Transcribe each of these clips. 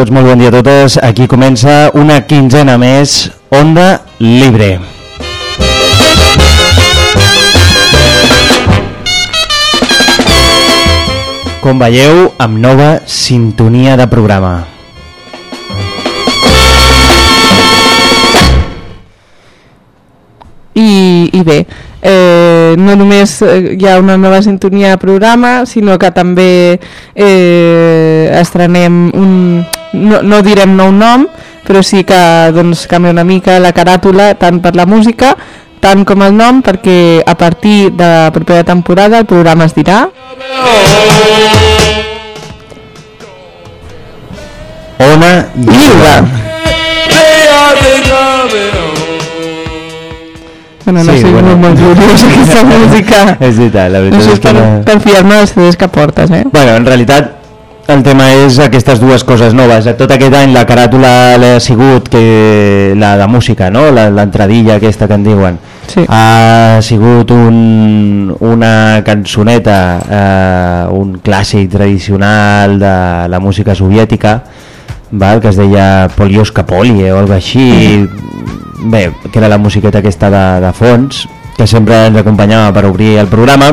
tots, molt bon dia a totes. Aquí comença una quinzena més, Onda Libre. Com veieu, amb nova sintonia de programa. I, i bé, eh, no només eh, hi ha una nova sintonia de programa, sinó que també eh, estrenem un... No, no direm nou nom, però sí que doncs, canvia una mica la caràtula, tant per la música, tant com el nom, perquè a partir de la propera temporada el programa es dirà... Ona Lliure. Bueno, no Sí, sé, bueno. molt, gloriosa aquesta música. És veritat, la No veritat sé, és que... per, no- per fiar-me dels CDs que portes, eh? Bueno, en realitat el tema és aquestes dues coses noves. Tot aquest any la caràtula l'ha sigut que la de música, no? La- l'entradilla aquesta que en diuen. Sí. Ha sigut un, una cançoneta, eh, un clàssic tradicional de la música soviètica, val? que es deia Polioska Poli o alguna així, bé, que era la musiqueta aquesta de, de fons, que sempre ens acompanyava per obrir el programa,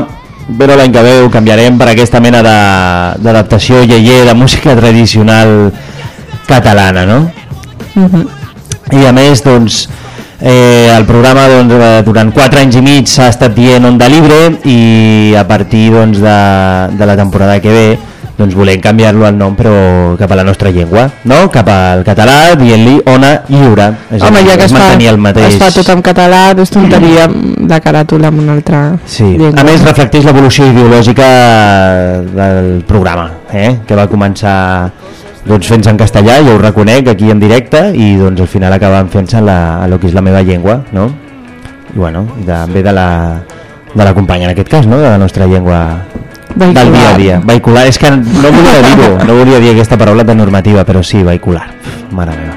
però l'any que ve ho canviarem per aquesta mena d'adaptació lleier de música tradicional catalana, no? I a més, doncs, eh, el programa doncs, eh, durant 4 anys i mig s'ha estat dient Onda Libre i a partir doncs, de, de la temporada que ve doncs volem canviar-lo al nom però cap a la nostra llengua, no? cap al català dient-li Ona Lliure és a Home, ja que es fa, el mateix... es fa tot en català, és tonteria la caràtula en una altra Sí, llengua. a més reflecteix l'evolució ideològica del programa, eh? que va començar doncs, fent-se en castellà, jo ho reconec aquí en directe, i doncs al final acaben fent-se en lo que és la meva llengua, no? I bueno, i també de la, de la companya en aquest cas, no? de la nostra llengua del Vehicular. dia a dia. Vehicular, és que no volia dir-ho, no volia dir aquesta paraula tan normativa, però sí, vehicular. Mare meva.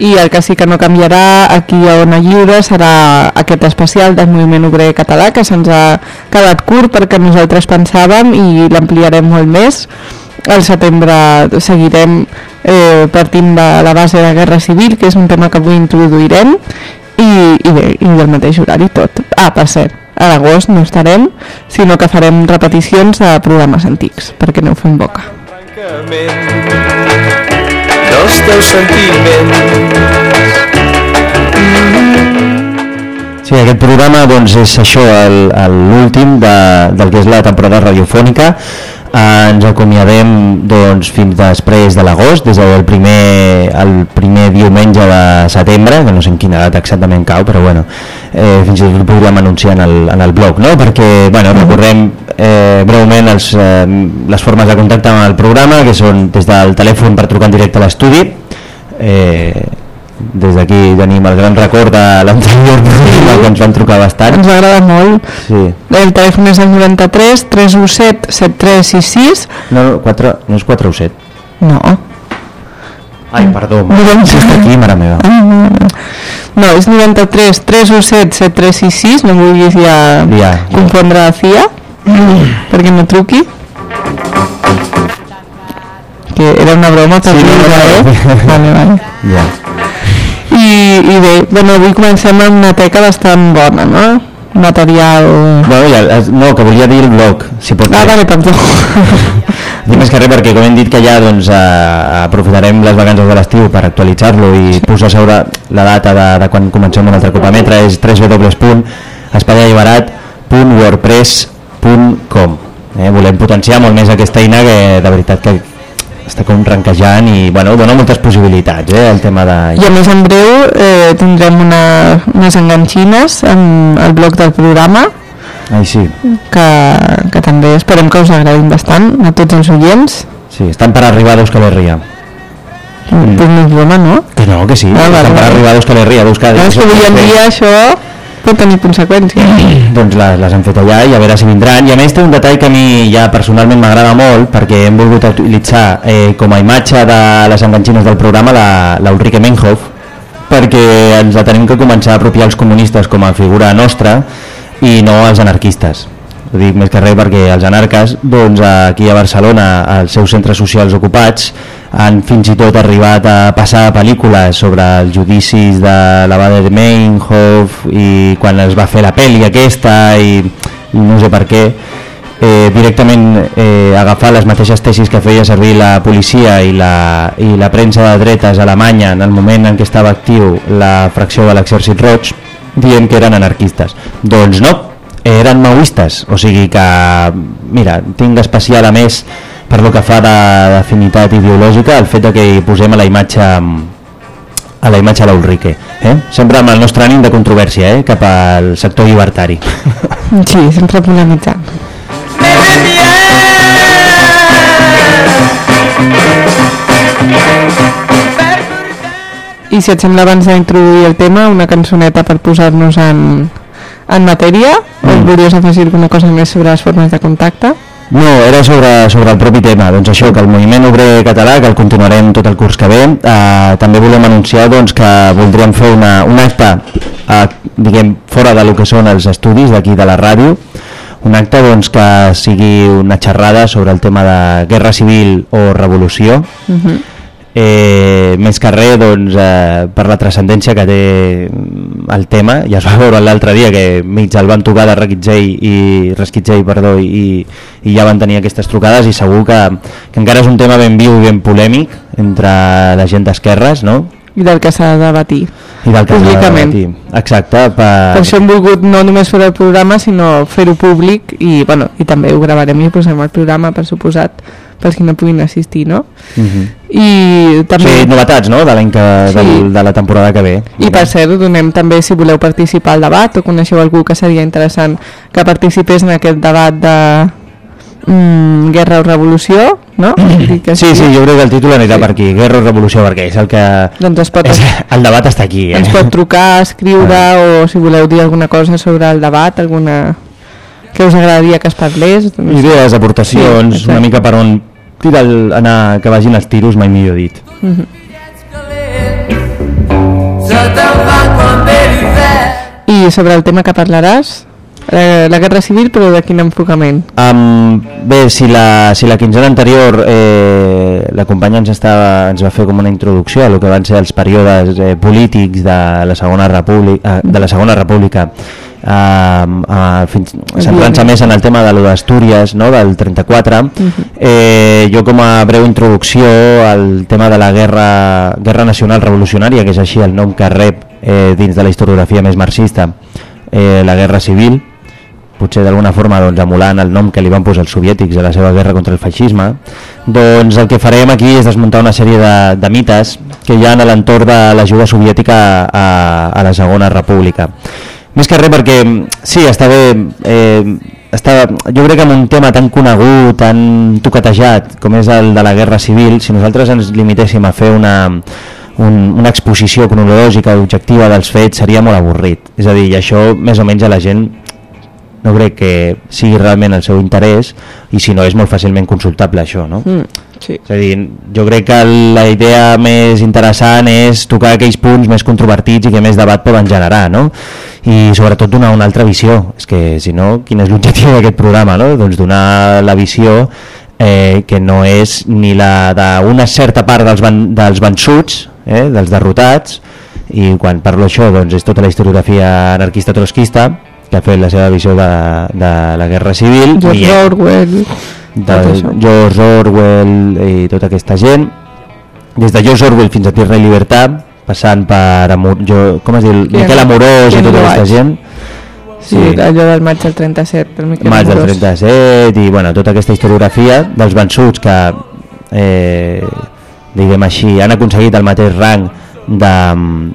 I el que sí que no canviarà aquí a Ona Lliure serà aquest especial del moviment obrer català que se'ns ha quedat curt perquè nosaltres pensàvem i l'ampliarem molt més. Al setembre seguirem eh, partint de la base de Guerra Civil, que és un tema que avui introduirem, i, i bé, i del mateix horari tot. Ah, per cert, a l'agost no estarem, sinó que farem repeticions de programes antics, perquè no ho fem boca. dels teus sentiments Sí, aquest programa doncs, és això, l'últim de, del que és la temporada radiofònica. Eh, ens acomiadem doncs, fins després de l'agost, des del primer, el primer diumenge de setembre, que no sé en quina data exactament cau, però bueno, eh, fins i tot ho podríem anunciar en el, en el blog, no? perquè bueno, recordem eh, breument els, eh, les formes de contacte amb el programa, que són des del telèfon per trucar en directe a l'estudi, eh, des d'aquí tenim el gran record de l'anterior programa que ens van trucar bastant Ens agrada molt. sí. El telèfon és el 93 317 7366. no, no, 4, no és 4 o 7 No. ai perdó, No, no. si està aquí mare meva Ah, no, no. No, és 93 317 7366, no vulguis ja Ja, ja. confondre la FIA, perquè no truqui. Que era una broma Sí, no, no, eh? no. Vale, vale. ja. I, bé, bueno, avui comencem amb una teca bastant bona, no? Material... Bueno, ja, es- no, que volia dir el blog si pot Ah, vale, perdó. Dic més que res perquè com hem dit que ja doncs, eh, aprofitarem les vacances de l'estiu per actualitzar-lo i posar a sobre la data de, de quan comencem un altre cop a emetre és www.espaialliberat.wordpress.com eh, Volem potenciar molt més aquesta eina que de veritat que està com ranquejant i bueno, dona moltes possibilitats eh, el tema de... I a més en breu eh, tindrem una, unes enganxines en el blog del programa Ai, sí, que, que també esperem que us agradin bastant a tots els oients. sí, estan per arribar a Euskal Herria. Mm. Pues no és broma, no? Que no, que sí, Ah, vale, estan per vale. arribar a Euskal Herria, a buscar... No, és que avui en dia això pot tenir conseqüències. doncs les, les hem fet allà i a veure si vindran i a més té un detall que a mi ja personalment m'agrada molt perquè hem volgut utilitzar eh, com a imatge de les enganxines del programa la, la Ulrike Menhoff perquè ens la tenim que començar a apropiar els comunistes com a figura nostra i no els anarquistes ho dic més que res perquè els anarques doncs, aquí a Barcelona als seus centres socials ocupats han fins i tot arribat a passar pel·lícules sobre els judicis de la Bader Meinhof i quan es va fer la pel·li aquesta i, no sé per què eh, directament eh, agafar les mateixes tesis que feia servir la policia i la, i la premsa de dretes alemanya en el moment en què estava actiu la fracció de l'exèrcit roig dient que eren anarquistes. Doncs no, eren maoistes. O sigui que, mira tinc especial a més per lo que fa de- d'afinitat ideològica el fet de que hi posem a la imatge a la imatge de l'Ulrique eh? sempre amb el nostre ànim de controvèrsia eh? cap al sector llibertari Sí, sempre polemitzant. I si et sembla abans d'introduir el tema, una cançoneta per posar-nos en, en matèria, mm. o volies afegir alguna cosa més sobre les formes de contacte? No, era sobre, sobre el propi tema, doncs això, que el moviment obrer català, que el continuarem tot el curs que ve, eh, també volem anunciar doncs, que voldríem fer una, un acte, eh, diguem, fora de lo que són els estudis d'aquí de la ràdio, un acte doncs, que sigui una xerrada sobre el tema de guerra civil o revolució, Uh -huh. Eh, més que res doncs, eh, per la transcendència que té mm, el tema ja es va veure l'altre dia que mig el van tocar de Requitzell i Resquitzell perdó, i, i ja van tenir aquestes trucades i segur que, que encara és un tema ben viu i ben polèmic entre la gent d'esquerres no? I del que s'ha de debatir. i del que s'ha de Públicament. debatir. exacte per... Per això hem volgut no només fer el programa, sinó fer-ho públic i, bueno, i també ho gravarem i ho posem al programa, per suposat, pels que no puguin assistir, no? uh -huh. I també... sí, novetats no? de, l'any que, Sí. del, de la temporada que ve I per cert, donem també si voleu participar al debat o coneixeu algú que seria interessant que participés en aquest debat de mm, guerra o revolució, no? Que Sí, sí, jo crec que el títol anirà Sí. per aquí, Guerra o Revolució, perquè és el que... Doncs es pot, És, el debat està aquí, eh? ens pot trucar, escriure o si voleu dir alguna cosa sobre el debat, alguna que us agradaria que es parlés. Doncs... Idees, aportacions, Sí, una mica per on tirar el, anar, que vagin els tiros, mai millor dit. Mhm. I sobre el tema que parlaràs, eh, la guerra civil, però de quin enfocament? Um, bé, si la, si la quinzena anterior eh, la companya ens, estava, ens va fer com una introducció a lo que van ser els períodes eh, polítics de la Segona República, de la Segona República uh, fins, centrant-se més en el tema de lo d'Astúries, no, del 34, eh, jo com a breu introducció al tema de la guerra, guerra nacional revolucionària, que és així el nom que rep eh, dins de la historiografia més marxista, eh, la guerra civil, potser d'alguna forma doncs, emulant el nom que li van posar els soviètics a la seva guerra contra el feixisme, doncs el que farem aquí és desmuntar una sèrie de, de mites que hi ha a l'entorn de l'ajuda soviètica a, a la Segona República. Més que res perquè, sí, està bé, eh, està, jo crec que amb un tema tan conegut, tan toquetejat com és el de la Guerra Civil, si nosaltres ens limitéssim a fer una, un, una exposició cronològica objectiva dels fets seria molt avorrit. És a dir, i això més o menys a la gent no crec que sigui realment el seu interès i si no és molt fàcilment consultable això, no? Mm, sí. És a dir, jo crec que la idea més interessant és tocar aquells punts més controvertits i que més debat poden generar, no? I sobretot donar una altra visió. És que, si no, quin és l'objectiu d'aquest programa, no? Doncs donar la visió eh, que no és ni la d'una certa part dels, van, dels vençuts, eh, dels derrotats, i quan parlo això doncs és tota la historiografia anarquista-trotskista, que ha fet la seva visió de, de la guerra civil George i Orwell de. George Orwell i tota aquesta gent des de George Orwell fins a Tierra i Libertad passant per Amor, jo, com es diu, Miquel Amorós i tota aquesta gent sí, Sí. allò del maig del 37 per Miquel maig del Amorós. 37 i bueno, tota aquesta historiografia dels vençuts que eh, diguem així han aconseguit el mateix rang de,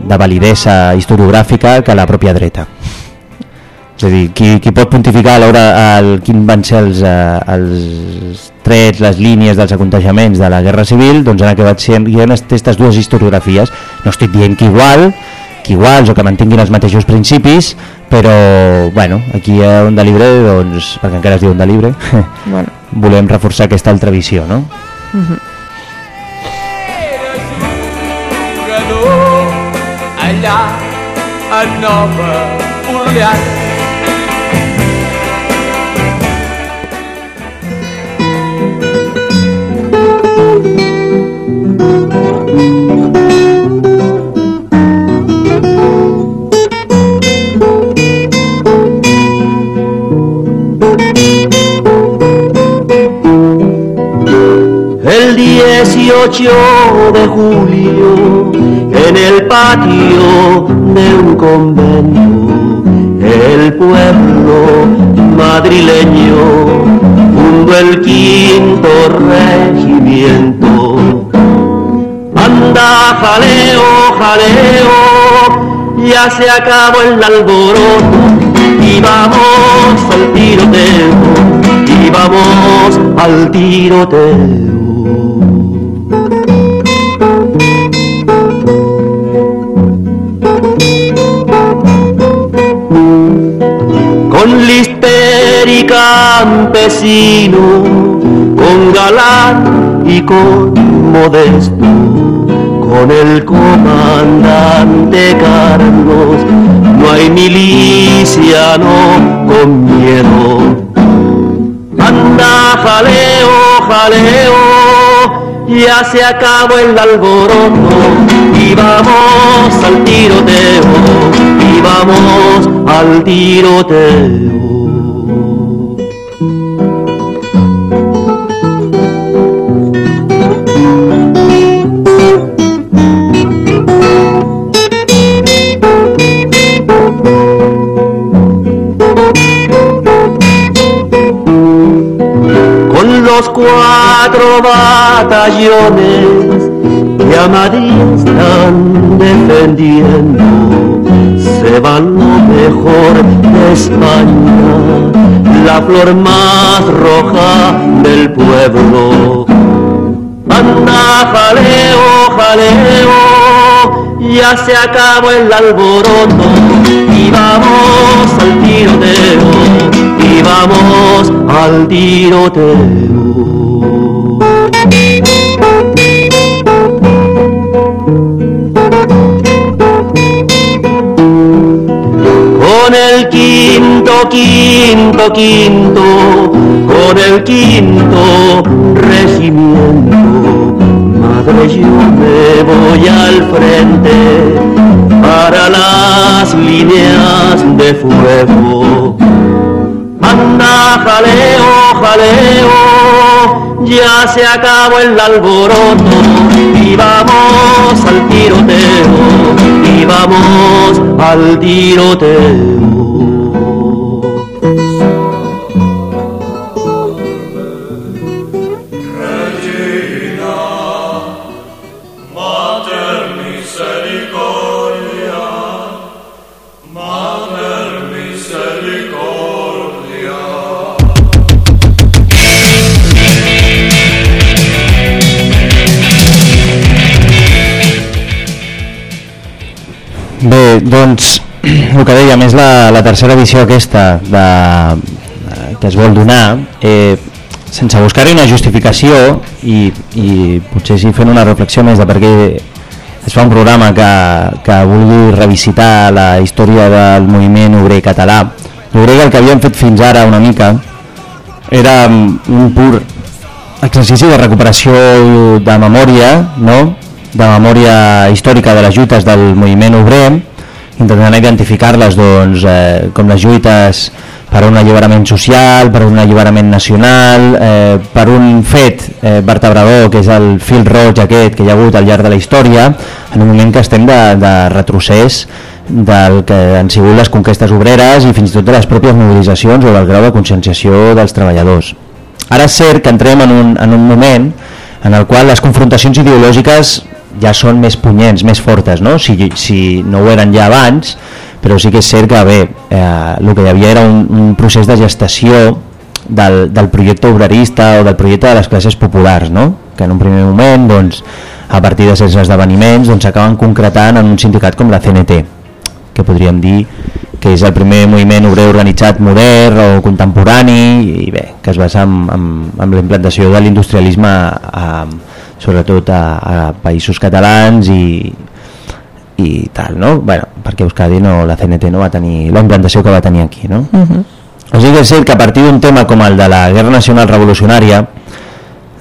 de validesa historiogràfica que la pròpia dreta és a dir, qui, qui pot pontificar a l'hora el, quin van ser els, eh, els trets, les línies dels aconteixements de la Guerra Civil, doncs han acabat sent hi ha aquestes dues historiografies. No estic dient que igual, que iguals o que mantinguin els mateixos principis, però bueno, aquí a Onda Libre, doncs, perquè encara es diu Onda Libre, Bueno, volem reforçar aquesta altra visió, no? jugador allà a Nova Orleans. 18 de julio, en el patio de un convento, el pueblo madrileño fundó el quinto regimiento. Anda, jaleo, jaleo, ya se acabó el alboroto y vamos al tiroteo, y vamos al tiroteo. Modesto, con el comandante Carlos, no hay miliciano con miedo. Anda, jaleo, jaleo, ya se acabó el alboroto y vamos al tiroteo, y vamos al tiroteo. Que a están defendiendo. Se van lo mejor de España, la flor más roja del pueblo. Anda, jaleo, jaleo, ya se acabó el alboroto y vamos al tiroteo, y vamos al tiroteo. Quinto, quinto, con el quinto regimiento. Madre, yo me voy al frente para las líneas de fuego. Anda, jaleo, jaleo, ya se acabó el alboroto y vamos al tiroteo, y vamos al tiroteo. Doncs, el que dèiem és la, la tercera edició aquesta de, eh, que es vol donar, eh, sense buscar-hi una justificació i, i potser sí fent una reflexió més de per què es fa un programa que, que vulgui revisitar la història del moviment obrer català. L'obrer el que havíem fet fins ara una mica era un pur exercici de recuperació de memòria, no? de memòria històrica de les lluites del moviment obrer, intentant identificar-les doncs, eh, com les lluites per un alliberament social, per un alliberament nacional, eh, per un fet eh, vertebrador que és el fil roig aquest que hi ha hagut al llarg de la història, en un moment que estem de, de retrocés del que han sigut les conquestes obreres i fins i tot de les pròpies mobilitzacions o del grau de conscienciació dels treballadors. Ara és cert que entrem en un, en un moment en el qual les confrontacions ideològiques ja són més punyents, més fortes, no? Si, si no ho eren ja abans, però sí que és cert que bé, eh, el que hi havia era un, un procés de gestació del, del projecte obrerista o del projecte de les classes populars, no? que en un primer moment, doncs, a partir de certs esdeveniments, doncs, s'acaben doncs, concretant en un sindicat com la CNT, que podríem dir que és el primer moviment obrer organitzat modern o contemporani i bé, que es basa en, en, en la implantació de l'industrialisme sobretot a, a països catalans i, i tal, no? Bueno, perquè Euskadi no, la CNT no va tenir la implantació que va tenir aquí, no? Uh -huh. O sigui que és cert que a partir d'un tema com el de la Guerra Nacional Revolucionària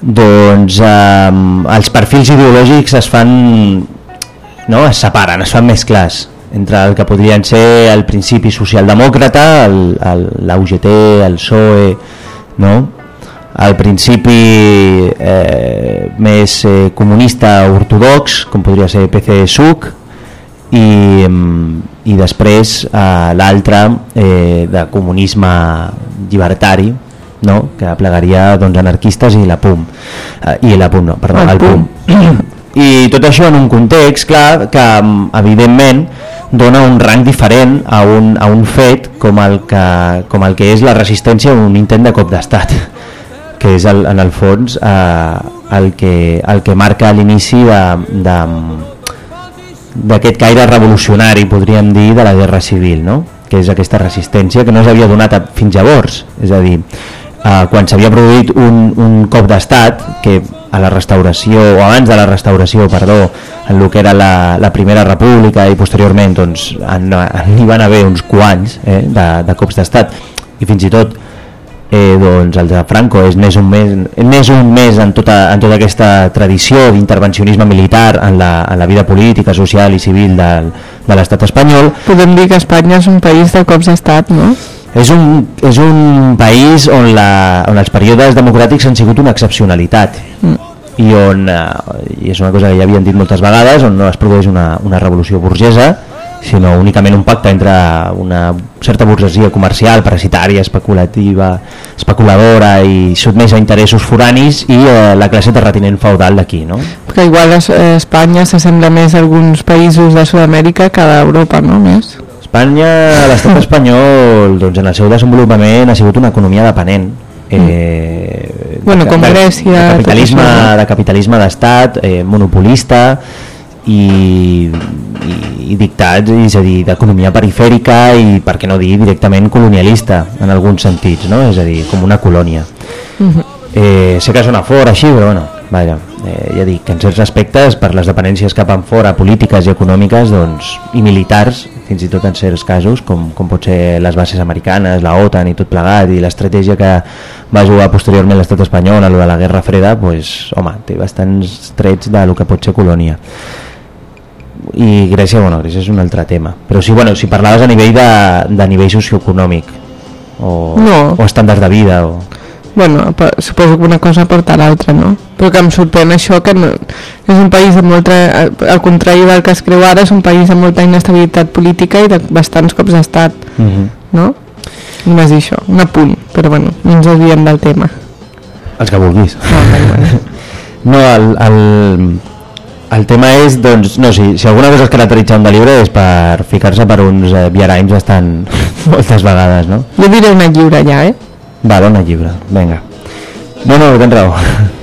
doncs eh, els perfils ideològics es fan no? es separen, es fan més clars entre el que podrien ser el principi socialdemòcrata, la UGT, el PSOE, no? Al principi eh, més eh, comunista ortodox, com podria ser PC-SUC, i, i després eh, l'altre eh, de comunisme llibertari, no? que plegaria doncs, anarquistes i la PUM. Eh, I la PUM, no, perdó, el, el PUM. PUM. I tot això en un context, clar, que evidentment dona un rang diferent a un, a un fet com el, que, com el que és la resistència a un intent de cop d'estat que és el, en el fons eh, el, que, el que marca l'inici d'aquest caire revolucionari, podríem dir, de la guerra civil, no? que és aquesta resistència que no s'havia donat fins llavors, és a dir, eh, quan s'havia produït un, un cop d'estat, que a la restauració, o abans de la restauració, perdó, en el que era la, la primera república i posteriorment doncs, n'hi van haver uns quants eh, de, de cops d'estat i fins i tot eh, doncs el de Franco és més un més, més un més en tota, en tota aquesta tradició d'intervencionisme militar en la, en la vida política, social i civil del, de l'estat espanyol. Podem dir que Espanya és un país de cops d'estat, no? És un, és un país on, la, on els períodes democràtics han sigut una excepcionalitat mm. i on, eh, i és una cosa que ja havien dit moltes vegades, on no es produeix una, una revolució burgesa, sinó únicament un pacte entre una certa burgesia comercial, parasitària, especulativa, especuladora i sotmesa a interessos foranis i eh, la classe terratinent feudal d'aquí, no? Que igual a eh, Espanya s'assembla més a alguns països de Sud-amèrica que a Europa, no? Més? Espanya, l'estat espanyol, doncs en el seu desenvolupament ha sigut una economia dependent. Mm. Eh, bueno, com Grècia... De capitalisme, de capitalisme d'estat, eh, monopolista, i, i, i dictats, és a dir, d'economia perifèrica i, per què no dir, directament colonialista, en alguns sentits, no? és a dir, com una colònia. Uh -huh. eh, sé que sona fort així, però bueno, vaja, eh, ja dic que en certs aspectes, per les dependències cap fora, polítiques i econòmiques, doncs, i militars, fins i tot en certs casos, com, com pot ser les bases americanes, la OTAN i tot plegat, i l'estratègia que va jugar posteriorment l'estat espanyol a lo de la Guerra Freda, pues, home, té bastants trets de lo que pot ser colònia i Grècia, bueno, Grècia és un altre tema però si, bueno, si parlaves a nivell de, de nivell socioeconòmic o, no. o estàndards de vida o... Bueno, suposo que una cosa porta l'altra, no? Però que em sorprèn això que no, és un país de molta, al contrari del que es creu ara, és un país amb molta inestabilitat política i de bastants cops d'estat, uh mhm. -huh. no? Només dir això, un apunt, però bueno, no ens desviem del tema. Els que vulguis. No, bueno. no el, el, el tema és, doncs, no, si, si alguna cosa es caracteritza un de llibre és per ficar-se per uns eh, viaranys bastant moltes vegades, no? Jo diré una lliure ja, eh? Vale, una lliure, vinga. No, no, tens raó.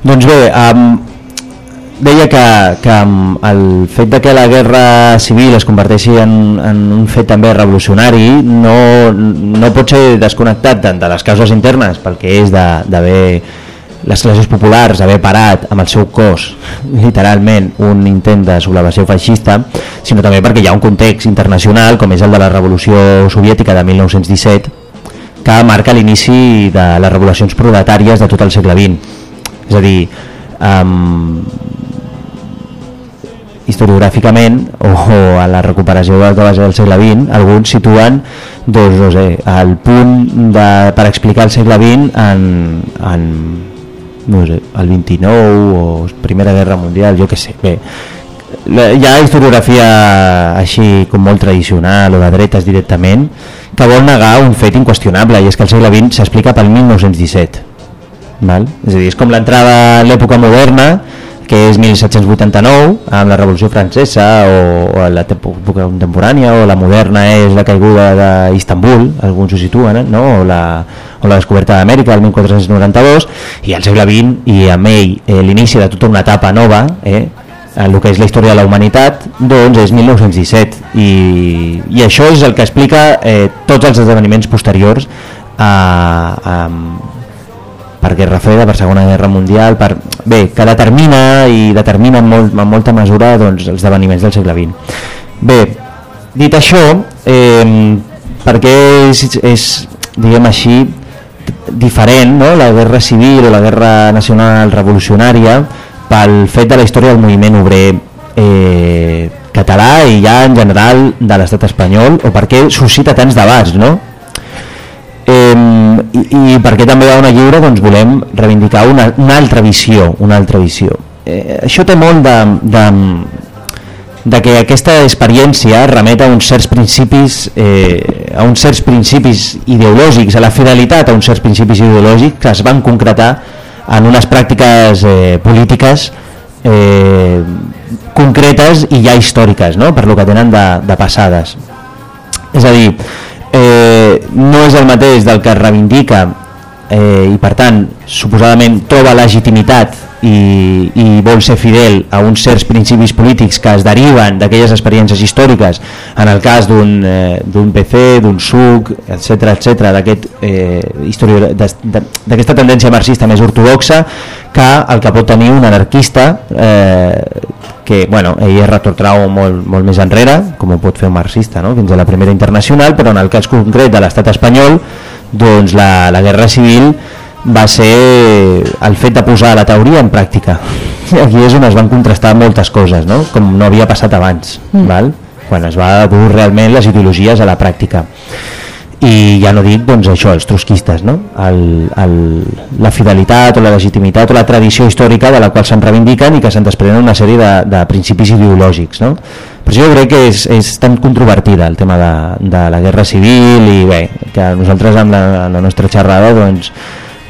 Doncs bé, um, deia que, que el fet de que la guerra civil es converteixi en, en un fet també revolucionari no, no pot ser desconnectat tant de les causes internes pel que és d'haver les classes populars haver parat amb el seu cos literalment un intent de sublevació feixista sinó també perquè hi ha un context internacional com és el de la revolució soviètica de 1917 que marca l'inici de les revolucions proletàries de tot el segle XX és a dir um, historiogràficament o, o a la recuperació de la base del segle XX alguns situen doncs, no sé, el punt de, per explicar el segle XX en, en no sé, el 29 o Primera Guerra Mundial, jo que sé bé, hi ha historiografia així com molt tradicional o de dretes directament que vol negar un fet inqüestionable i és que el segle XX s'explica pel 1917 Val? És a dir, és com l'entrada a l'època moderna, que és 1789, amb la Revolució Francesa, o, o l'època contemporània, o la moderna és la caiguda d'Istanbul, alguns ho situen, eh? no? o, la, o la descoberta d'Amèrica, el 1492, i al segle XX, i amb ell eh, l'inici de tota una etapa nova, eh? el que és la història de la humanitat, doncs és 1917, i, i això és el que explica eh, tots els esdeveniments posteriors a, a, per Guerra Freda, per Segona Guerra Mundial, per... bé, que determina i determina en, molt, en molta mesura doncs, els esdeveniments del segle XX. Bé, dit això, eh, perquè és, és, diguem així, diferent no? la guerra civil o la guerra nacional revolucionària pel fet de la història del moviment obrer eh, català i ja en general de l'estat espanyol o perquè suscita tants debats no? Eh, i, I perquè també va una lliure doncs volem reivindicar una, una altra visió, una altra visió. Eh, això té molt de, de, de que aquesta experiència remet a uns certs principis eh, a uns certs principis ideològics, a la fidelitat a uns certs principis ideològics que es van concretar en unes pràctiques eh, polítiques eh, concretes i ja històriques, no? per lo que tenen de, de passades. És a dir, eh, no és el mateix del que es reivindica eh, i per tant suposadament troba legitimitat i, i vol ser fidel a uns certs principis polítics que es deriven d'aquelles experiències històriques en el cas d'un eh, PC, d'un SUC, etc etc d'aquesta eh, tendència marxista més ortodoxa que el que pot tenir un anarquista eh, que bueno, ell es retortrau molt, molt més enrere, com ho pot fer un marxista, no? fins a la primera internacional, però en el cas concret de l'estat espanyol, doncs la, la guerra civil va ser el fet de posar la teoria en pràctica. Aquí és on es van contrastar moltes coses, no? com no havia passat abans, mm. val? quan es va dur realment les ideologies a la pràctica i ja no dic doncs això, els trotskistes no? el, el, la fidelitat o la legitimitat o la tradició històrica de la qual se'n reivindiquen i que se'n desprenen una sèrie de, de principis ideològics no? per això jo crec que és, és tan controvertida el tema de, de la guerra civil i bé, que nosaltres amb la, amb la nostra xerrada doncs,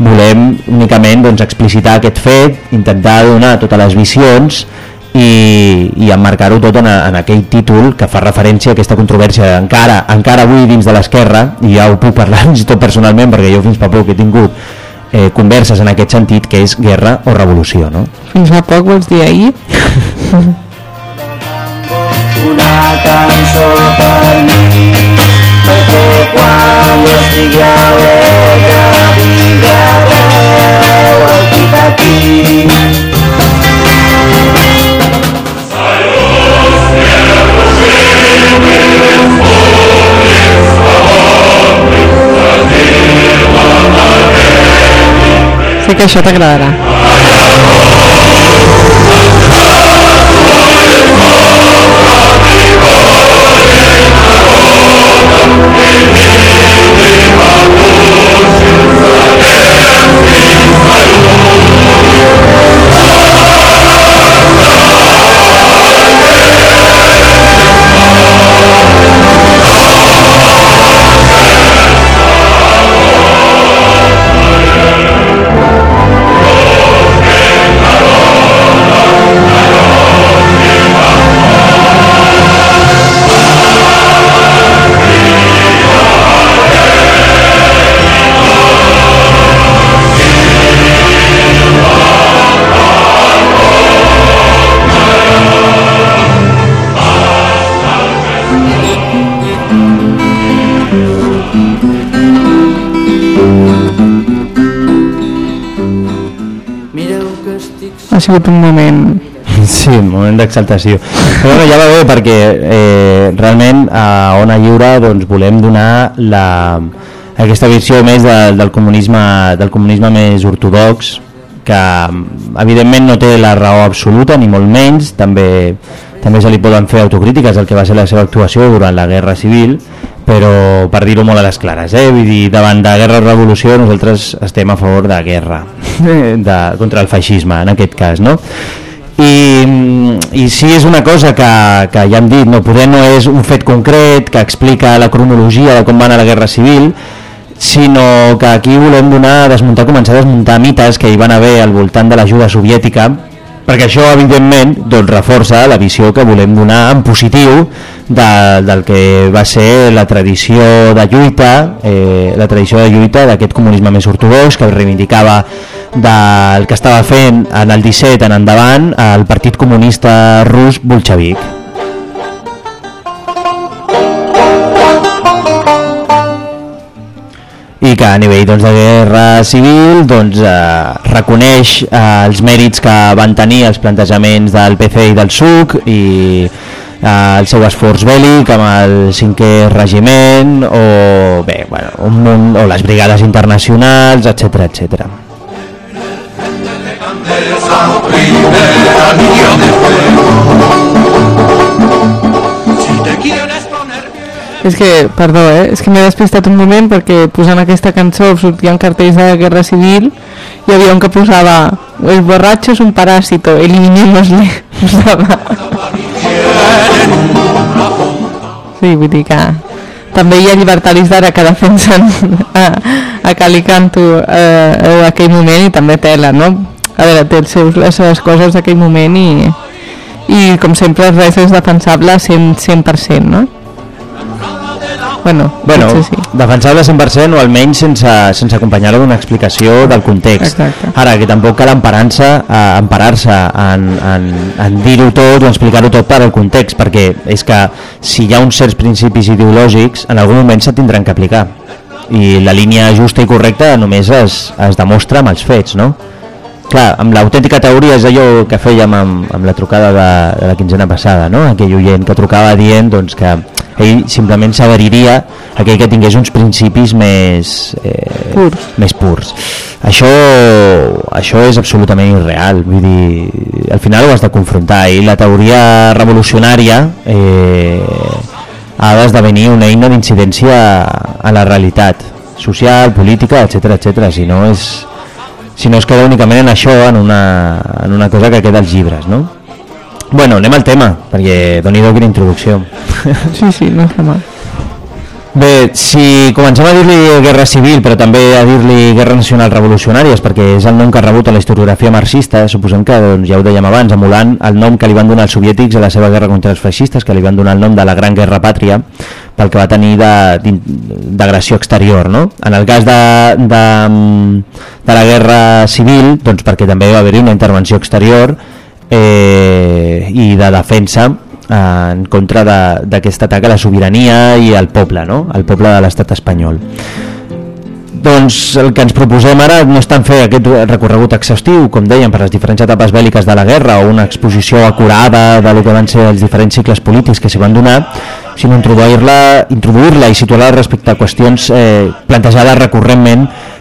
volem únicament doncs, explicitar aquest fet, intentar donar totes les visions i, i emmarcar-ho tot en, a, en aquell títol que fa referència a aquesta controvèrsia encara, encara avui dins de l'esquerra i ja ho puc parlar fins tot personalment perquè jo fins fa poc he tingut eh, converses en aquest sentit que és guerra o revolució no? fins fa poc vols dir ahir? una cançó per mi perquè quan jo estigui alegre que això t'agradarà. Sigut un moment. Sí, un moment d'exaltació. Però bueno, ja va bé perquè eh, realment a Ona Lliure doncs, volem donar la, aquesta visió més de, del, comunisme, del comunisme més ortodox que evidentment no té la raó absoluta ni molt menys, també, també se li poden fer autocrítiques al que va ser la seva actuació durant la Guerra Civil, però per dir-ho molt a les clares, eh? Vull dir, davant de guerra o revolució nosaltres estem a favor de guerra de, contra el feixisme en aquest cas, no? i, i sí és una cosa que, que ja hem dit, no, poder no és un fet concret que explica la cronologia de com va anar la Guerra Civil, sinó que aquí volem donar, desmuntar, començar a desmuntar mites que hi van haver al voltant de l'ajuda soviètica, perquè això evidentment doncs, reforça la visió que volem donar en positiu de, del que va ser la tradició de lluita, eh, la tradició de lluita d'aquest comunisme més ortodox que reivindicava del que estava fent en el 17 en endavant el Partit Comunista Rus Bolxevic. I que a nivell doncs, de guerra civil doncs, eh, reconeix eh, els mèrits que van tenir els plantejaments del PC i del SUC i eh, el seu esforç bèl·lic amb el cinquè regiment o, bé, bueno, un munt, o les brigades internacionals, etc etc. És que, perdó, eh? és que m'he despistat un moment perquè posant aquesta cançó sortien cartells de la Guerra Civil i havia un que posava el borratxo és un paràsito, eliminémosle sí, vull dir que també hi ha llibertaris d'ara que defensen a, a Calicanto eh, en aquell moment i també tela, no? a veure, té seus, les seves coses d'aquell moment i, i com sempre res és defensable 100%, 100% no? Bueno, bueno sí. defensable 100% o almenys sense, sense acompanyar-lo d'una explicació del context. Exacte. Ara, que tampoc cal emparar-se eh, emparar en, en, en dir-ho tot o explicar-ho tot per al context, perquè és que si hi ha uns certs principis ideològics, en algun moment se tindran que aplicar. I la línia justa i correcta només es, es demostra amb els fets, no? Clar, amb l'autèntica teoria és allò que fèiem amb, amb la trucada de, de la quinzena passada, no? aquell oient que trucava dient doncs, que ell simplement s'adheriria aquell que tingués uns principis més, eh, purs. més purs. Això, això és absolutament irreal, vull dir, al final ho has de confrontar i la teoria revolucionària eh, ha d'esdevenir una eina d'incidència a la realitat social, política, etc etc. si no és si no es queda únicament en això, en una, en una cosa que queda als llibres, no? Bueno, anem al tema, perquè doni quina introducció. Sí, sí, no està mal. Bé, si comencem a dir-li guerra civil, però també a dir-li guerra nacional revolucionàries, perquè és el nom que ha rebut a la historiografia marxista, suposem que, doncs, ja ho dèiem abans, emulant el nom que li van donar els soviètics a la seva guerra contra els feixistes, que li van donar el nom de la Gran Guerra Pàtria, pel que va tenir d'agressió exterior. No? En el cas de, de, de la guerra civil, doncs perquè també va haver-hi una intervenció exterior eh, i de defensa en contra d'aquest atac a la sobirania i al poble, no? al poble de l'estat espanyol doncs el que ens proposem ara no és tant fer aquest recorregut exhaustiu, com dèiem, per les diferents etapes bèl·liques de la guerra o una exposició acurada de lo que van ser els diferents cicles polítics que s'hi van donar, sinó introduir-la introduir, -la, i situar-la respecte a qüestions eh, plantejades recurrentment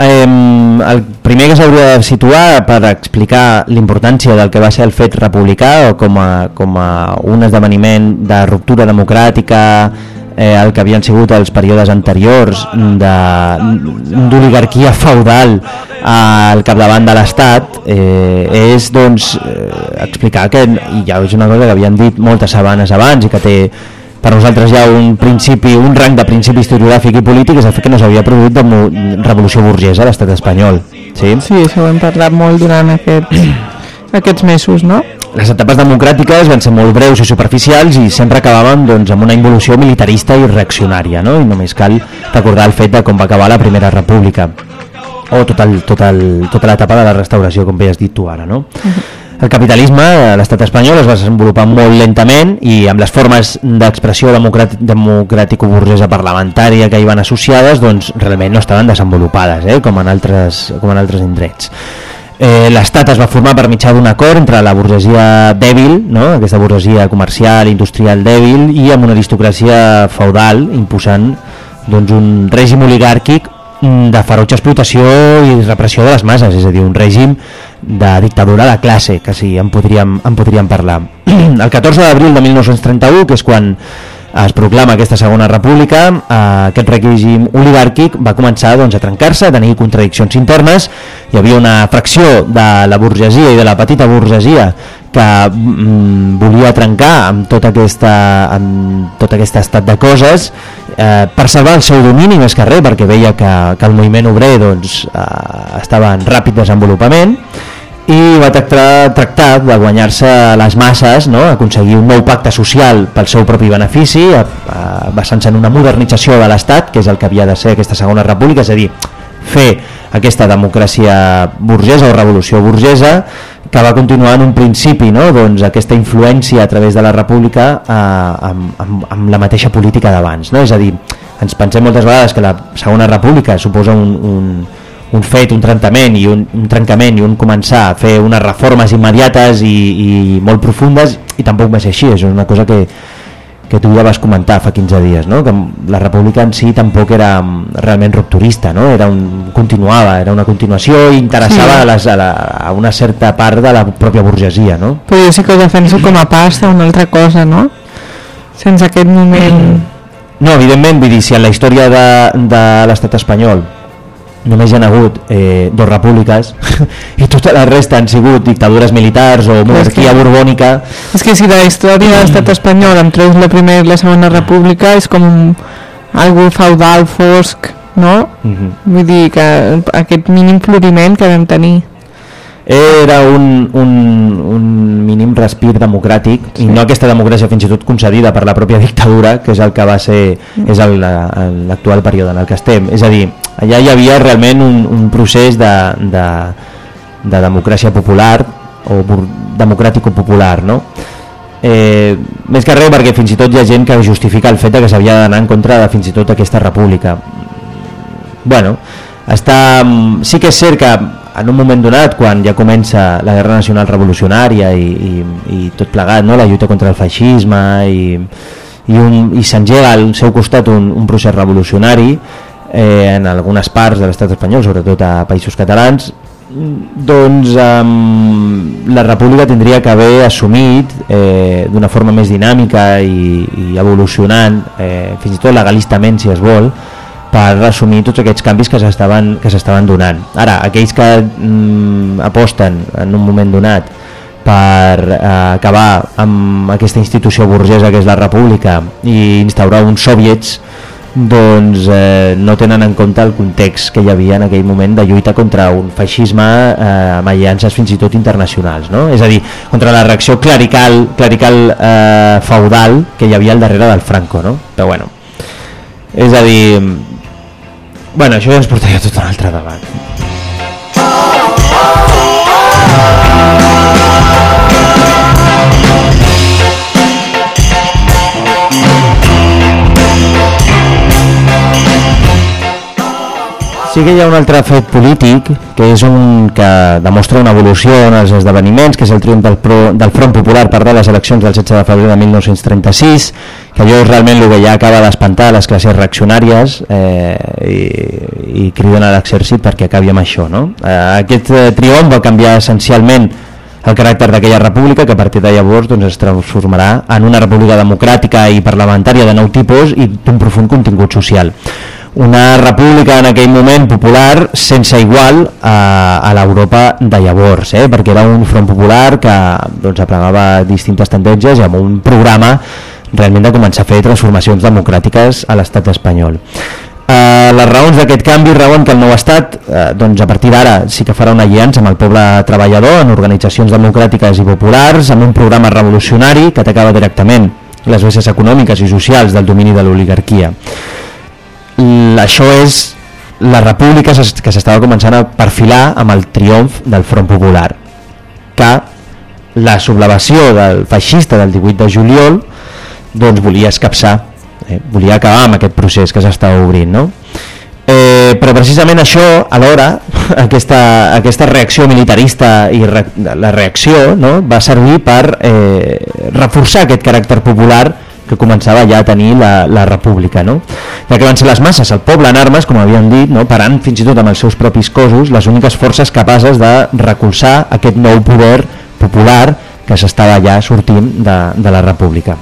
Eh, el primer que s'hauria de situar per explicar l'importància del que va ser el fet republicà o com a, com a un esdeveniment de ruptura democràtica eh, el que havien sigut els períodes anteriors d'oligarquia feudal al capdavant de l'Estat eh, és doncs eh, explicar que ja és una cosa que havien dit moltes sabanes abans i que té per nosaltres hi ha un principi, un rang de principi historiogràfic i polític és el fet que no s'havia produït de revolució burgesa a l'estat espanyol. Sí? sí, això ho hem parlat molt durant aquest, aquests mesos, no? les etapes democràtiques van ser molt breus i superficials i sempre acabaven doncs, amb una involució militarista i reaccionària, no? i només cal recordar el fet de com va acabar la Primera República o tot el, tot el, tota l'etapa de la restauració, com bé has dit tu ara. No? El capitalisme a l'estat espanyol es va desenvolupar molt lentament i amb les formes d'expressió democràtico-burgesa parlamentària que hi van associades doncs realment no estaven desenvolupades eh? com, en altres, com en altres indrets. Eh, L'Estat es va formar per mitjà d'un acord entre la burgesia dèbil, no? aquesta burgesia comercial, industrial dèbil, i amb una aristocràcia feudal imposant doncs, un règim oligàrquic de ferotge explotació i repressió de les masses, és a dir, un règim de dictadura de classe, que sí, en podríem, en podríem parlar. El 14 d'abril de 1931, que és quan es proclama aquesta segona república, eh, aquest règim oligàrquic va començar doncs, a trencar-se, a tenir contradiccions internes, hi havia una fracció de la burgesia i de la petita burgesia que mm, volia trencar amb, tota aquesta, amb tot aquest estat de coses eh, per salvar el seu domini més que res, perquè veia que, que el moviment obrer doncs, eh, estava en ràpid desenvolupament i va tractar, tractar de guanyar-se les masses, no? aconseguir un nou pacte social pel seu propi benefici, basant-se en una modernització de l'Estat, que és el que havia de ser aquesta segona república, és a dir, fer aquesta democràcia burgesa o revolució burgesa que va continuar en un principi no? doncs aquesta influència a través de la república eh, amb, amb, amb la mateixa política d'abans no? és a dir, ens pensem moltes vegades que la segona república suposa un, un, un fet, un trencament i un, un trencament i un començar a fer unes reformes immediates i, i molt profundes i tampoc va ser així, és una cosa que, que tu ja vas comentar fa 15 dies, no? que la república en si tampoc era realment rupturista, no? era un, continuava, era una continuació i interessava sí. a, les, a, la, a una certa part de la pròpia burgesia. No? Però jo sí que ho defenso com a pasta, una altra cosa, no? Sense aquest moment... No, evidentment, vull dir, si en la història de, de l'estat espanyol només hi ha hagut eh, dos repúbliques i tota la resta han sigut dictadures militars o monarquia que, borbònica és que si la història de l'estat espanyol em treus la primera i la segona república és com algo feudal fosc no? Uh mhm. -huh. vull dir que aquest mínim floriment que vam tenir era un, un, un mínim respir democràtic sí. i no aquesta democràcia fins i tot concedida per la pròpia dictadura que és el que va ser és l'actual període en el que estem és a dir, allà hi havia realment un, un procés de, de, de democràcia popular o democràtico-popular no? eh, més que res perquè fins i tot hi ha gent que justifica el fet que s'havia d'anar en contra de fins i tot aquesta república bueno, està, sí que és cert que en un moment donat, quan ja comença la Guerra Nacional Revolucionària i, i, i tot plegat, no? la lluita contra el feixisme i, i, un, i s'engega al seu costat un, un procés revolucionari eh, en algunes parts de l'estat espanyol, sobretot a països catalans, doncs um, la república tindria que haver assumit eh, d'una forma més dinàmica i, i evolucionant, eh, fins i tot legalistament si es vol, per assumir tots aquests canvis que s'estaven donant. Ara, aquells que mm, aposten en un moment donat per eh, acabar amb aquesta institució burgesa que és la república i instaurar uns soviets doncs eh, no tenen en compte el context que hi havia en aquell moment de lluita contra un feixisme eh, amb aliances fins i tot internacionals no? és a dir, contra la reacció clerical, clerical eh, feudal que hi havia al darrere del Franco no? però bueno és a dir bueno, això ja ens portaria tot un altre debat Sí que hi ha un altre fet polític, que és un que demostra una evolució en els esdeveniments, que és el triomf del, Pro, del Front Popular per de les eleccions del 16 de febrer de 1936, que allò realment el que ja acaba d'espantar les classes reaccionàries eh, i, i criden a l'exèrcit perquè acabi amb això. No? Eh, aquest eh, triomf va canviar essencialment el caràcter d'aquella república que a partir de llavors doncs, es transformarà en una república democràtica i parlamentària de nou tipus i d'un profund contingut social una república en aquell moment popular sense igual a, a l'Europa de llavors, eh? perquè era un front popular que doncs, aplegava distintes tendències i amb un programa realment de començar a fer transformacions democràtiques a l'estat espanyol. Eh, les raons d'aquest canvi rauen que el nou estat eh, doncs a partir d'ara sí que farà una aliança amb el poble treballador en organitzacions democràtiques i populars amb un programa revolucionari que atacava directament les bases econòmiques i socials del domini de l'oligarquia. Això és la república que s'estava començant a perfilar amb el triomf del Front Popular que la sublevació del feixista del 18 de juliol doncs volia escapçar eh, volia acabar amb aquest procés que s'està obrint no? eh, però precisament això alhora aquesta, aquesta reacció militarista i re, la reacció no? va servir per eh, reforçar aquest caràcter popular que començava ja a tenir la, la república no? ja que van ser les masses, el poble en armes com havíem dit, no? parant fins i tot amb els seus propis cossos les úniques forces capaces de recolzar aquest nou poder popular que s'estava ja sortint de, de la república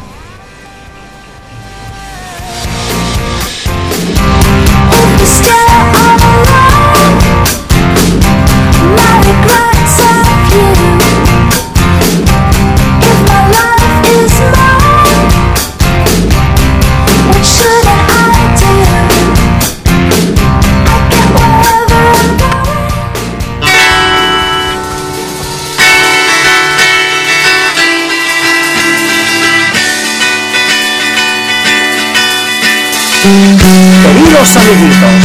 Queridos amiguitos,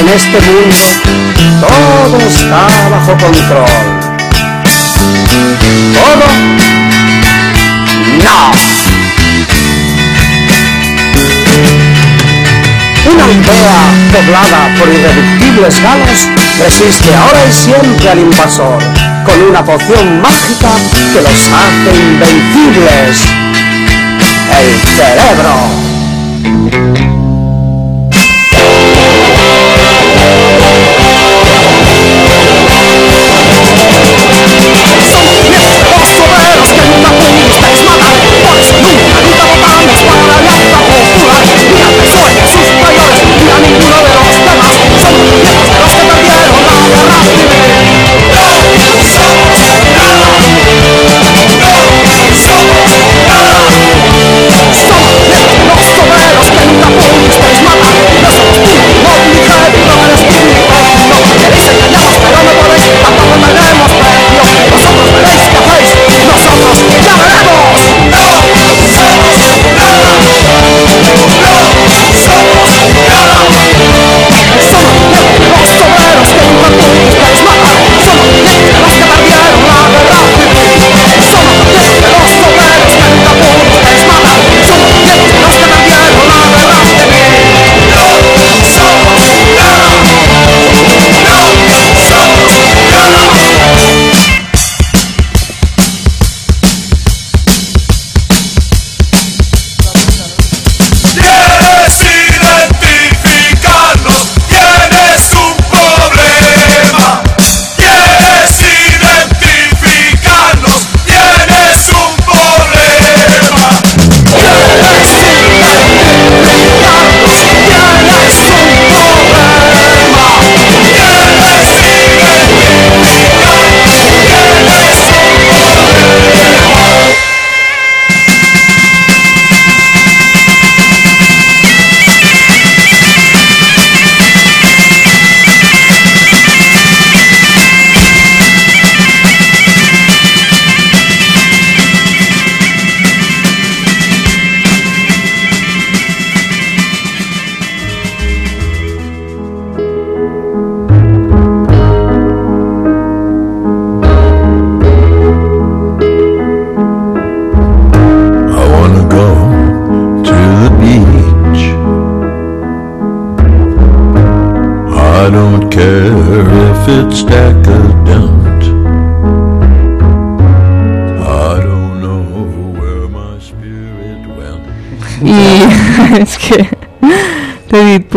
en este mundo todo está bajo control. ¿Todo? No. Una aldea poblada por irreductibles galos resiste ahora y siempre al invasor con una poción mágica que los hace invencibles. El cerebro.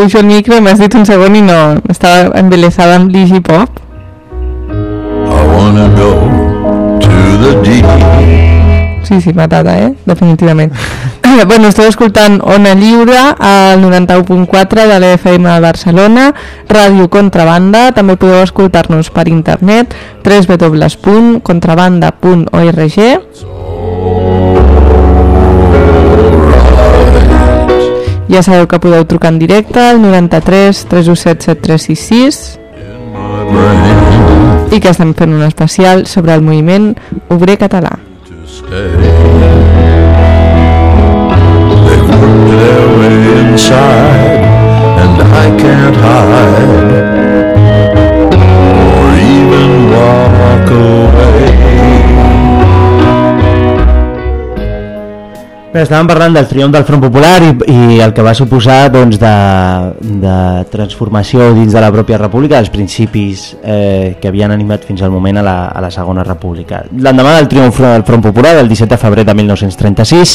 Pujo el micro, m'has dit un segon i no... Estava embelesada amb l'Easy Pop. I wanna go to the deep. Sí, sí, matada, eh? Definitivament. bueno, esteu escoltant Ona Lliure al 91.4 de l'FM de Barcelona, Ràdio Contrabanda, també podeu escoltar-nos per internet www.contrabanda.org Ja sabeu que podeu trucar en directe al 93 317 7366 i que estem fent un especial sobre el moviment obrer català. And I can't hide or even Bé, estàvem parlant del triomf del Front Popular i, i el que va suposar doncs, de, de transformació dins de la pròpia república, dels principis eh, que havien animat fins al moment a la, a la segona república. L'endemà del triomf del Front Popular, el 17 de febrer de 1936,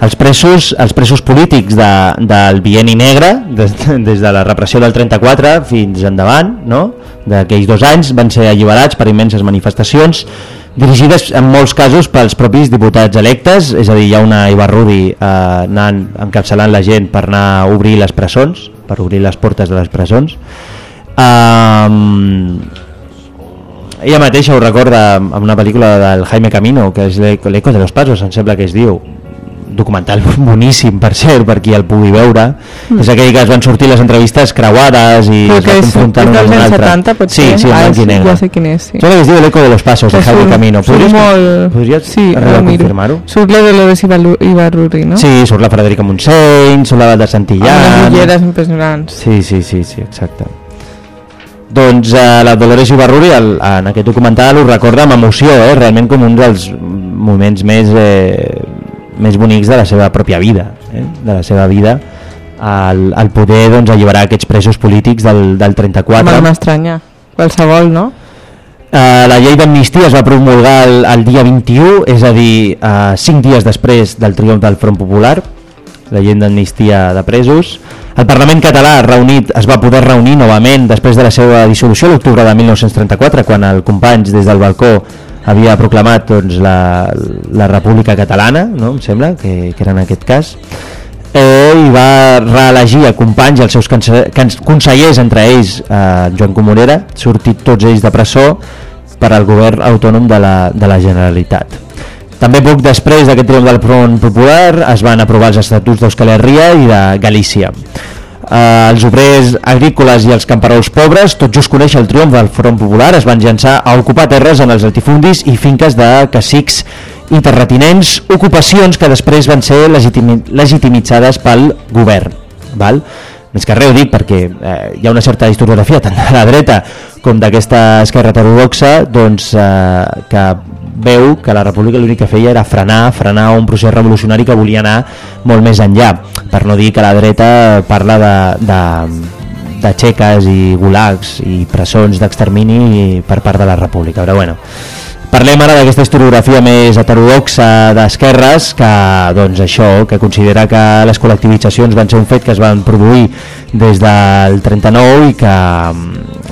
els presos, els presos polítics de, del bieni negre, des, des de la repressió del 34 fins endavant, no? d'aquells dos anys, van ser alliberats per immenses manifestacions, dirigides en molts casos pels propis diputats electes, és a dir, hi ha una Ibarrudi eh, anant, encapçalant la gent per anar a obrir les presons, per obrir les portes de les presons. Um, ella mateixa ho recorda amb una pel·lícula del Jaime Camino, que és l'Eco de los Pasos, em sembla que es diu, documental boníssim per cert, per qui el pugui veure mm. és aquell que es van sortir les entrevistes creuades i Però es va confrontar una amb una anys altra 70, pot sí, sí, Ah, sí, Ja sé quin és, sí. Sembla que es diu l'Eco de los Pasos de surt- Camino podries, molt... podries sí, confirmar-ho? Surt la Dolores Ibarruri, no? Sí, surt la Frederica Montseny, surt la de Amb Santillán les ulleres impressionants. Sí, sí, sí, sí, exacte. Doncs eh, la Dolores Ibarruri el, en aquest documental ho recorda amb emoció, eh, realment com un dels moments més, eh, més bonics de la seva pròpia vida, eh, de la seva vida, el, el poder doncs, alliberar aquests presos polítics del, del 34. Home, no m'estranya. Qualsevol, no? Eh, la llei d'amnistia es va promulgar el, el dia 21, és a dir, eh, 5 dies després del triomf del Front Popular, la llei d'amnistia de presos. El Parlament català reunit es va poder reunir novament després de la seva dissolució l'octubre de 1934, quan el Companys des del balcó havia proclamat doncs, la, la República Catalana, no? em sembla, que, que era en aquest cas eh, i va reelegir a Companys i els seus consellers, entre ells eh, Joan Comorera, sortit tots ells de presó per al govern autònom de la, de la Generalitat. També poc després d'aquest triomf del Front Popular es van aprovar els estatuts d'Euskal Herria i de Galícia. Eh, els obrers agrícoles i els camperols pobres, tot just conèixer el triomf del Front Popular, es van llançar a ocupar terres en els latifundis i finques de cacics i terratinents, ocupacions que després van ser legitimi legitimitzades pel govern. Val? Més que res ho dic perquè eh, hi ha una certa historiografia tant de la dreta com d'aquesta esquerra heterodoxa doncs, eh, que veu que la república l'únic que feia era frenar, frenar un procés revolucionari que volia anar molt més enllà, per no dir que la dreta parla de, de, de xeques i gulags i presons d'extermini per part de la república, però bueno Parlem ara d'aquesta historiografia més heterodoxa d'esquerres que, doncs això, que considera que les col·lectivitzacions van ser un fet que es van produir des del 39 i que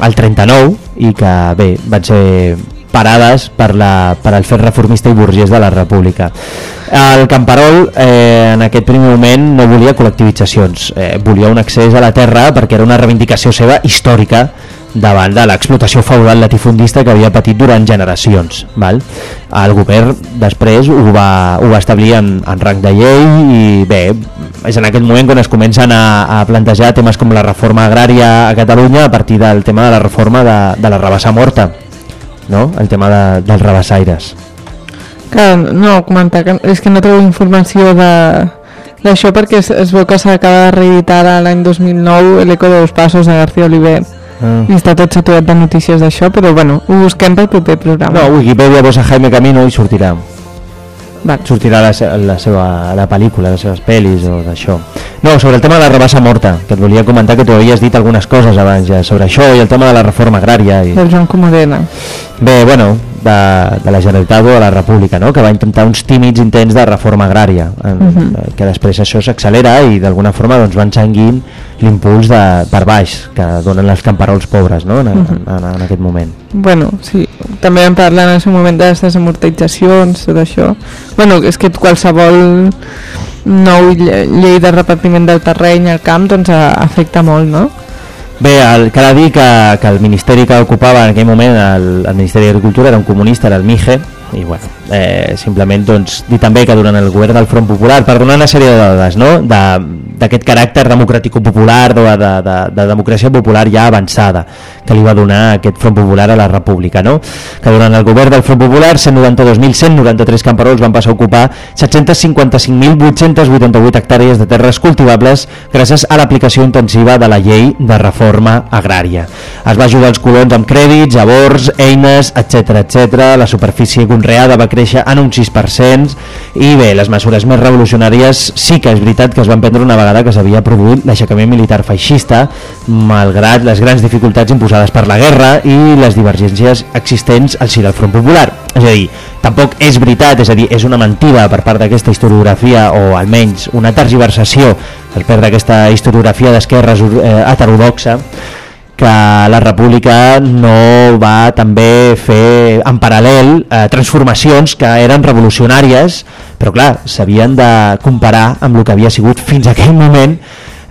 el 39 i que bé, van ser parades per, la, per al fet reformista i burgès de la república. El Camperol eh, en aquest primer moment no volia col·lectivitzacions, eh, volia un accés a la terra perquè era una reivindicació seva històrica davant de l'explotació feudal latifundista que havia patit durant generacions. Val? El govern després ho va, ho va establir en, en rang de llei i bé, és en aquest moment quan es comencen a, a plantejar temes com la reforma agrària a Catalunya a partir del tema de la reforma de, de la rebassa morta, no? el tema de, dels rebassaires. Que, no, comentar que és que no trobo informació de d'això perquè es, es veu que s'acaba de reeditar l'any 2009 l'Eco de los Passos de García Oliver Ah. i està tot saturat de notícies d'això però bueno, ho busquem pel proper programa No, Wikipedia posa Jaime Camino i sortirà. Val. sortirà la, la seva la pel·lícula, les seves pel·lis o d'això. No, sobre el tema de la rebassa morta, que et volia comentar que tu havies dit algunes coses abans ja sobre això i el tema de la reforma agrària. I... del Joan Comodena Bé, bueno, de, de la Generalitat o de la República, no? que va intentar uns tímids intents de reforma agrària, en, Mhm. que després això s'accelera i d'alguna forma doncs, van seguint l'impuls de per baix que donen els camperols pobres no? en, Mhm. en, en, en aquest moment. Bueno, sí, també vam parlar en el seu moment de les desamortitzacions, tot això. Bueno, és que qualsevol nou lle- llei de repartiment del terreny al camp doncs afecta molt, no? Bé, el, cal dir que, que el ministeri que ocupava en aquell moment el, el Ministeri d'Agricultura era un comunista, era el MIGE i bueno, eh, simplement doncs, dir també que durant el govern del Front Popular per donar una sèrie de dades no? de, d'aquest caràcter democràtico-popular o de, de, de democràcia popular ja avançada que li va donar aquest Front Popular a la República no? que durant el govern del Front Popular 192.193 camperols van passar a ocupar 755.888 hectàrees de terres cultivables gràcies a l'aplicació intensiva de la llei de reforma agrària es va ajudar els colons amb crèdits, abords, eines, etc etc. La superfície conreada va créixer en un 6% i bé, les mesures més revolucionàries sí que és veritat que es van prendre una vegada que s'havia produït l'aixecament militar feixista malgrat les grans dificultats imposades per la guerra i les divergències existents al si del Front Popular. És a dir, tampoc és veritat, és a dir, és una mentida per part d'aquesta historiografia o almenys una tergiversació per part d'aquesta historiografia d'esquerra eh, heterodoxa que la república no va també fer en paral·lel eh, transformacions que eren revolucionàries però clar, s'havien de comparar amb el que havia sigut fins aquell moment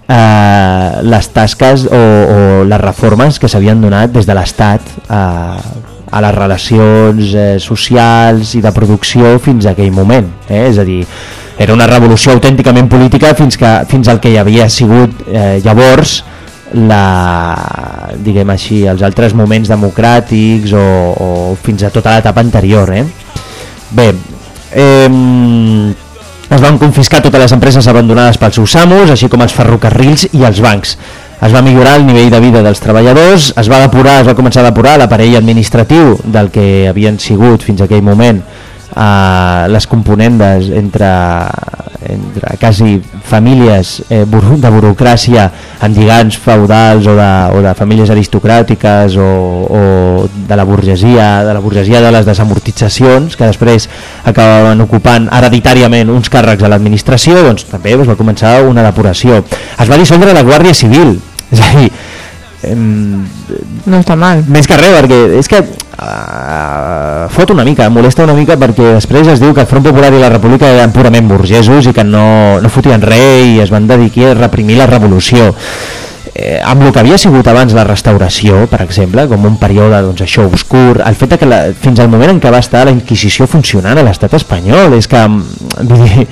eh, les tasques o, o les reformes que s'havien donat des de l'Estat eh, a les relacions eh, socials i de producció fins a aquell moment eh? és a dir, era una revolució autènticament política fins, que, fins al que hi havia sigut eh, llavors la, diguem així, els altres moments democràtics o, o fins a tota l'etapa anterior. Eh? Bé, eh, es van confiscar totes les empreses abandonades pels seus amos, així com els ferrocarrils i els bancs. Es va millorar el nivell de vida dels treballadors, es va depurar, es va començar a depurar l'aparell administratiu del que havien sigut fins aquell moment eh, les componendes entre, entre quasi famílies eh, de burocràcia amb lligants feudals o de, o de famílies aristocràtiques o, o de la burgesia de la burgesia de les desamortitzacions que després acabaven ocupant hereditàriament uns càrrecs a l'administració doncs també es va començar una depuració. Es va dissoldre la Guàrdia Civil és a dir no està mal. Més que res perquè és que uh, fot una mica, molesta una mica perquè després es diu que el Front Popular i la República eren purament burgesos i que no, no fotien res i es van dedicar a reprimir la revolució. Eh, amb el que havia sigut abans la restauració, per exemple, com un període doncs, això obscur, el fet que la, fins al moment en què va estar la Inquisició funcionant a l'estat espanyol, és que vull dir,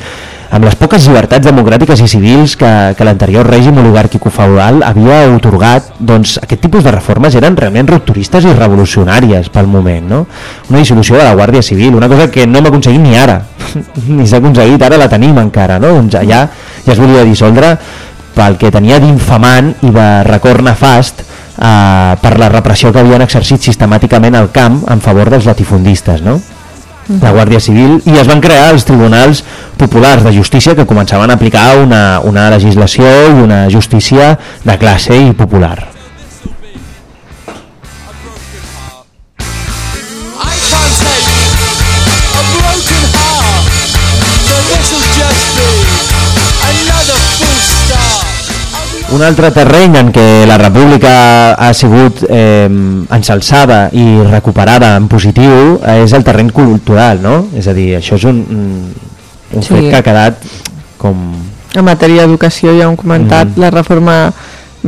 amb les poques llibertats democràtiques i civils que, que l'anterior règim oligàrquico-feudal havia otorgat, doncs aquest tipus de reformes eren realment rupturistes i revolucionàries pel moment, no? Una dissolució de la Guàrdia Civil, una cosa que no hem aconseguit ni ara, ni s'ha aconseguit, ara la tenim encara, no? Doncs allà ja es volia dissoldre pel que tenia d'infamant i de record nefast eh, per la repressió que havien exercit sistemàticament al camp en favor dels latifundistes, no? La Guàrdia Civil i es van crear els tribunals populars de justícia que començaven a aplicar una, una legislació i una justícia de classe i popular. Un altre terreny en què la república ha sigut eh, ensalçada i recuperada en positiu eh, és el terreny cultural, no? És a dir, això és un, un Sí. fet que ha quedat com... en matèria d'educació ja hem comentat, Mhm. la reforma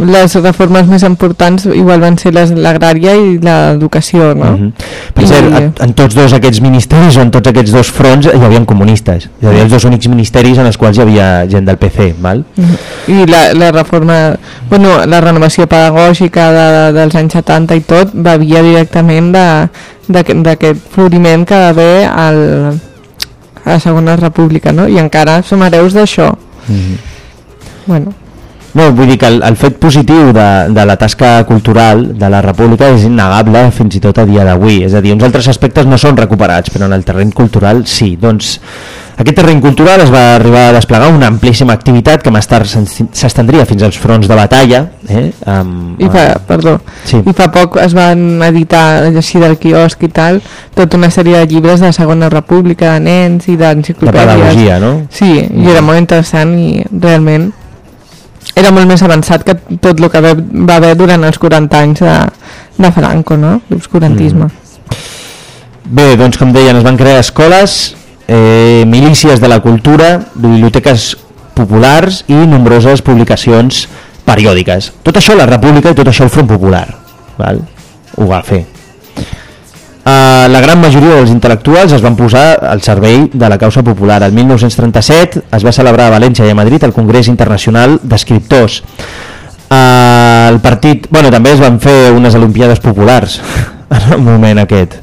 les reformes més importants igual van ser l'agrària i l'educació, no? Mhm. Per I- cert, en, en tots dos aquests ministeris o en tots aquests dos fronts hi havia comunistes. Hi havia els dos únics ministeris en els quals hi havia gent del PC. Val? i la, la reforma bueno, la renovació pedagògica de, dels anys 70 i tot bevia directament de- d'aquest floriment que va haver al, a la segona república no? i encara som hereus d'això bueno, No, vull dir que el, el fet positiu de, de la tasca cultural de la república és innegable fins i tot a dia d'avui. És a dir, uns altres aspectes no són recuperats, però en el terreny cultural sí. Doncs aquest terreny cultural es va arribar a desplegar una amplíssima activitat que més tard s'estendria fins als fronts de batalla. Eh? Amb, i fa, amb- perdó, Sí. i fa poc es van editar així del quiosc i tal tota una sèrie de llibres de segona república de nens i de d'enciclopèdies pedagogia, no? Sí, i era molt interessant i realment era molt més avançat que tot el que va haver durant els 40 anys de, de Franco, no? L'obscurantisme. Bé, doncs com deien, es van crear escoles, eh, milícies de la cultura, biblioteques populars i nombroses publicacions periòdiques. Tot això la República i tot això el Front Popular. Val? Ho va fer. Eh, la gran majoria dels intel·lectuals es van posar al servei de la causa popular. El 1937 es va celebrar a València i a Madrid el Congrés Internacional d'Escriptors. Eh, el partit, bueno, també es van fer unes Olimpiades populars en el moment aquest.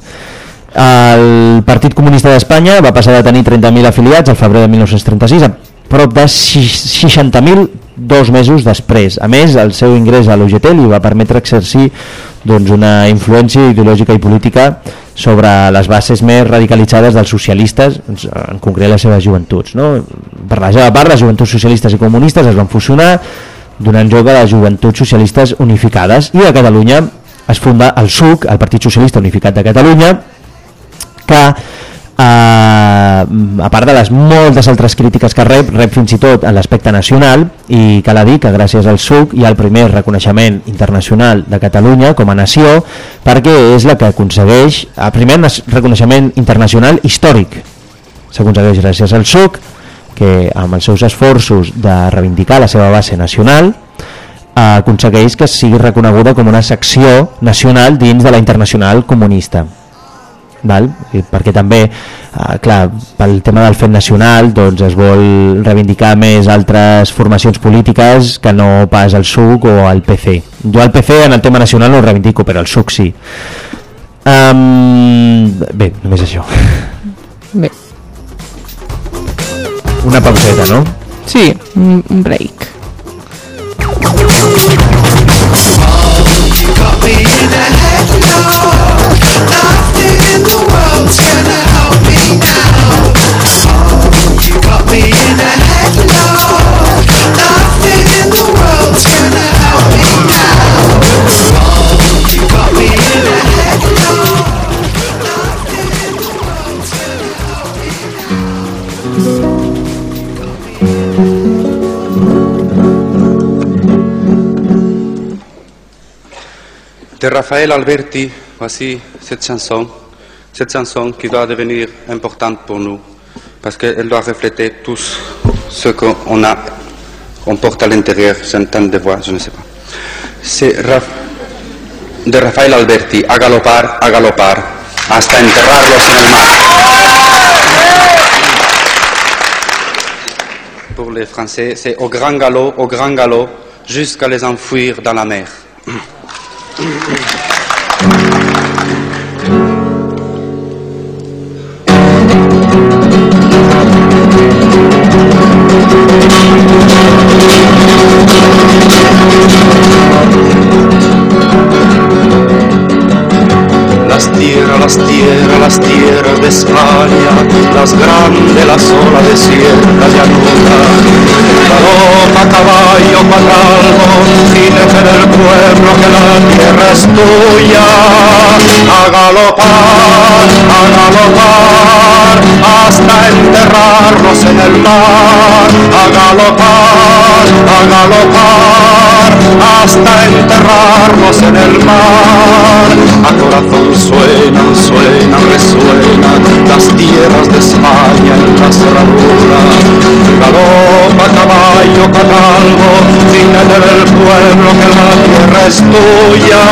El Partit Comunista d'Espanya va passar de tenir 30.000 afiliats al febrer de 1936 a prop de 60.000 dos mesos després. A més, el seu ingrés a l'UGT li va permetre exercir doncs, una influència ideològica i política sobre les bases més radicalitzades dels socialistes, doncs, en concret les seves joventuts. No? Per la seva part, les joventuts socialistes i comunistes es van fusionar donant lloc a les joventuts socialistes unificades i a Catalunya es funda el SUC, el Partit Socialista Unificat de Catalunya, que eh, a part de les moltes altres crítiques que rep, rep fins i tot en l'aspecte nacional i cal dir que gràcies al SUC hi ha el primer reconeixement internacional de Catalunya com a nació perquè és la que aconsegueix el primer reconeixement internacional històric s'aconsegueix gràcies al SUC que amb els seus esforços de reivindicar la seva base nacional eh, aconsegueix que sigui reconeguda com una secció nacional dins de la internacional comunista val? I perquè també eh, clar, pel tema del fet nacional doncs es vol reivindicar més altres formacions polítiques que no pas el SUC o el PC jo el PC en el tema nacional no el reivindico però el SUC sí um, bé, només això Bé, una pauseta, no? sí, un un break. De Raphaël Alberti, voici cette chanson, cette chanson qui doit devenir importante pour nous, parce qu'elle doit refléter tout ce qu'on a, on porte à l'intérieur, centaines de voix, je ne sais pas. C'est de Rafael Alberti, a galopar, a galopar, hasta enterrarlos en el mar. Pour les Français, c'est au grand galop, au grand galop, jusqu'à les enfouir dans la mer. Las tierras, las tierras, las tierras de España, las grandes, la sola desierta llanura. Galop a caballo, patralgo, jinete del pueblo, que la tierra es tuya. A galopar, a galopar, hasta enterrarnos en el mar. A galopar, a galopar, hasta enterrarnos en el mar. A corazón suenan, suenan, resuenan las tierras de España en la cerradura. Galopa caballo, catalgo, jinete del pueblo que la tierra es tuya.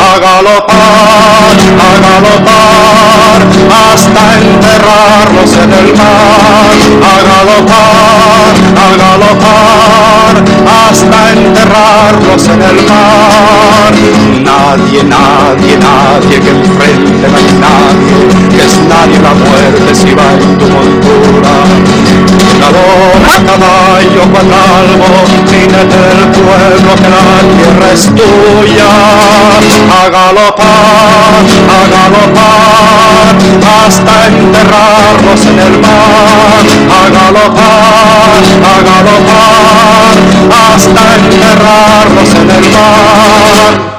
A galopar, a galopar, hasta enterrarlos en el mar. A galopar, a galopar, hasta enterrarlos en el mar. Nadie, nadie, nadie enfrente no hay nadie, que es nadie la muerte si va en tu montura. Galoppa a caballo cuadralgo, jinete del pueblo que la tierra es tuya. A galopar, a galopar, hasta enterrarlos en el mar. A galopar, a galopar, hasta enterrarlos en el mar.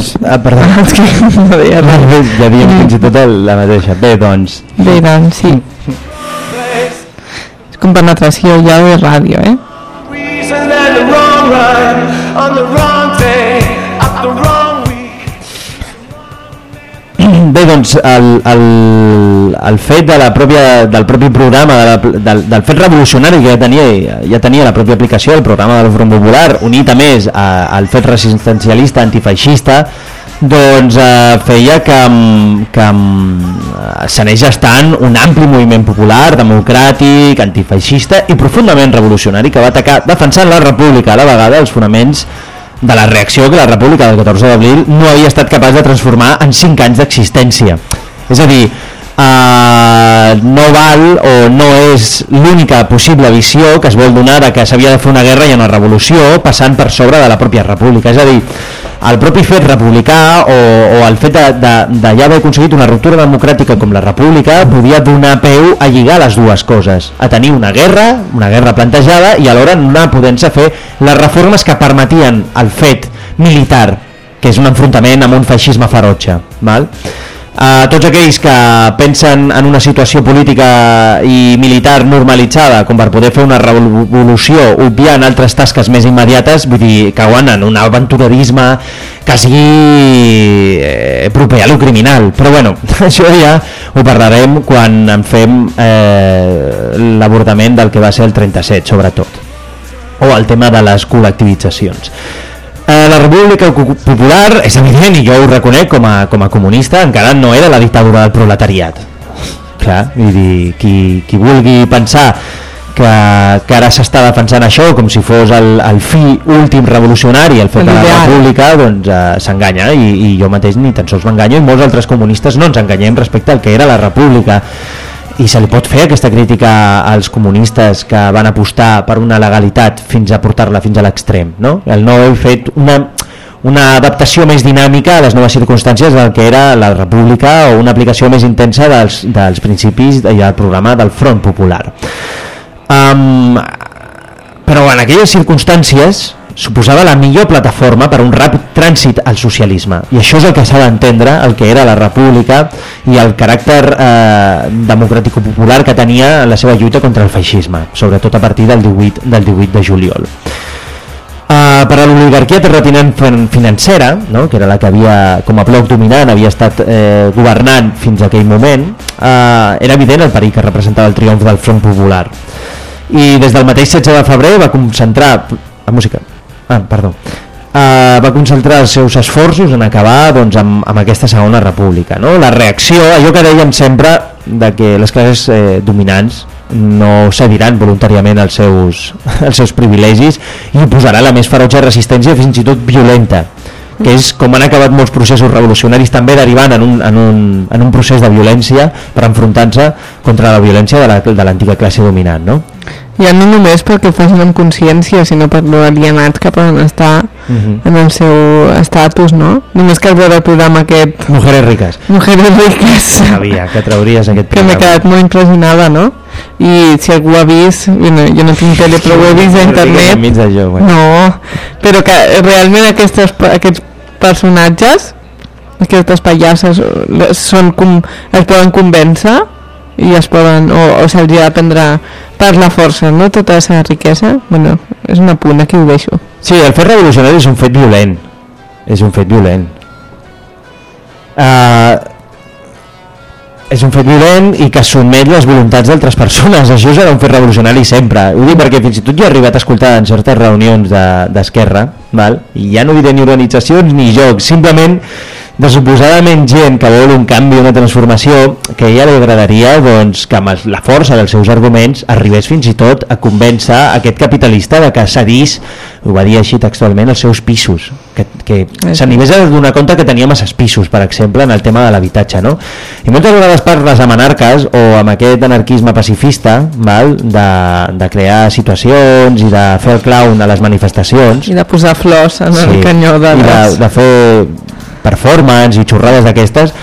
Doncs... Ah, perdó. És que no deia res. ja diem fins i tot el- la mateixa. Bé, doncs... Bé, doncs, sí. És compenetració ja de ràdio, eh? The wrong on the wrong day at the wrong Bé, doncs el, el, el fet de la pròpia, del propi programa, de la, del, del fet revolucionari que ja tenia, ja tenia la pròpia aplicació, el programa del Front Popular, unit a més a, al fet resistencialista, antifeixista, doncs eh, feia que, que mm, s'anés gestant un ampli moviment popular, democràtic, antifeixista i profundament revolucionari que va atacar defensant la república a la vegada els fonaments de la reacció que la república del 14 d'abril no havia estat capaç de transformar en 5 anys d'existència. És a dir, eh, no val o no és l'única possible visió que es vol donar de que s'havia de fer una guerra i una revolució passant per sobre de la pròpia república. És a dir, el propi fet republicà o, o el fet de, de, de ja haver aconseguit una ruptura democràtica com la república podia donar peu a lligar les dues coses, a tenir una guerra, una guerra plantejada i alhora anar podent-se fer les reformes que permetien el fet militar, que és un enfrontament amb un feixisme ferotge. Val? A tots aquells que pensen en una situació política i militar normalitzada com per poder fer una revolució obviant altres tasques més immediates, vull dir, cauen en un aventurerisme quasi eh, proper a lo criminal. Però bueno, això ja ho parlarem quan en fem eh, l'abordament del que va ser el 37, sobretot o el tema de les col·lectivitzacions. Eh, la República Popular és evident, i jo ho reconec com a, com a comunista, encara no era la dictadura del proletariat. Clar, vull dir, qui, qui vulgui pensar que, que ara s'està defensant això com si fos el, el fi últim revolucionari, el fet de la república, doncs eh, s'enganya i, i jo mateix ni tan sols m'enganyo i molts altres comunistes no ens enganyem respecte al que era la república i se li pot fer aquesta crítica als comunistes que van apostar per una legalitat fins a portar-la fins a l'extrem no? el no haver fet una, una adaptació més dinàmica a les noves circumstàncies del que era la república o una aplicació més intensa dels, dels principis i del programa del Front Popular um, però en aquelles circumstàncies suposava la millor plataforma per a un ràpid trànsit al socialisme i això és el que s'ha d'entendre el que era la república i el caràcter eh, democràtico-popular que tenia en la seva lluita contra el feixisme sobretot a partir del 18, del 18 de juliol Uh, per a l'oligarquia terratinent fin- financera, no? que era la que havia, com a bloc dominant, havia estat eh, governant fins a aquell moment, uh, era evident el perill que representava el triomf del Front Popular. I des del mateix 16 de febrer va concentrar... La música. Ah, perdó. Uh, va concentrar els seus esforços en acabar doncs, amb, amb aquesta segona república. No? La reacció, allò que dèiem sempre, de que les classes eh, dominants no cediran voluntàriament els seus, els seus privilegis i oposaran la més ferotge resistència fins i tot violenta que és com han acabat molts processos revolucionaris també derivant en un, en un, en un procés de violència per enfrontar-se contra la violència de la- de l'antiga classe dominant no? Ja no només perquè ho facin amb consciència, sinó per lo alienats que poden estar Mhm. en el seu estatus, no? Només cal veure el programa aquest Mujeres riques Mujeres riques sabia que trauries aquest que m'he programa. quedat molt impressionada, no? I si algú ha vist, bueno, jo no tinc tele però ho he vist a internet Enmig de jo, bueno. No, però que realment aquestes, aquests personatges, aquestes pallasses, són com, es poden convèncer i es poden, o, o ha de prendre per la força, no? Tota aquesta riquesa. Bueno, és un apunt, aquí ho deixo. Sí, el fet revolucionari és un fet violent. És un fet violent. Uh, és un fet violent i que sotmet les voluntats d'altres persones. Això serà un fet revolucionari sempre. Ho dic perquè fins i tot jo he arribat a escoltar en certes reunions de- d'Esquerra, val? i ja no hi ni organitzacions ni jocs, simplement de suposadament gent que vol un canvi, una transformació, que a ella li agradaria doncs, que amb la força dels seus arguments arribés fins i tot a convèncer aquest capitalista de que cedís, ho va dir així textualment, els seus pisos, que, que s'animés a donar compte que tenia masses pisos, per exemple, en el tema de l'habitatge, no? I moltes vegades parles amb anarques o amb aquest anarquisme pacifista, val? De, de crear situacions i de fer el clown a les manifestacions, I de posar flors en el canyó de i de, les... de fer performance i xorrades d'aquestes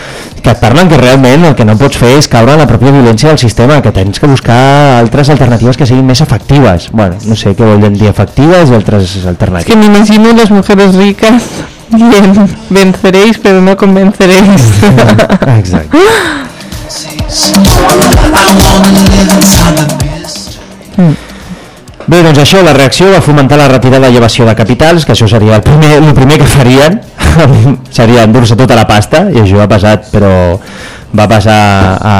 que et parlen que realment el que no pots fer és caure en la pròpia violència del sistema que tens que buscar altres alternatives que siguin més efectives bueno, no sé què volen dir efectives i altres És que alternatives m'imagino les mujeres riques dient venceréis pero no convenceréis. Exacte. Bé, doncs això, la reacció va fomentar la retirada i evasió de capitals, que això seria el primer, el primer que farien, seria endur-se tota la pasta, i això ha passat, però va passar a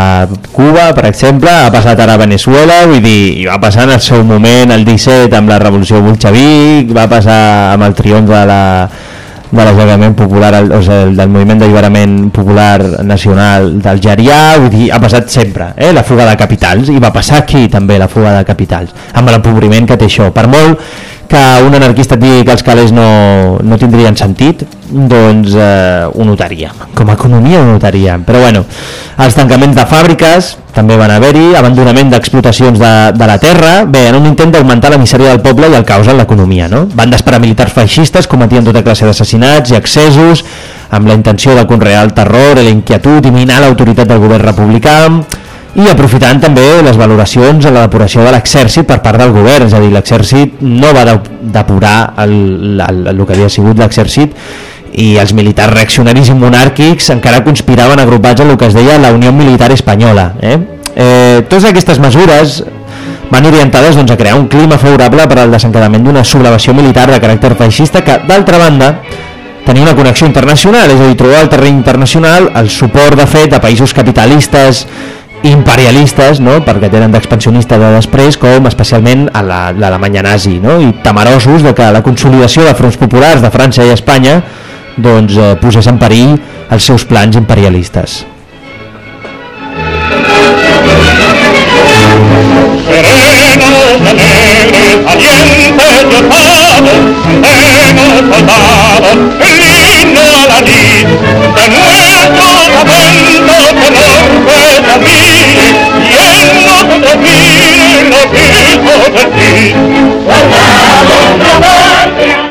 Cuba, per exemple, ha passat ara a Venezuela, vull dir, i va passar en el seu moment, el 17, amb la revolució bolxevic, va passar amb el triomf de la de l'alliberament popular, el- o sigui, del moviment d'alliberament popular nacional d'Algerià, vull dir, ha passat sempre, eh, la fuga de capitals, i va passar aquí també la fuga de capitals, amb l'empobriment que té això. Per molt que un anarquista et digui que els calés no, no tindrien sentit, doncs eh, ho notaríem. Com a economia ho notaríem. Però bueno, els tancaments de fàbriques també van haver-hi, abandonament d'explotacions de, de la terra, bé, en un intent d'augmentar la misèria del poble i el caos en l'economia, no? Bandes paramilitars feixistes cometien tota classe d'assassinats i accessos amb la intenció de conrear el terror la inquietud i minar l'autoritat del govern republicà i aprofitant també les valoracions en la depuració de l'exèrcit per part del govern, és a dir, l'exèrcit no va de- depurar el, el, el, que havia sigut l'exèrcit i els militars reaccionaris i monàrquics encara conspiraven agrupats en el que es deia la Unió Militar Espanyola. Eh? Eh, totes aquestes mesures van orientades doncs, a crear un clima favorable per al desencadament d'una sublevació militar de caràcter feixista que, d'altra banda, tenia una connexió internacional, és a dir, trobar al terreny internacional el suport de fet a països capitalistes imperialistes, no? perquè tenen d'expansionista de després, com especialment a la- l'Alemanya nazi, no? i temerosos de que la consolidació de fronts populars de França i Espanya doncs, eh, posés en perill els seus plans imperialistes. Hemos a la lid de nuestros lamentos honor vuestra vida y en nosotros miren los hijos del Cid. Soldados de patria.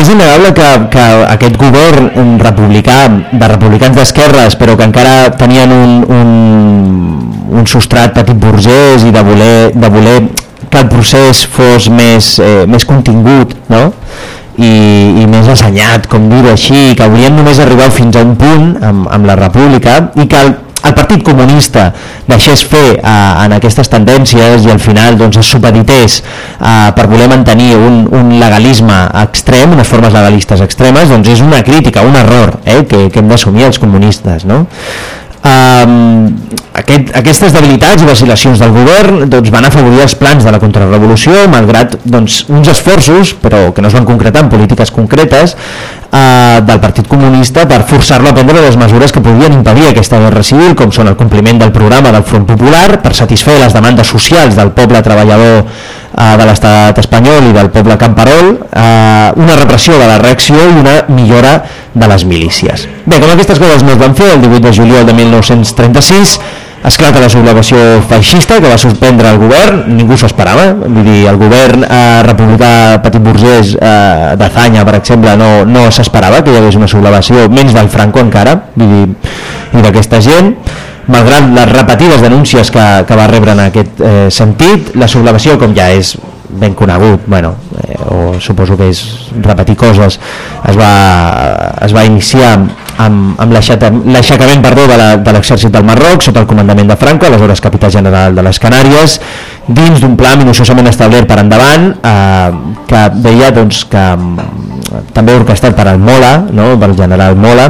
És innegable que, que aquest govern republicà, de republicans d'esquerres, però que encara tenien un, un, un substrat petit burgès i de voler, de voler que el procés fos més, eh, més contingut, no? I, i més assenyat, com dir-ho així, que volien només arribar fins a un punt amb, amb la república i que el, el Partit Comunista deixés fer eh, en aquestes tendències i al final doncs, es supedités eh, per voler mantenir un, un legalisme extrem, unes formes legalistes extremes, doncs és una crítica, un error eh, que, que hem d'assumir els comunistes. No? Um, aquest, aquestes debilitats i vacil·lacions del govern doncs, van afavorir els plans de la contrarrevolució malgrat doncs, uns esforços però que no es van concretar en polítiques concretes eh, del Partit Comunista per forçar-lo a prendre les mesures que podien impedir aquesta guerra civil com són el compliment del programa del Front Popular per satisfer les demandes socials del poble treballador eh, de l'estat espanyol i del poble camperol, eh, una repressió de la reacció i una millora de les milícies. Bé, com aquestes coses no es van fer, el 18 de juliol de 1936 esclata la sublevació feixista que va sorprendre el govern, ningú s'ho esperava, vull dir, el govern eh, republicà petit burgès eh, de Zanya, per exemple, no, no s'esperava que hi hagués una sublevació, menys del Franco encara, vull dir, i d'aquesta gent, malgrat les repetides denúncies que, que va rebre en aquest eh, sentit, la sublevació, com ja és ben conegut, bueno, eh, o suposo que és repetir coses, es va, es va iniciar amb, amb l'aixecament perdó, de la- de l'exèrcit del Marroc sota el comandament de Franco, aleshores capità general de les Canàries, dins d'un pla minuciosament establert per endavant eh, que veia doncs, que mm, també orquestat per el Mola, no? per el general Mola,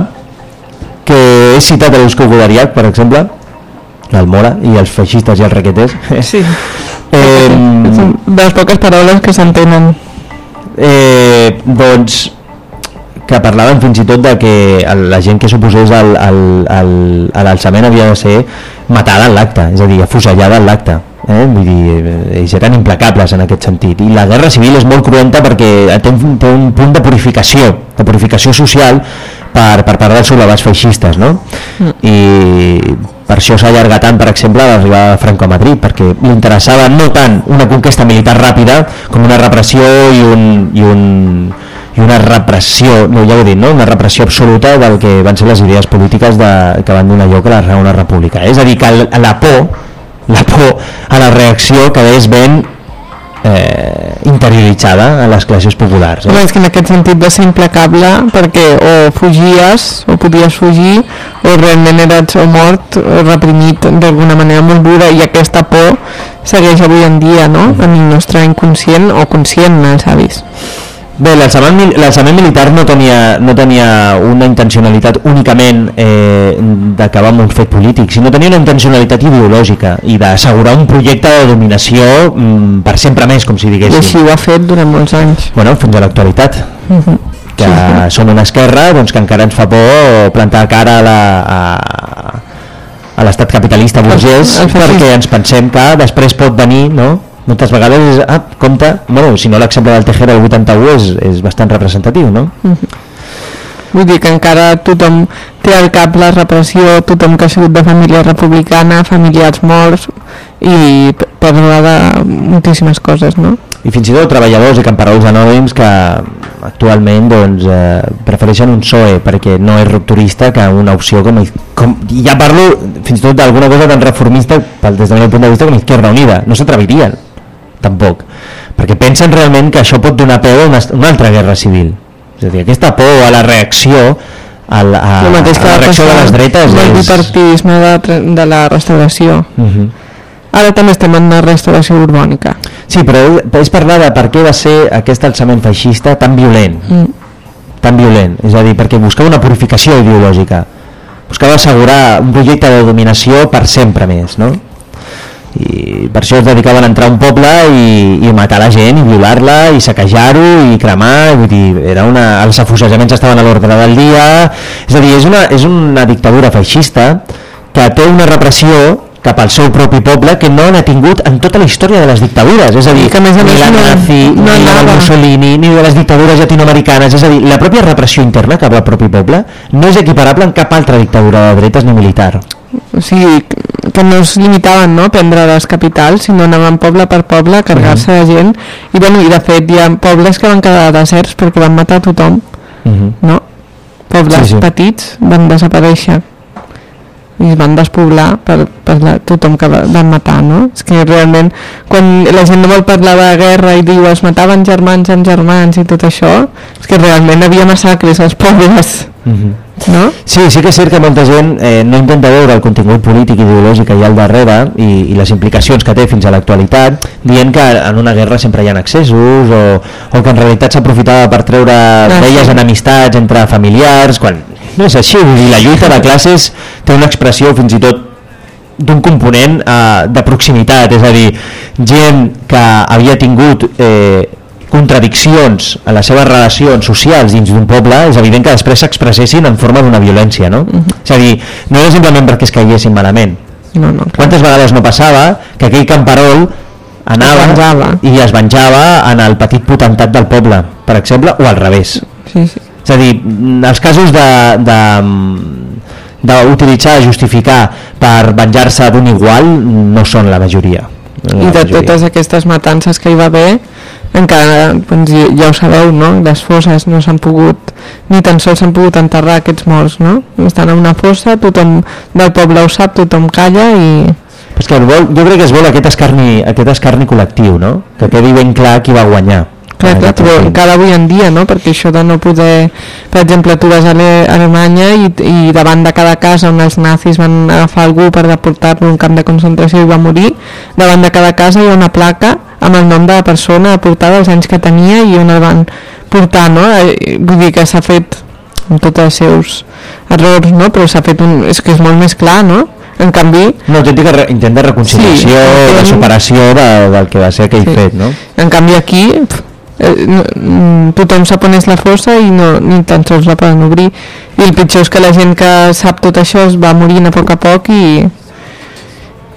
que és citat a l'Eusco Godariac, per exemple, el Mola i els feixistes i els requeters. Sí. Eh, de les poques paraules que s'entenen. eh, doncs que parlaven fins i tot de que la gent que s'oposés al, al, al, a l'alçament havia de ser matada en l'acte, és a dir, afusellada en l'acte. Eh? Vull dir, ells eren implacables en aquest sentit. I la guerra civil és molt cruenta perquè té un, té un punt de purificació, de purificació social per, per part dels sublevats feixistes, no? I per això s'ha allargat tant, per exemple, l'arribada de Franco a Madrid, perquè li interessava no tant una conquesta militar ràpida com una repressió i un, i un, i una repressió, no, ja ho he dit, no? una repressió absoluta del que van ser les idees polítiques de, que van donar lloc a la una república. És a dir, que la por, la por a la reacció quedés ben eh, interioritzada a les classes populars. Eh? és que en aquest sentit va ser implacable perquè o fugies o podies fugir o realment eres o mort o reprimit d'alguna manera molt dura i aquesta por segueix avui en dia no? en el nostre inconscient o conscient els avis Bé, l'alçament mil- l'alçament militar no tenia, no tenia una intencionalitat únicament eh, d'acabar amb un fet polític, sinó tenia una intencionalitat ideològica i d'assegurar un projecte de dominació mm, per sempre més, com si i així diguéssim. ho ha fet durant molts anys Bueno, fins a l'actualitat. Que som una esquerra doncs, que encara ens fa por plantar cara a la, a, a l'estat capitalista burgès el perquè ens pensem que després pot venir, no? Moltes vegades és, ah, compte, bueno, si no l'exemple del Tejera el 81 és, és bastant representatiu, no? vull dir que encara tothom té al cap la repressió tothom que ha sigut de família republicana familiars morts i p- parlar de moltíssimes coses no? i fins i tot treballadors i camperols anònims que actualment doncs, eh, prefereixen un PSOE perquè no és rupturista que una opció com, com i ja parlo fins i tot d'alguna cosa tan reformista pel, des del meu punt de vista com Izquierda Unida no s'atrevirien tampoc. Perquè pensen realment que això pot donar peu a una, una altra guerra civil. És a dir, aquesta por a la reacció a la, a, el mateix que a la reacció de les dretes amb el és... bipartidisme de, de la restauració. Uh -huh. ara també estem en una restauració urbònica Sí, però és parlar de per què va ser aquest alçament feixista tan violent, mm. tan violent, és a dir, perquè buscava una purificació ideològica, buscava assegurar un projecte de dominació per sempre més, no? I per això es dedicaven a entrar a un poble i, i matar la gent, i violar-la, i saquejar-ho, i cremar, vull dir, era una, els afusellaments estaven a l'ordre del dia, és a dir, és una, és una dictadura feixista que té una repressió cap al seu propi poble que no n'ha tingut en tota la història de les dictadures, és a dir, I que, a més a ni més, la no- nazi, no ni la del anava. Mussolini, ni de les dictadures llatinoamericanes, és a dir, la pròpia repressió interna cap al propi poble no és equiparable en cap altra dictadura de dretes ni militar. O sigui que no es limitaven no, a prendre les capitals sinó anaven poble per poble a carregar-se de gent i, bueno, i de fet hi ha pobles que van quedar deserts perquè van matar tothom Uh -huh. no? pobles Sí, sí. petits van desaparèixer i es van despoblar per, per la, tothom que va- van matar no? és que realment quan la gent no vol parlar de guerra i diu es mataven germans amb germans i tot això és que realment havia massacres als pobles Uh -huh. No? Sí, sí que és cert que molta gent eh, no intenta veure el contingut polític i ideològic que hi ha al darrere i, i les implicacions que té fins a l'actualitat dient que en una guerra sempre hi ha excessos o, o que en realitat s'aprofitava per treure sí. velles enemistats entre familiars quan no és així, dir, la lluita de classes té una expressió fins i tot d'un component eh, de proximitat, és a dir, gent que havia tingut eh, contradiccions a les seves relacions socials dins d'un poble, és evident que després s'expressessin en forma d'una violència, no? És a dir, no era simplement perquè es caiguessin malament. no, no, clar. Quantes vegades no passava que aquell camperol anava Es venjava. i es venjava en el petit potentat del poble, per exemple, o al revés. sí, sí. És a dir, els casos de, de, d'utilitzar, justificar per venjar-se d'un igual no són la majoria. La i de majoria. totes aquestes matances que hi va haver encara, doncs, ja- ho sabeu no? les fosses no s'han pogut ni tan sols s'han pogut enterrar aquests morts no? estan en una fossa, tothom del poble ho sap, tothom calla i És que vol, jo crec que es vol aquest escarni, aquest escarni col·lectiu, no? que quedi ben clar qui va guanyar. Clar, clar, però encara avui en dia no? perquè això de no poder per exemple, tu vas a Ale- Alemanya i, i davant de cada casa on els nazis van agafar algú per deportar-lo a un camp de concentració i va morir davant de cada casa hi ha una placa amb el nom de la persona aportada els anys que tenia i on el van portar no? Eh, vull dir que s'ha fet amb tots els seus errors no? però s'ha fet un... és que és molt més clar no? en canvi Un autèntic re- intent de reconciliació, Sí, de superació de, del que va ser aquell Sí. fet, no? En canvi aquí pf, eh, mm, tothom sap on és la fossa i no, ni tan sols la poden obrir i el pitjor és que la gent que sap tot això es va morint a poc a poc i,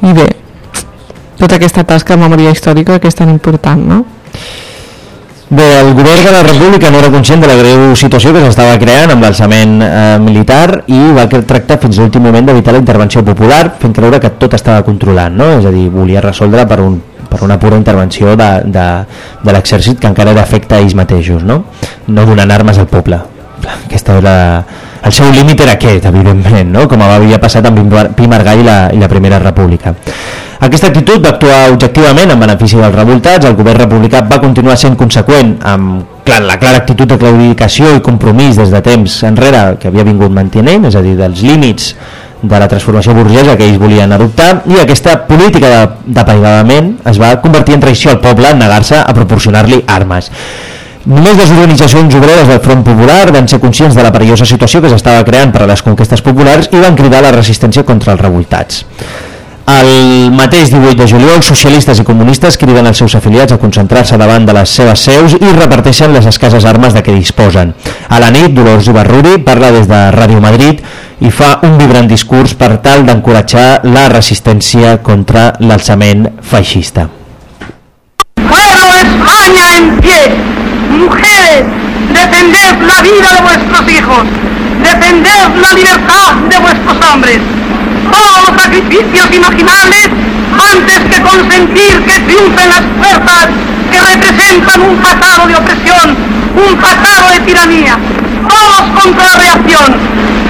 i bé tota aquesta tasca de memòria històrica que és tan important no? Bé, el govern de la República no era conscient de la greu situació que s'estava creant amb l'alçament eh, militar i va tractar fins a l'últim moment d'evitar la intervenció popular fent creure que tot estava controlant, no? És a dir, volia resoldre per, un, per una pura intervenció de, de, de l'exèrcit que encara era efecte a ells mateixos, no? No donant armes al poble. Aquesta era, el seu límit era aquest, evidentment, no? com havia passat amb Pim Mar- Pi Margall i la, i la Primera República. Aquesta actitud va actuar objectivament en benefici dels revoltats, el govern republicà va continuar sent conseqüent amb clar, la clara actitud de claudicació i compromís des de temps enrere que havia vingut mantenint, és a dir, dels límits de la transformació burgesa que ells volien adoptar i aquesta política de, d'apaivament es va convertir en traïció al poble en negar-se a proporcionar-li armes. Només les organitzacions obreres del Front Popular van ser conscients de la perillosa situació que s'estava creant per a les conquestes populars i van cridar la resistència contra els revoltats. El mateix 18 de juliol, socialistes i comunistes criden els seus afiliats a concentrar-se davant de les seves seus i reparteixen les escasses armes de què disposen. A la nit, Dolors Ibarruri parla des de Ràdio Madrid i fa un vibrant discurs per tal d'encoratjar la resistència contra l'alçament feixista. De España en pie, mujeres, defended la vida de vuestros hijos, defended la libertad de vuestros hombres. Todos los sacrificios imaginables antes que consentir que triunfen las fuerzas que representan un pasado de opresión, un pasado de tiranía. Todos contra la reacción,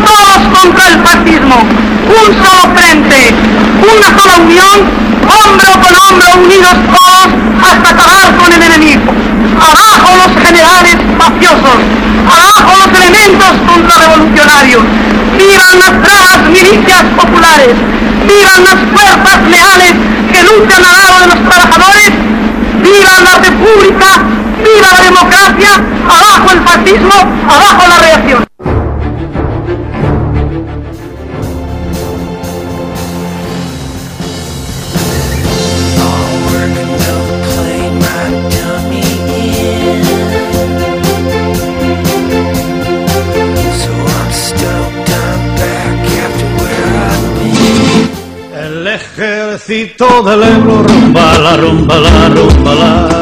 todos contra el fascismo, un solo frente, una sola unión, hombro con hombro unidos todos hasta acabar con el enemigo. Abajo los generales mafiosos, abajo los elementos contrarrevolucionarios. Vivan las bravas milicias populares, vivan las fuerzas leales que luchan al lado de los trabajadores, viva la república, viva la democracia, abajo el fascismo, abajo la reacción. Ejército del Ebro rumba la rumba la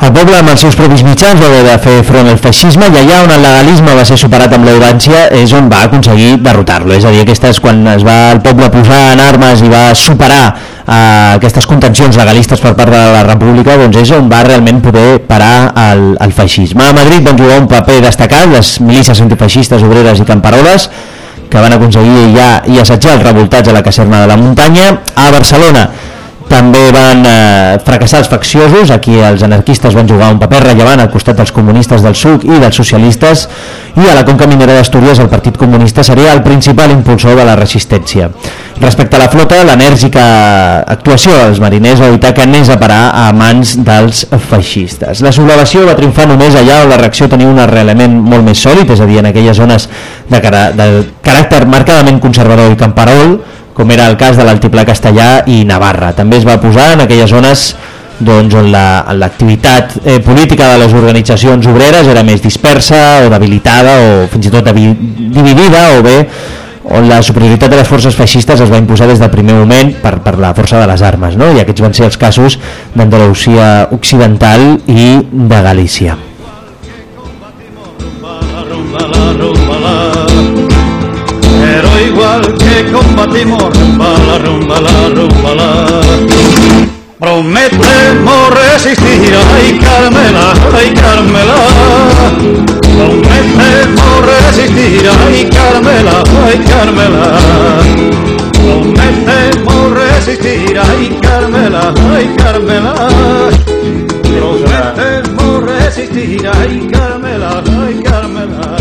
El poble amb els seus propis mitjans va haver de fer front al feixisme i allà on el legalisme va ser superat amb l'eurància és on va aconseguir derrotar-lo. És a dir, aquesta és quan es va el poble posar en armes i va superar eh, aquestes contencions legalistes per part de la república, doncs és on va realment poder parar el, el feixisme. A Madrid van jugar un paper destacat les milícies antifeixistes, obreres i camperoles que van aconseguir aïllar i assetjar els revoltats a la caserna de la muntanya. A Barcelona també van eh, fracassar els facciosos, aquí els anarquistes van jugar un paper rellevant al costat dels comunistes del SUC i dels socialistes i a la Conca Minera d'Astúries el Partit Comunista seria el principal impulsor de la resistència. Respecte a la flota, l'enèrgica actuació dels mariners va evitar que anés a parar a mans dels feixistes. La sublevació va triomfar només allà on la reacció tenia un arrelament molt més sòlid, és a dir, en aquelles zones de, cara de caràcter marcadament conservador i camperol, com era el cas de l'altiplà castellà i Navarra. També es va posar en aquelles zones doncs, on la- on l'activitat la, eh, política de les organitzacions obreres era més dispersa o debilitada o fins i tot dividida o bé on la superioritat de les forces feixistes es va imposar des del primer moment per, per la força de les armes no? i aquests van ser els casos d'Andalusia Occidental i de Galícia. Combatimos rumba la rumba la rumba la. Prometemos resistir ay Carmela ay Carmela. Prometemos resistir ay Carmela ay Carmela. Prometemos resistir ay Carmela ay Carmela. Prometemos resistir ay Carmela ay Carmela.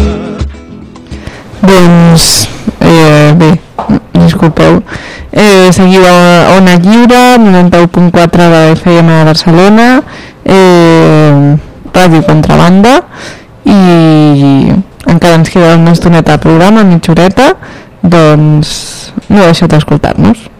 Doncs, eh, disculpeu. Eh, seguiu a Ona Lliure, 91.4 de FM a Barcelona, eh, Ràdio Contrabanda, i encara ens queda una estoneta de programa, mitja horeta, doncs no deixeu d'escoltar-nos.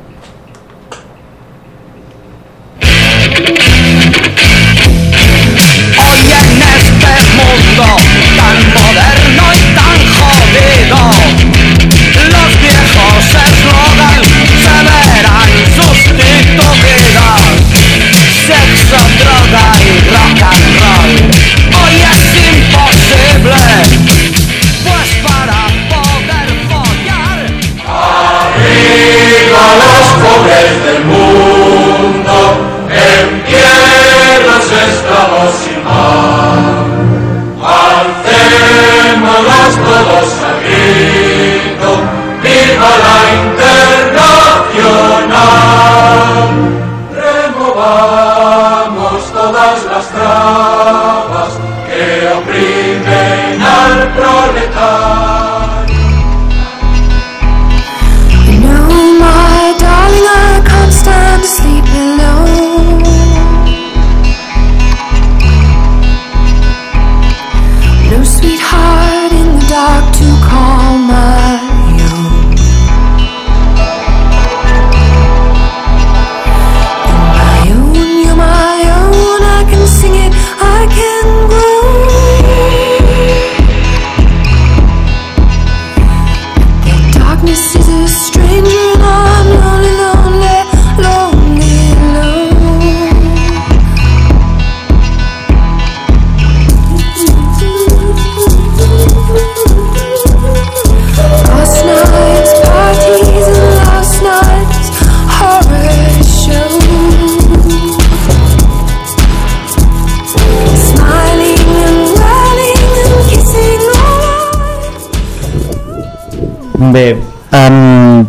Bé, um,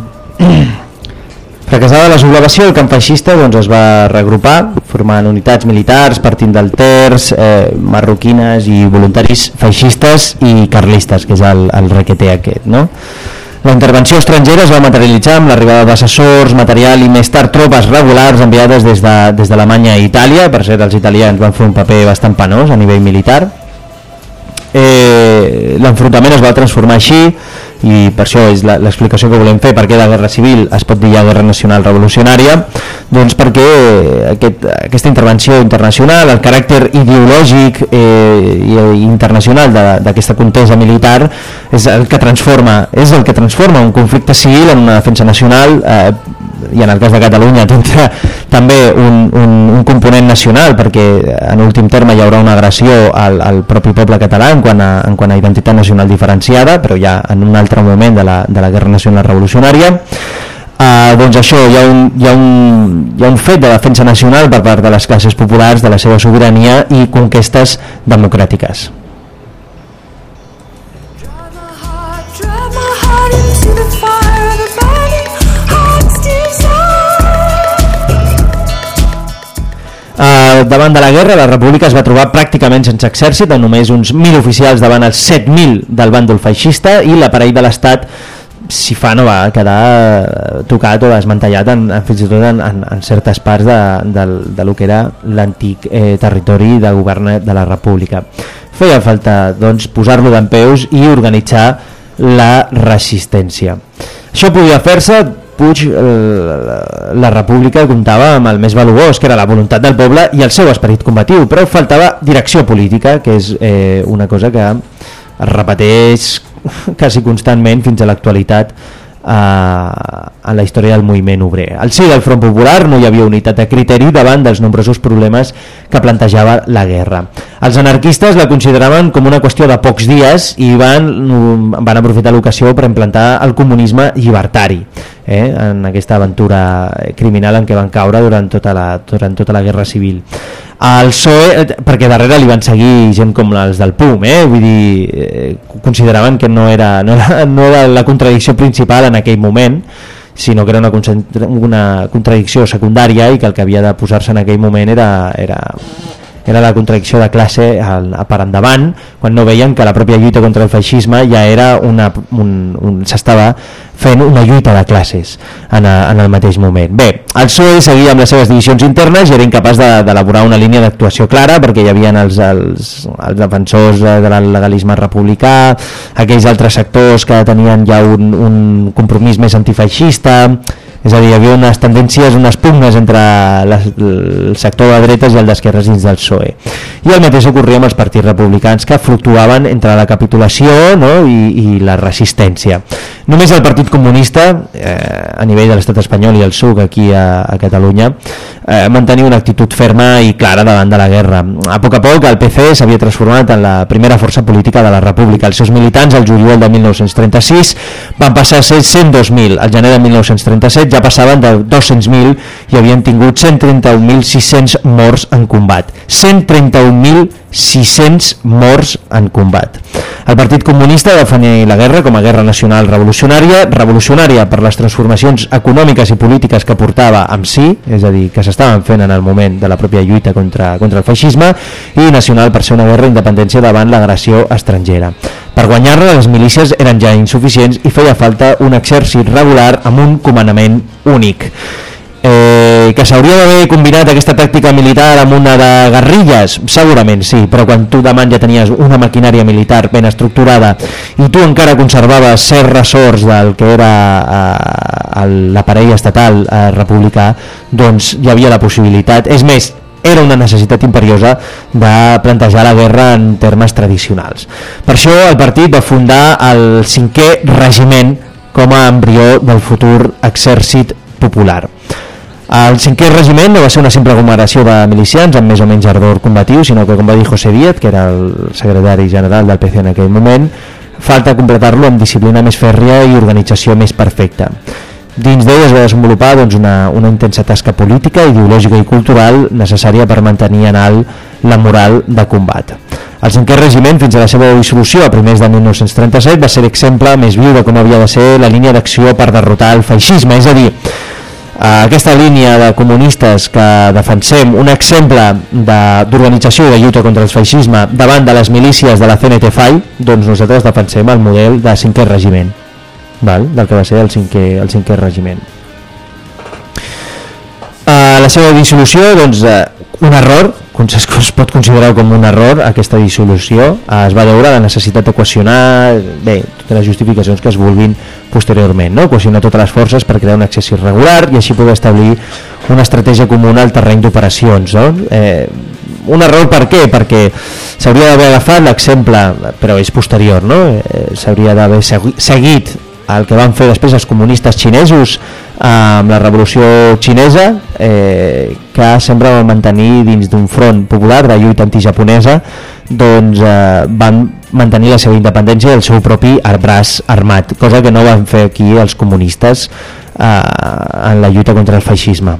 fracassada la sublevació, el camp feixista doncs, es va regrupar, formant unitats militars, partint del terç, eh, marroquines i voluntaris feixistes i carlistes, que és el, el requeté aquest. No? La intervenció estrangera es va materialitzar amb l'arribada d'assessors, material i més tard tropes regulars enviades des de, des d'Alemanya a Itàlia, per cert els italians van fer un paper bastant penós a nivell militar, eh, l'enfrontament es va transformar així i per això és l'explicació que volem fer perquè la guerra civil es pot dir ja guerra nacional revolucionària doncs perquè aquest, aquesta intervenció internacional, el caràcter ideològic eh, i internacional d'aquesta contesa militar és el que transforma és el que transforma un conflicte civil en una defensa nacional eh, i en el cas de Catalunya tindrà també un, un, un component nacional perquè en últim terme hi haurà una agressió al, al propi poble català en quant, a, en quant a identitat nacional diferenciada però ja en un altre moment de la, de la Guerra Nacional Revolucionària Uh, doncs això, hi ha, un, hi, ha un, hi ha un fet de defensa nacional per part de les classes populars de la seva sobirania i conquestes democràtiques. Uh, davant de la guerra, la república es va trobar pràcticament sense exèrcit, amb només uns 1.000 oficials davant els 7.000 del bàndol feixista i l'aparell de l'Estat si fa no va quedar eh, tocat o desmantellat en, en, fins i tot en, en, en certes parts de, de, de lo que era l'antic eh, territori de govern de la república. Feia falta doncs, posar-lo d'en peus i organitzar la resistència això podia fer-se Puig, eh, la república comptava amb el més valuós, que era la voluntat del poble i el seu esperit combatiu, però faltava direcció política, que és eh, una cosa que es repeteix quasi constantment fins a l'actualitat en la història del moviment obrer. Al si del Front Popular no hi havia unitat de criteri davant dels nombrosos problemes que plantejava la guerra. Els anarquistes la consideraven com una qüestió de pocs dies i van, van aprofitar l'ocasió per implantar el comunisme llibertari eh, en aquesta aventura criminal en què van caure durant tota la, durant tota la guerra civil. El PSOE, eh, perquè darrere li van seguir gent com els del PUM, eh? vull dir, eh, consideraven que no era, no, era, no era la contradicció principal en aquell moment, sinó que era una, una contradicció secundària i que el que havia de posar-se en aquell moment era, era, era la contradicció de classe al, a per endavant, quan no veien que la pròpia lluita contra el feixisme ja era una, un, un, s'estava fent una lluita de classes en, a, en el mateix moment. Bé, el PSOE seguia amb les seves divisions internes i era incapaç de- d'elaborar una línia d'actuació clara perquè hi havia els, els, els defensors eh, del legalisme republicà, aquells altres sectors que tenien ja un, un compromís més antifeixista, és a dir, hi havia unes tendències, unes pugnes entre les, el sector de dretes i el d'esquerres dins del PSOE. I el mateix ocorria amb els partits republicans que fluctuaven entre la capitulació no? I, i la resistència. Només el Partit Comunista, eh, a nivell de l'estat espanyol i el SUC aquí a, a Catalunya, eh, mantenia una actitud ferma i clara davant de la guerra. A poc a poc el PC s'havia transformat en la primera força política de la República. Els seus militants, al juliol de 1936, van passar a ser 102.000. Al gener de 1937 ja passaven de 200.000 i havien tingut 131.600 morts en combat. 131.600 morts en combat. El Partit Comunista va definir la guerra com a guerra nacional revolucionària, revolucionària per les transformacions econòmiques i polítiques que portava amb si, és a dir, que s'estaven fent en el moment de la pròpia lluita contra, contra el feixisme, i nacional per ser una guerra d'independència davant l'agressió estrangera. Per guanyar-la, les milícies eren ja insuficients i feia falta un exèrcit regular amb un comandament únic. Eh, que s'hauria d'haver combinat aquesta tàctica militar amb una de guerrilles? Segurament sí, però quan tu davant ja tenies una maquinària militar ben estructurada i tu encara conservaves certs ressorts del que era eh, el- l'aparell estatal eh, republicà, doncs hi havia la possibilitat. És més, era una necessitat imperiosa de plantejar la guerra en termes tradicionals. Per això el partit va fundar el cinquè regiment com a embrió del futur exèrcit popular. El cinquè regiment no va ser una simple aglomeració de milicians amb més o menys ardor combatiu, sinó que, com va dir José Díaz, que era el secretari general del PC en aquell moment, falta completar-lo amb disciplina més fèrria i organització més perfecta. Dins d'ell es va desenvolupar doncs, una, una intensa tasca política, ideològica i cultural necessària per mantenir en alt la moral de combat. El cinquè regiment, fins a la seva dissolució a primers de 1937, va ser l'exemple més viu de com havia de ser la línia d'acció per derrotar el feixisme, és a dir, a aquesta línia de comunistes que defensem un exemple d'organització i de lluita contra el feixisme davant de les milícies de la CNT FAI, doncs nosaltres defensem el model de cinquè regiment, val? del que va ser el cinquè, el cinquè regiment. A la seva dissolució, doncs, eh, un error, es pot considerar com un error aquesta dissolució, eh, es va veure la necessitat de cohesionar, bé, totes les justificacions que es vulguin posteriorment, no? cohesionar totes les forces per crear un accés irregular i així poder establir una estratègia comuna al terreny d'operacions. No? Eh, un error per què? Perquè s'hauria d'haver agafat l'exemple, però és posterior, no? eh, s'hauria d'haver segui- seguit el que van fer després els comunistes xinesos eh, amb la revolució xinesa eh, que sempre van mantenir dins d'un front popular de lluita antijaponesa doncs eh, van mantenir la seva independència i el seu propi braç armat, cosa que no van fer aquí els comunistes eh, en la lluita contra el feixisme.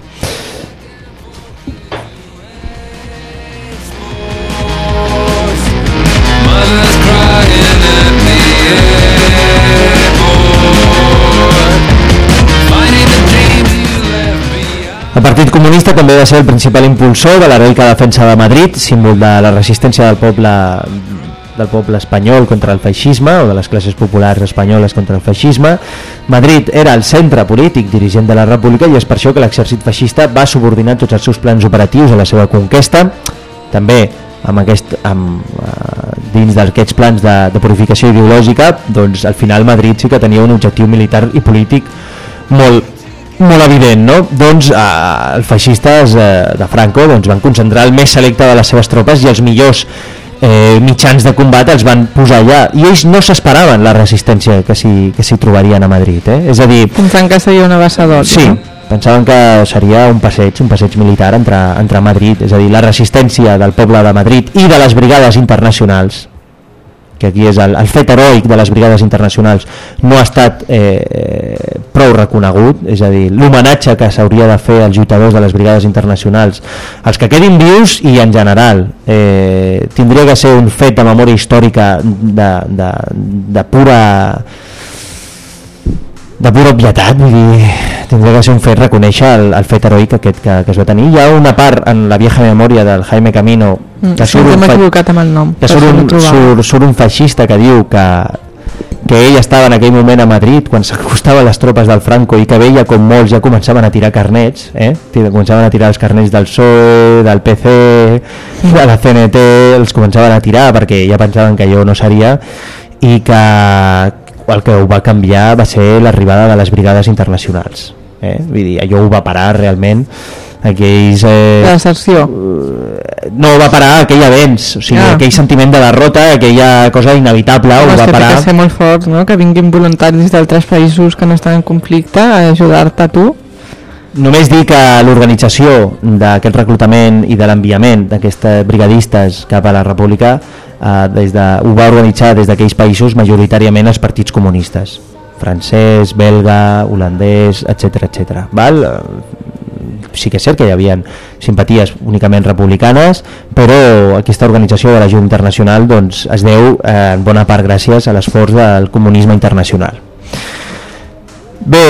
Partit Comunista també va ser el principal impulsor de l'heroica defensa de Madrid, símbol de la resistència del poble del poble espanyol contra el feixisme o de les classes populars espanyoles contra el feixisme. Madrid era el centre polític dirigent de la República i és per això que l'exèrcit feixista va subordinar tots els seus plans operatius a la seva conquesta. També amb aquest, amb, eh, dins d'aquests plans de, de purificació ideològica, doncs al final Madrid sí que tenia un objectiu militar i polític molt, molt evident, no? Doncs eh, els feixistes eh, de Franco doncs, van concentrar el més selecte de les seves tropes i els millors eh, mitjans de combat els van posar allà i ells no s'esperaven la resistència que s'hi trobarien a Madrid, eh? És a dir, Pensant que seria un abasador. Sí, no? pensaven que seria un passeig, un passeig militar entre, entre Madrid, és a dir, la resistència del poble de Madrid i de les brigades internacionals, que aquí és el, el fet heroic de les brigades internacionals, no ha estat eh, prou reconegut, és a dir, l'homenatge que s'hauria de fer als lluitadors de les brigades internacionals, els que quedin vius i en general, eh, tindria que ser un fet de memòria històrica de, de, de pura de pura obvietat, vull dir, tindria que ser un fet reconèixer el, el fet heroic aquest que, que es va tenir. Hi ha una part en la vieja memòria del Jaime Camino Mm, que surt, un, fa- equivocat amb el nom. que surt, un, surt, surt un feixista que diu que, que ell estava en aquell moment a Madrid quan s'acostaven les tropes del Franco i que veia com molts ja començaven a tirar carnets, eh? Començaven a tirar els carnets del PSOE, del PC, de la CNT, els començaven a tirar perquè ja pensaven que jo no seria i que el que ho va canviar va ser l'arribada de les brigades internacionals. Eh? Vull dir, allò ho va parar realment aquells... Eh, La deserció. no va parar aquell avenç, o sigui, Ah. aquell sentiment de derrota, aquella cosa inevitable, Home, ho va parar. que ser molt fort, no? Que vinguin voluntaris d'altres països que no estan en conflicte a ajudar-te tu. Només dir que l'organització d'aquest reclutament i de l'enviament d'aquests brigadistes cap a la República eh, des de, ho va organitzar des d'aquells països majoritàriament els partits comunistes francès, belga, holandès, etc etc. Val? Sí que és cert que hi havia simpaties únicament republicanes, però aquesta organització de la Junta Internacional doncs, es deu eh, en bona part gràcies a l'esforç del comunisme internacional. Bé,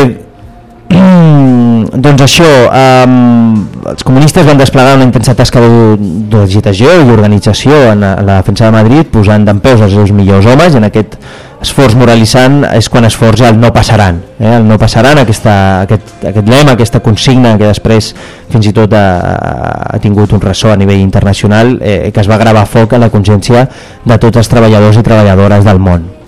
doncs això, um, els comunistes van desplegar una intensa tasca d'agitació i organització en en la defensa de Madrid, posant d'en peus els seus millors homes, i en aquest esforç moralitzant és quan es forja el no passaran. Eh? El no passaran, aquesta, aquest, aquest lema, aquesta consigna que després fins i tot ha, ha tingut un ressò a nivell internacional, eh, que es va gravar a foc en la consciència de tots els treballadors i treballadores del món.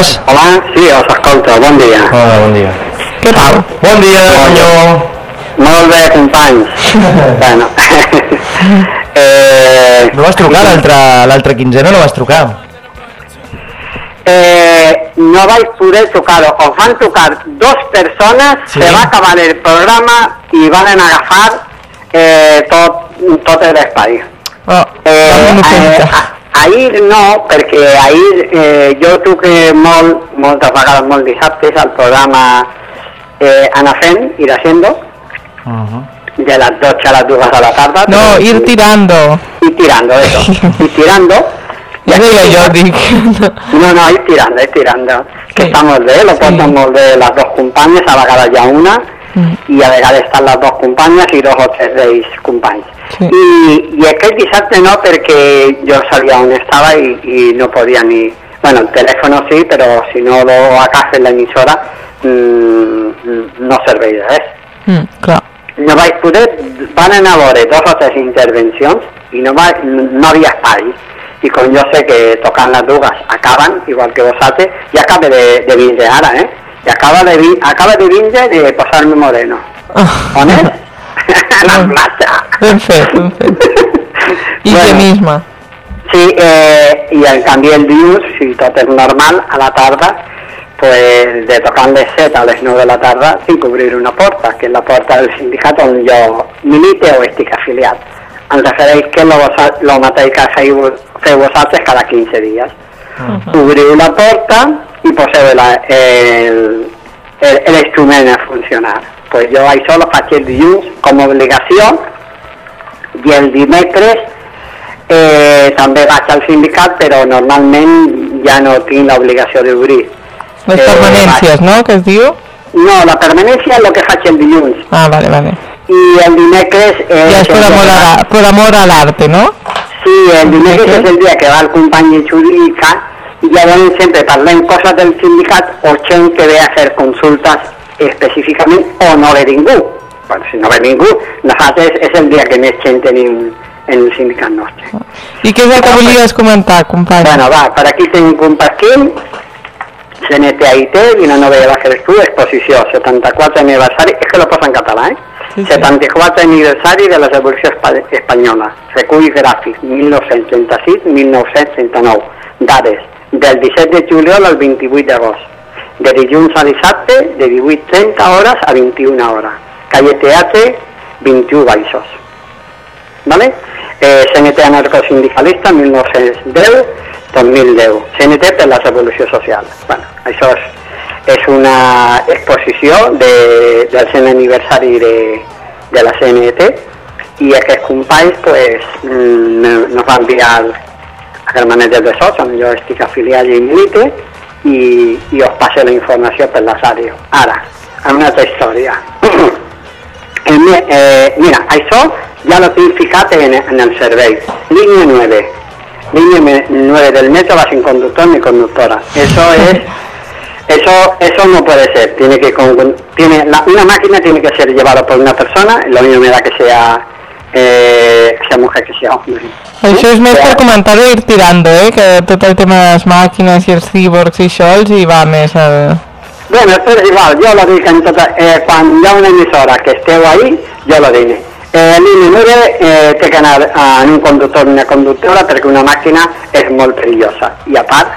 Escoltes? Hola, sí, us escolto, bon dia. Hola, bon dia. Què tal? Bon dia, senyor. Molt bé, companys. bueno. eh, No vas trucar l'altra l'altra quinzena, no vas trucar? eh, no vaig poder tocar-ho. Os van tocar dos persones, Sí. se va acabar el programa i van agafar eh, tot, tot l'espai. Oh, Eh, dame eh, a- ahir no, perquè ahir eh, jo truqué molt, moltes vegades, molt dissabtes, al programa eh, Anar fent, ir haciendo, de las 12 a las 2 a la tarde. No, ir tirando. Ir tirando, eso. ir tirando. Ja deia jo, dic. No, no, ir tirando, ir tirando. Que Sí. està molt bé, lo porten molt bé les dues companyes, a vegades hi ha una, i a vegades estan les dues companyes i dos o tres d'ells companys. Sí. I, I aquest dissabte no, perquè jo sabia on estava i, i no podia ni... Bueno, el telèfon sí, però si no lo agafen l'emissora mm, no serveix de res. Mm, clar. No vaig poder, van anar a veure dos o tres intervencions i no, va, no havia espai. I com jo sé que tocant les dues acaben, igual que vosaltres, ja acaba de, de vindre ara, eh? I acaba de, vi- acaba de vindre de posar-me moreno. Ah, On és? a la fet. I Bueno. bueno. misma. Sí, eh, i en canvi el dilluns, si tot és normal, a la tarda, pues, de tocar les 7 a les 9 de la tarda sin cobrir una porta, que és la porta del sindicat on jo milite o estic afiliat. Refereix que lo, lo mateix que feu, feu vosaltres cada 15 dies. Obriu la porta i poseu la, el, el, l'instrument a funcionar. Pues jo això lo faig el dilluns com a obligació i el dimecres eh, també vaig al sindicat però normalment ja no tinc l'obligació d'obrir. Les Eh, permanències, no?, que es diu? No, la permanència és el que faig el dilluns Ah, vale, vale. i el dimecres... Eh, Ja és per amor, a, per amor a l'arte, no? Sí, el dimecres és el dia que va el company jurídica i llavors sempre parlem coses del sindicat o gent que ve a fer consultes específicament o no ve ningú. Bueno, si no ve ningú, nosaltres és el dia que més gent tenim en el sindicat nostre. I què és el que volies comentar, company? Bueno, va, per aquí tinc un pasquín, CNTAIT, Vilanova de la Geltrú, exposició, 74 aniversari, és que lo posa en català, eh? 74 aniversari de la Revolució Espa- Espanyola, recull gràfic, 1936-1939, dades, del 17 de juliol al 28 d'agost, de dilluns a dissabte, de 18.30 hores a 21 hores, calle Teatre, 21 baixos. ¿vale? Eh, CNT anarcosindicalista 1910-2010, CNT per la revolució social. Bueno, això és, és una exposició de, del 100 aniversari de, de la CNT i aquests companys pues, mm, nos van enviar a Germanet del Besòs, on jo estic afiliat i milite, i, i us passo la informació per la ràdio. Ara, amb una altra història. Mi- eh, mira, això ja lo tinc en, en el servei. Línia 9. Línia me- 9 del metro va sin conductor ni conductora. Eso es... Eso, eso no puede ser. Tiene que con- tiene la- una máquina tiene que ser llevada por una persona. Lo mismo me da que sea eh, sea mujer que sea hombre. Això és més per comentar-ho i ir tirando, eh? Que tot el tema de les màquines i els cyborgs i això els hi va més al... Bueno, esto es igual, yo lo dije en tota, eh, cuando ya una emisora que esté ahí, yo lo dije. Eh, línia 9 eh, té que anar a, en un conductor o una conductora perquè una màquina és molt perillosa. I a part,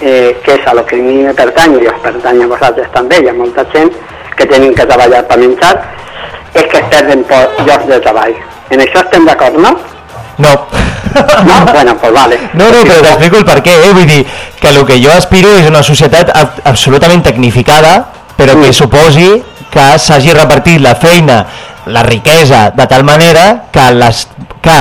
eh, que és a lo que a mi me pertany i us pertany a vosaltres també, hi ha molta gent que tenen que treballar per menjar, és que es perden llocs de treball. En això estem d'acord, no? No. No? Bueno, pues vale. No, no, però t'explico el per què, eh? Vull dir que el que jo aspiro és una societat ab- absolutament tecnificada, però que suposi que s'hagi repartit la feina, la riquesa, de tal manera que les, que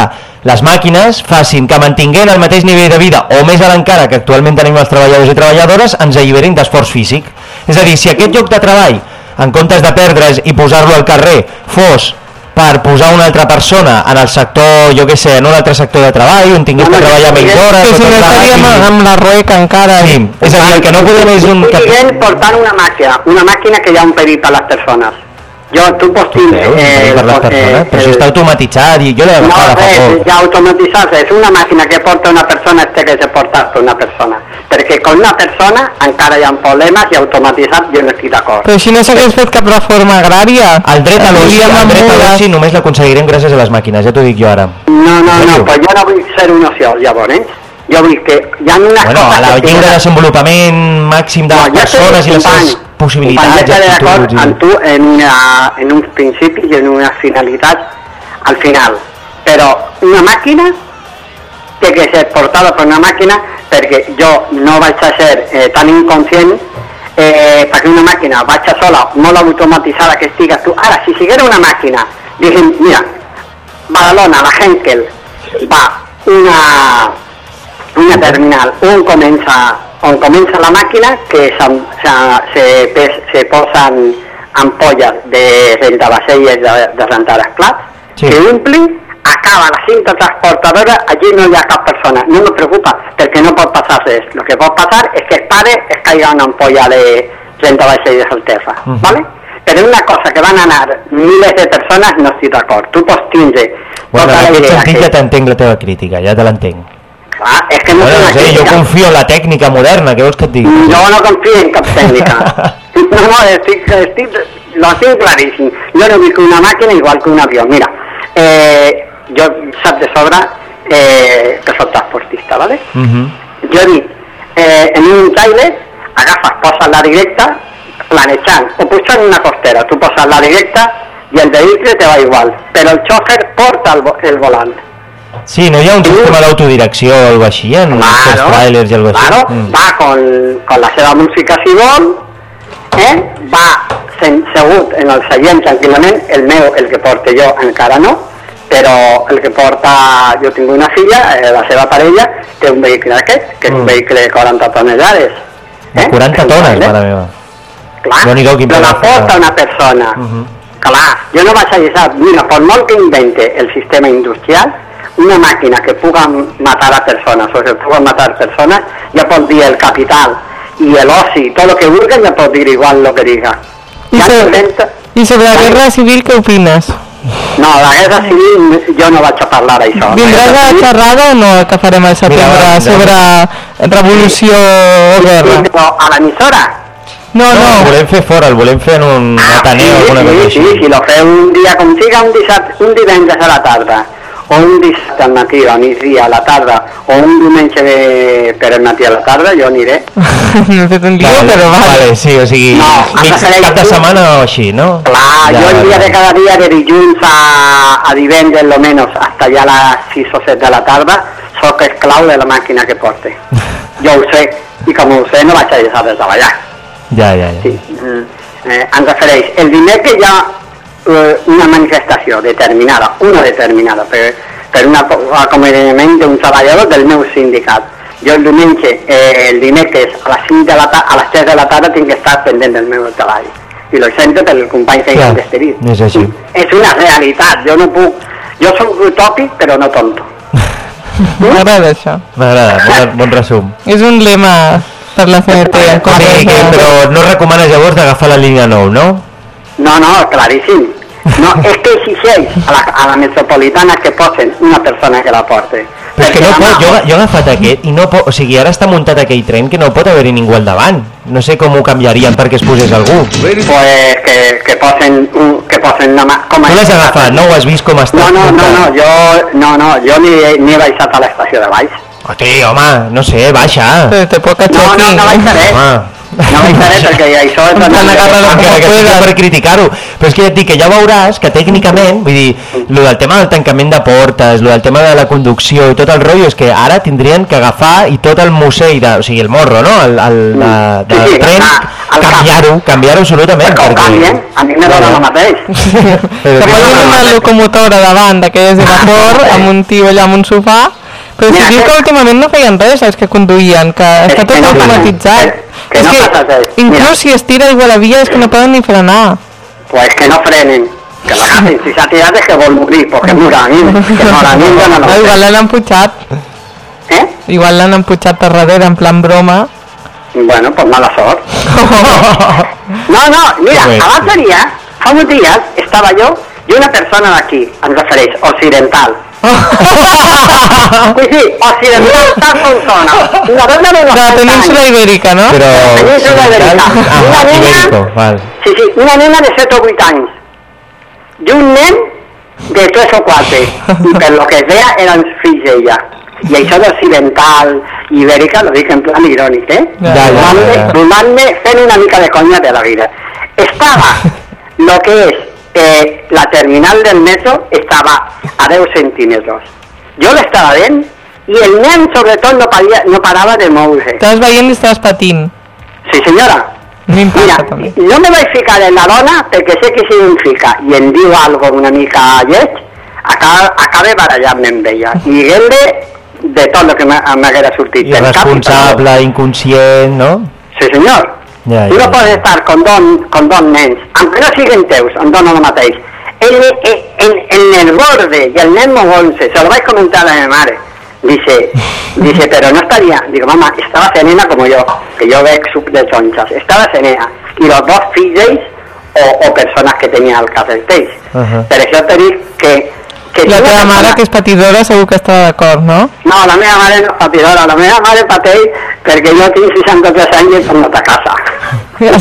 les màquines facin que mantinguent el mateix nivell de vida, o més ara encara que actualment tenim els treballadors i treballadores, ens alliberin d'esforç físic. És a dir, si aquest lloc de treball, en comptes de perdre's i posar-lo al carrer, fos per posar una altra persona en el sector, jo què sé, en un altre sector de treball, on tingués que treballar menys hores... Que si no estaríem i- amb la rueca encara. Sí, és a dir, el que no podem és un... Estic dient portar una màquina, una màquina que hi ha un perill per les persones. Jo, tu pots tindre... Eh, per les persones, però això està automatitzat i jo l'he No, agafat fa res, poc. ja automatitzat, és una màquina que porta una persona, té que ser portat per una persona. Perquè con una persona encara hi ha problemes i automatitzat jo no estic d'acord. Però així no s'hagués fet cap reforma agrària. El dret a l'oci, el dret a l'oci només l'aconseguirem gràcies a les màquines, ja t'ho dic jo ara. No, no, no, pues jo no vull ser un ociós, llavors, eh? Jo vull que hi ha unes Bueno, coses... la que lliure desenvolupament màxim de No, les persones i les seves possibilitats jo amb tu en, una, en uns principis i en unes finalitats al final. Però una màquina té que ser portada per una màquina perquè jo no vaig a ser eh, tan inconscient eh, perquè una màquina vaig a sola, molt automatitzada que estiga tu. Ara, si siguera una màquina, diguem, mira, Badalona, la Henkel, va una, una terminal on comença, on comença la màquina que se, se, se, pes- se posen ampolles de ventavaselles de, de rentar els plats, Sí. que omplin, acaba la cinta transportadora, allí no hi ha cap persona. No me preocupa, perquè no pot passar res. El que pot passar és que es pare, es caiga una ampolla de ventavaselles al terra, Mhm. ¿vale? Però una cosa que van a anar miles de persones no estic d'acord. Tu pots tindre Bueno, tota en la idea que... ja t'entenc la teva crítica, ja te l'entenc. Clar, és que no Bueno, no sé, jo confio en la tècnica moderna, què vols que et digui? Jo no confio en cap tècnica. No, no, estic, estic, lo tinc claríssim. Jo no que una màquina igual que un avió. Mira, eh, jo sap de sobre eh, que soc transportista, ¿vale? Mhm. Jo dic, eh, en un trailer agafes, poses la directa, planejant, o pujant una costera, tu poses la directa i el vehicle te va igual, però el xòfer porta el, el volant. Sí, no hi ha un sistema d'autodirecció o alguna així en els trailers i alguna així? Claro, Mm. va con, con la seva música si vol, eh? va sen, segut en el seient tranquil·lament, el meu, el que porto jo encara no, però el que porta, jo tinc una filla, eh, la seva parella, té un vehicle aquest, que és un Mm. vehicle de 40 tonelades. De 40 tones, mare meva. Clar, quin però la porta una persona. Mhm. Clar, jo no vaig a deixar, mira, per molt que invente el sistema industrial, una màquina que puga matar a persones o que puga matar persones, ja pot dir el capital i l'oci, tot el que vulguen, ja pot dir igual el que diga. I, Ja sobre la guerra civil què opines? No, la guerra civil jo no vaig a parlar d'això. Vindràs a la xerrada o no que farem al setembre Mira, sobre revolució o guerra? Però a l'emissora? No, No, no. el volem fer fora, el volem fer en un ateneu o alguna cosa Ah, sí, així. sí, si lo feu un dia com siga, un, dissabte, un divendres a la tarda, o un dissabte al matí o a migdia a la tarda, o un diumenge de... per el matí a la tarda, jo aniré. no Vale, però vale. vale, sí, o sigui, No, mig cap de setmana o així, no? Clar, Ja, jo el dia de cada dia, de dilluns a, a divendres, lo menos, hasta ya a las 6 o 7 de la tarda, sóc esclau de la màquina que porte. Jo ho sé, i com ho sé no vaig a deixar de treballar. Ja, ja, ja. Sí, mm, eh, em refereix, el dimecres hi ha eh, una manifestació determinada, una determinada, per, per un acomiadament d'un treballador del meu sindicat. Jo el diumenge, eh, el dimecres a les 5 de la a les 3 de la tarda tinc que estar pendent del meu treball. I lo sento pel company he despedit. és així. És una realitat, jo no puc... Jo soc utòpic, però no tonto. M'agrada això. M'agrada, bon, bon resum. És un lema per la CNT. Sí, però no recomanes llavors d'agafar la línia 9, no? No, no, claríssim. No, és que exigeix a la, a la metropolitana que posen una persona que la porte. Però és que no pot, jo, jo he agafat aquest i no pot, o sigui, ara està muntat aquell tren que no pot haver-hi ningú al davant. No sé com ho canviarien perquè es posés algú. Pues que, que posen, que posen una mà... Com Tu l'has agafat, no ho has vist com està No, no, no, no, jo, no, no, jo ni, he- ni he baixat a l'estació de baix. Hosti, home, no sé, baixa. Te, te puedo No, no, no baixaré. Home. No baixaré perquè això és... Ens han agarrat que, que, que, per criticar-ho. Però és que ja et dic que ja veuràs que tècnicament vull dir, lo del tema del tancament de portes lo del tema de la conducció i tot el rotllo és que ara tindrien que agafar i tot el musell, de, o sigui el morro no? el, el, de, Sí, del sí, tren ah, canviar-ho, canviar-ho absolutament Que ho canvien, a mi me dona el mateix. Però Que sí, posin una locomotora davant d'aquelles de vapor amb un tio allà amb un sofà però si Mira, diu que- que últimament no feien res els que conduïen, que està que tot no automatitzat. que és no que passa res. Mira. inclús si es tira aigua a la via és que no poden ni frenar. Pues que no frenen, que l'agafin. Si s'ha tirat és que vol morir, perquè mora a mi, que mora a mi jo no lo Ah, igual l'han emputxat, Eh? igual l'han emputxat per darrere en plan broma. Bueno, pues mala sort. No, no, mira, bueno. l'altre dia, fa uns dies, estava jo i una persona d'aquí, em refereix, occidental. Sí, sí, occidental tal com sona. Una dona de De la 90 anys. península ibèrica, no? però Península Ibèrica. ah, Una nena- ibérico, val. Sí, sí, una nena de 7 o 8 anys. I un nen de 3 o 4. I per lo que es vea eren fills d'ella. I això d'occidental ibèrica lo dic en plan irònic, eh? Ja, ja, Donant-me- ja. Donant-me fent una mica de conya de la vida. Estava lo que és eh, la terminal del metro estava a 10 centímetres. Jo l'estava veient i el nen sobretot no, paria, no parava de moure. Estaves veient i estaves patint. Sí senyora, Mira, també. no me vaig ficar en la dona perquè sé que si em fica i em diu algo una mica lleig, acaba, acaba barallant-me amb ella. I dient-li de tot el que m'ha- m'haguera sortit. irresponsable, inconscient, no? Sí, senyor. Ja, no pots estar con dos, con dos nens, aunque no siguin teus, em dona el mateix. En, en, en, en el borde i el nen mogant-se, se lo vaig comentar a. Dice, dice, pero no estaría, digo, mamá, estaba serena como yo, que yo veig suc de xonxes, estava serena, i los dos fills o, o persones que tenia al. Per això te dic que... que La una teva mare, que és patidora, segur que està d'acord, no? no, la meva mare no és patidora, la meva mare pateix perquè jo tinc 63 anys i he tornat a casa. Ja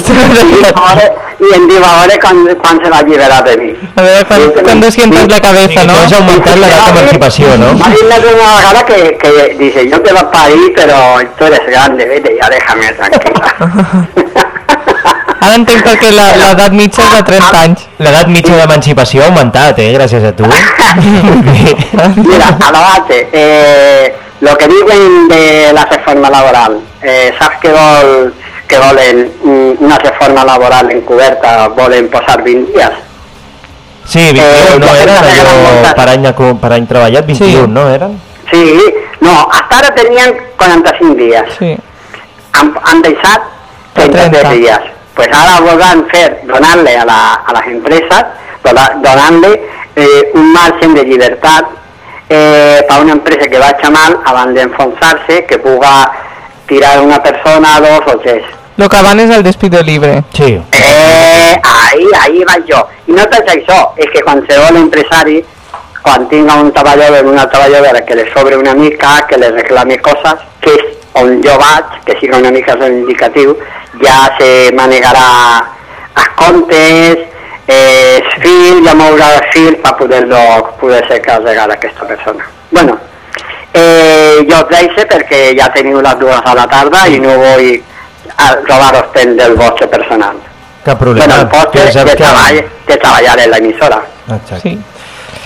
I y em diu a veure quan, quan se va alliberar de mi. A veure, quan, cuando sientas la cabeza, Sí, ¿no? que has augmentat l'edat d'emancipació, no? Més d'una vegada que, que dice, yo te vas para ahí, pero tú eres grande, vete, ya déjame tranquila. Ara entenc per què la- l'edat mitja és de 30 anys. L'edat mitja d'emancipació ha augmentat, eh? Gràcies a tu. Mira, a la base, eh, lo que diuen de la reforma laboral, eh, saps que vol que volen mm, una reforma laboral encoberta, volen posar 20 dies? Sí, 21, Eh, no eren allò per any, per any treballat, 21, no eren? Sí, no, hasta ara tenien 45 dies. Sí. Han, han deixat 33 30. dies. Pues ara volen fer, donar-li a, la, a les empreses, donar- donant-li eh, un margen de llibertat eh, per una empresa que vagi mal abans d'enfonsar-se, que puga tirar una persona, dos o tres. Lo que van és el despido libre. Sí. Eh, ahí, ahí vaig jo. I no tant això, és que qualsevol empresari, quan tinga un treballador o una treballadora que li sobre una mica, que li reclami coses, que és on jo vaig, que siga una mica indicatiu, ja se manegarà els comptes, eh, els fil, ja mourà el fil per poder-lo poder ser carregar aquesta persona. Bueno, eh, jo us deixo perquè ja teniu les dues a la tarda i no vull a robar-vos temps del vostre personal. Cap problema. Bueno, el saps de, que- treball, de treballar en l'emissora. Exacte. Sí.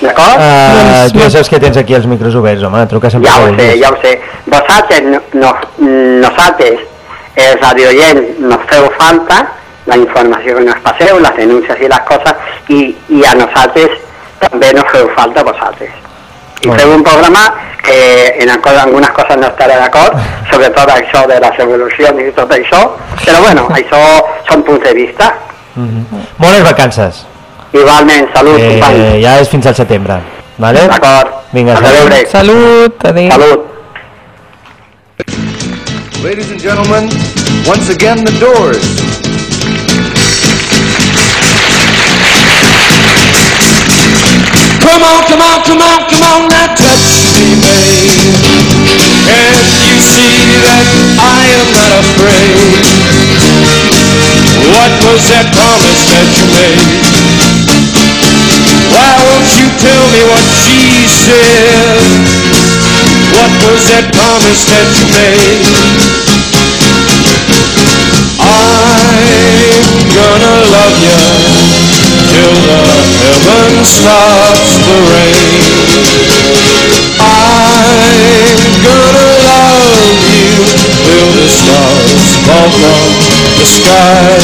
D'acord? Uh, tu ja saps que tens aquí els micros oberts, home, truca sempre Ja ho sé, ja ho sé. Vosaltres, no, no, nosaltres, els radioients, nos feu falta la informació que nos passeu, les denúncies i les coses, i, i a nosaltres també nos feu falta vosaltres. I Molt feu un programa que en algunes coses no estaré d'acord, sobretot això de les evolucions i tot això, però bueno, això són punts de vista. Mhm. Bones vacances. Igualment, salut, Eh, companys. ja és fins al setembre. Vale? D'acord. Vinga, A salut. veure. Salut, adéu. Salut. Ladies and gentlemen, once again the doors. Come on, come on, come on, come on, now touch me, babe. Can't you see that I am not afraid? What was that promise that you made? Why won't you tell me what she said? What was that promise that you made? I'm gonna love you till the heaven stops the rain. I'm gonna love you till the stars fall from the sky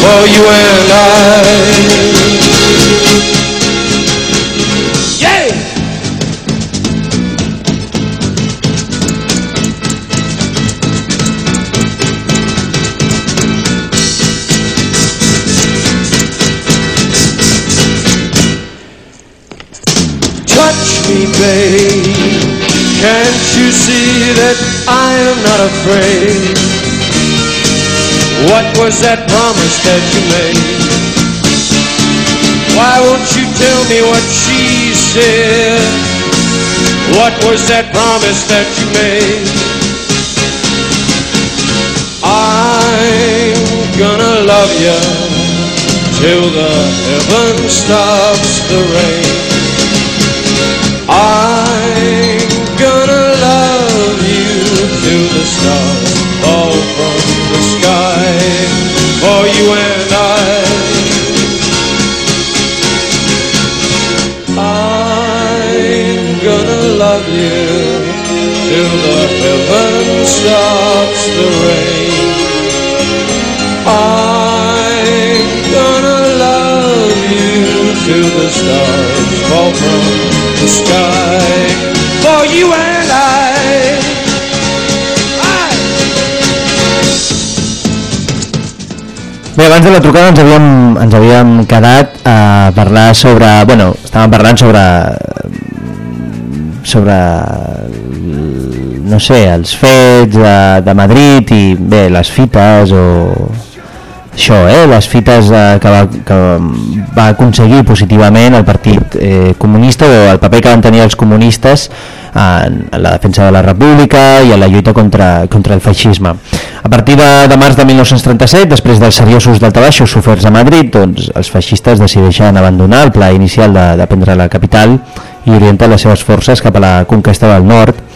for you and I. Can't you see that I am not afraid? What was that promise that you made? Why won't you tell me what she said? What was that promise that you made? I'm gonna love you till the heaven stops the rain. I'm gonna love you till the stars fall from the sky for you and I. I'm gonna love you till the heaven stops the rain. I'm gonna love you till the stars fall from sky for you and I. Bé, abans de la trucada ens havíem, ens havíem quedat a parlar sobre... Bueno, estàvem parlant sobre... sobre no sé, els fets de, de Madrid i bé, les fites o això, eh, les fites eh, que, va, que va aconseguir positivament el Partit eh, Comunista o el paper que van tenir els comunistes en, la defensa de la república i en la lluita contra, contra el feixisme. A partir de, de març de 1937, després dels seriosos daltabaixos soferts a Madrid, doncs, els feixistes decideixen abandonar el pla inicial de, de prendre la capital i orienten les seves forces cap a la conquesta del nord,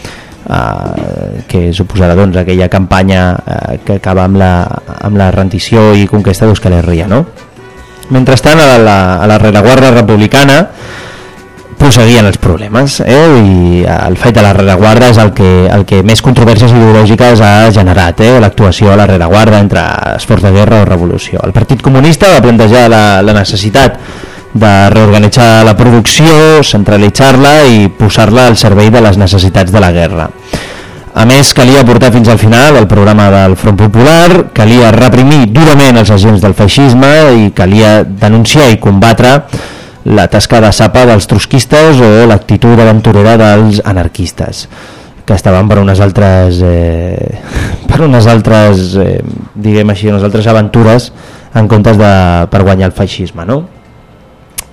eh, que suposarà doncs, aquella campanya eh, que acaba amb la, amb la rendició i conquesta d'Euskal Herria. No? Mentrestant, a la, a la rereguarda republicana, prosseguien els problemes eh? i el fet de la rereguarda és el que, el que més controvèrsies ideològiques ha generat eh? l'actuació a la rereguarda entre esforç de guerra o revolució. El Partit Comunista va plantejar la, la necessitat de reorganitzar la producció, centralitzar-la i posar-la al servei de les necessitats de la guerra. A més, calia portar fins al final el programa del Front Popular, calia reprimir durament els agents del feixisme i calia denunciar i combatre la tasca de sapa dels trotskistes o l'actitud aventurera dels anarquistes que estaven per unes altres eh, per unes altres eh, diguem així, unes altres aventures en comptes de per guanyar el feixisme no?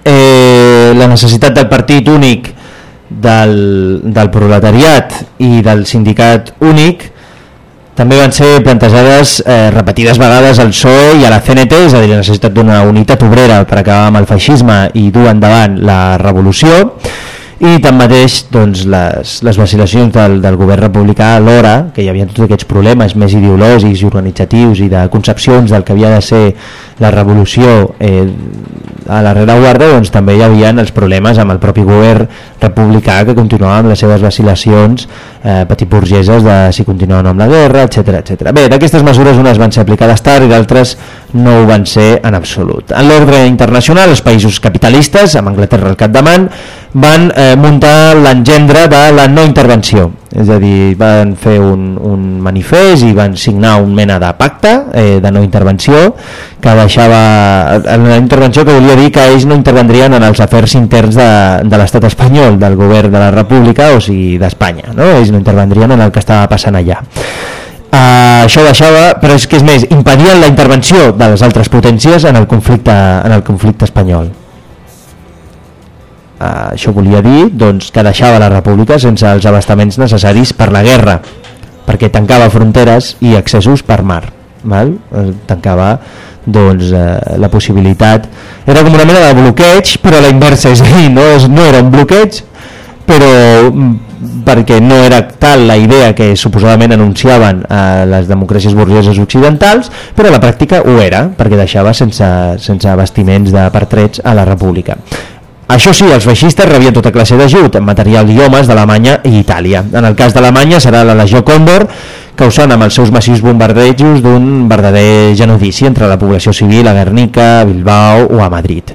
Eh, la necessitat del partit únic del, del proletariat i del sindicat únic també van ser plantejades eh, repetides vegades al PSOE i a la CNT, és a dir, la necessitat d'una unitat obrera per acabar amb el feixisme i dur endavant la revolució. I tanmateix doncs, les, les vacilacions del, del govern republicà alhora, que hi havia tots aquests problemes més ideològics i organitzatius i de concepcions del que havia de ser la revolució eh, a la rereguarda doncs, també hi havia els problemes amb el propi govern republicà que continuava amb les seves vacilacions eh, petitburgeses de si continuaven amb la guerra, etc etc. Bé, d'aquestes mesures unes van ser aplicades tard i d'altres no ho van ser en absolut. En l'ordre internacional, els països capitalistes, amb Anglaterra al capdavant, van eh, muntar l'engendre de la no intervenció és a dir, van fer un, un manifest i van signar un mena de pacte eh, de no intervenció que deixava, la intervenció que volia dir que ells no intervendrien en els afers interns de, de l'estat espanyol, del govern de la república, o sigui d'Espanya no? ells no intervendrien en el que estava passant allà Uh, això deixava, però és que és més, impedien la intervenció de les altres potències en el conflicte, en el conflicte espanyol. Uh, això volia dir doncs, que deixava la república sense els abastaments necessaris per la guerra, perquè tancava fronteres i accessos per mar. Val? Uh, tancava doncs, uh, la possibilitat... Era com una mena de bloqueig, però la inversa, és dir, no, és, no era un bloqueig, però mm, perquè no era tal la idea que suposadament anunciaven a les democràcies burgeses occidentals, però a la pràctica ho era, perquè deixava sense, sense bastiments de pertrets a la república. Això sí, els feixistes rebien tota classe d'ajut, material i homes d'Alemanya i Itàlia. En el cas d'Alemanya serà la Legió Còndor, causant amb els seus massius bombardejos d'un verdader genovici entre la població civil a Guernica, a Bilbao o a Madrid.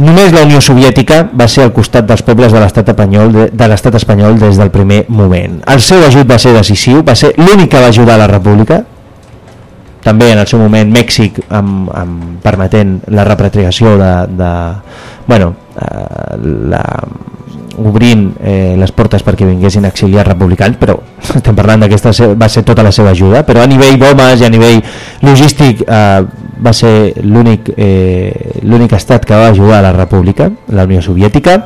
Només la Unió Soviètica va ser al costat dels pobles de l'estat espanyol, de, de l'estat espanyol des del primer moment. El seu ajut va ser decisiu, va ser l'únic que va ajudar la república, també en el seu moment Mèxic amb, amb permetent la repatriació de, de bueno, eh, la, obrint eh, les portes perquè vinguessin exiliats republicans però estem parlant d'aquesta va ser tota la seva ajuda però a nivell d'homes i a nivell logístic eh, va ser l'únic eh, l'únic estat que va ajudar a la república la Unió Soviètica.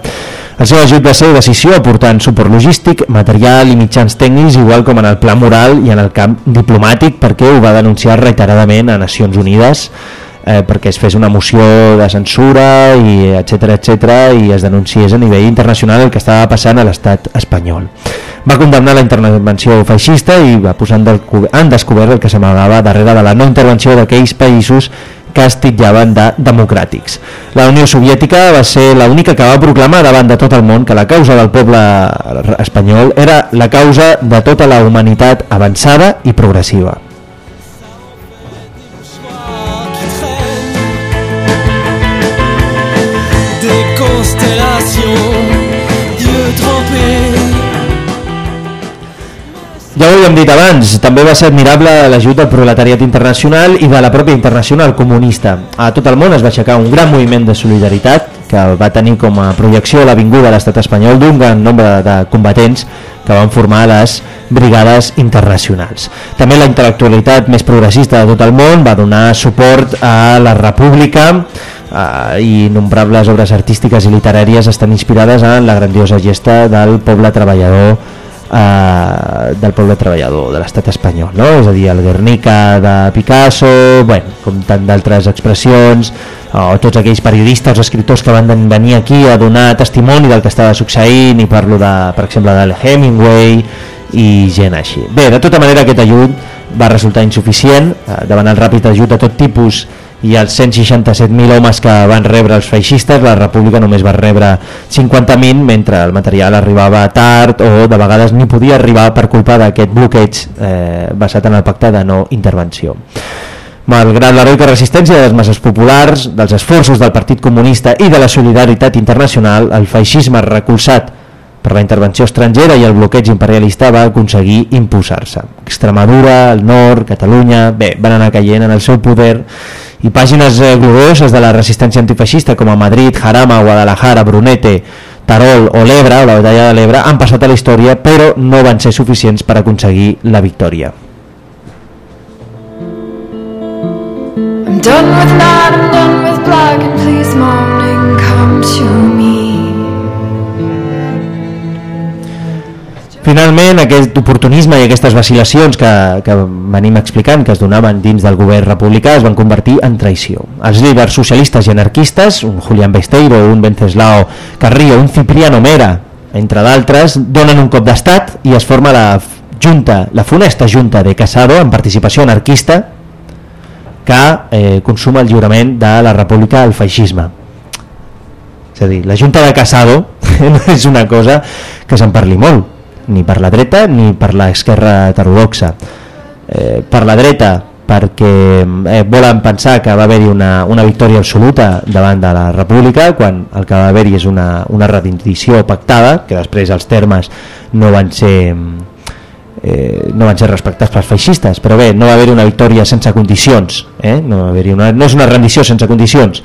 El seu ajut va ser decisió aportant suport logístic, material i mitjans tècnics igual com en el pla moral i en el camp diplomàtic perquè ho va denunciar reiteradament a Nacions Unides eh, perquè es fes una moció de censura i etc etc i es denunciés a nivell internacional el que estava passant a l'estat espanyol. Va condemnar la intervenció feixista i va posar en descobert el que s'amagava darrere de la no intervenció d'aquells països que es titllaven de democràtics. La Unió Soviètica va ser l'única que va proclamar davant de tot el món que la causa del poble espanyol era la causa de tota la humanitat avançada i progressiva. Ja ho havíem dit abans, també va ser admirable l'ajut del proletariat internacional i de la pròpia internacional comunista. A tot el món es va aixecar un gran moviment de solidaritat que va tenir com a projecció l'avinguda a l'estat espanyol d'un gran nombre de combatents que van formar les brigades internacionals. També la intel·lectualitat més progressista de tot el món va donar suport a la República eh, i nombrables obres artístiques i literàries estan inspirades en la grandiosa gesta del poble treballador eh, del poble treballador de l'estat espanyol, no? és a dir, el Guernica de Picasso, bueno, com tant d'altres expressions, o tots aquells periodistes o escriptors que van venir aquí a donar testimoni del que estava succeint i parlo de, per exemple, de Hemingway i gent així. Bé, de tota manera aquest ajut va resultar insuficient eh, davant el ràpid ajut de tot tipus i els 167.000 homes que van rebre els feixistes, la república només va rebre 50.000 mentre el material arribava tard o de vegades ni podia arribar per culpa d'aquest bloqueig eh, basat en el pacte de no intervenció. Malgrat l'heroica resistència de les masses populars, dels esforços del Partit Comunista i de la solidaritat internacional, el feixisme recolzat per la intervenció estrangera i el bloqueig imperialista va aconseguir imposar-se. Extremadura, el nord, Catalunya, bé, van anar caient en el seu poder i pàgines eh, glorioses de la resistència antifeixista com a Madrid, Jarama, Guadalajara, Brunete, Tarol o l'Ebre, o la batalla de l'Ebre, han passat a la història però no van ser suficients per aconseguir la victòria. I'm done with night, I'm done with black, and Finalment, aquest oportunisme i aquestes vacil·lacions que, que venim explicant, que es donaven dins del govern republicà, es van convertir en traïció. Els líders socialistes i anarquistes, un Julián Besteiro, un Venceslao Carrillo, un Cipriano Mera, entre d'altres, donen un cop d'estat i es forma la junta, la funesta junta de Casado, en participació anarquista, que eh, consuma el lliurament de la república al feixisme. És a dir, la junta de Casado no és una cosa que se'n parli molt, ni per la dreta ni per l'esquerra heterodoxa. Eh, per la dreta perquè eh, volen pensar que va haver-hi una, una victòria absoluta davant de la república quan el que va haver-hi és una, una rendició pactada que després els termes no van ser eh, no van ser respectats pels feixistes però bé, no va haver una victòria sense condicions eh? no, va una, no és una rendició sense condicions.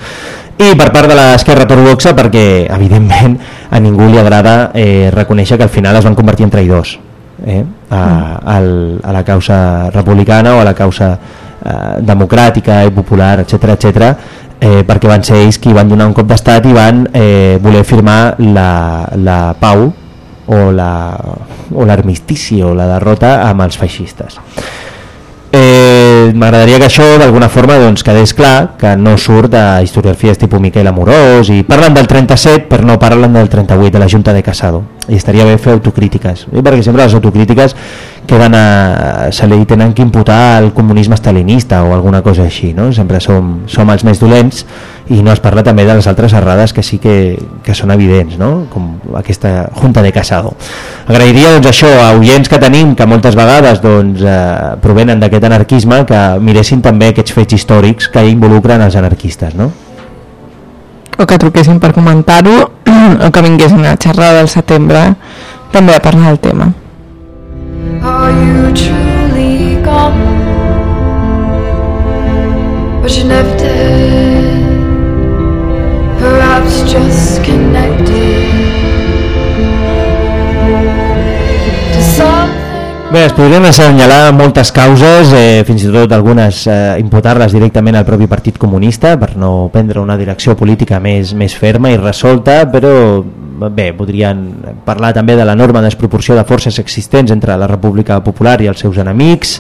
I per part de l'esquerra ortodoxa perquè evidentment a ningú li agrada eh, reconèixer que al final es van convertir en traïdors eh, a, a, a la causa republicana o a la causa eh, democràtica i popular, etc etc, eh, perquè van ser ells qui van donar un cop d'estat i van eh, voler firmar la, la pau o l'armistici la, o, o la derrota amb els feixistes. Eh, m'agradaria que això d'alguna forma doncs, quedés clar que no surt de historiografies tipus Miquel Amorós i parlen del 37 però no parlen del 38 de la Junta de Casado. I estaria bé fer autocrítiques. I perquè sempre les autocrítiques queden a, se li tenen que imputar al comunisme stalinista o alguna cosa així no? sempre som, som els més dolents i no es parla també de les altres errades que sí que, que són evidents no? com aquesta Junta de Casado agrairia doncs, això a oients que tenim que moltes vegades doncs, eh, provenen d'aquest anarquisme que miressin també aquests fets històrics que involucren els anarquistes no? o que truquessin per comentar-ho o que vinguessin a xerrar del setembre també a parlar del tema Are you truly gone? But you never did. Bé, es podrien assenyalar moltes causes, eh, fins i tot algunes eh, imputar-les directament al propi Partit Comunista per no prendre una direcció política més, més ferma i resolta, però bé, podrien parlar també de l'enorme desproporció de forces existents entre la República Popular i els seus enemics,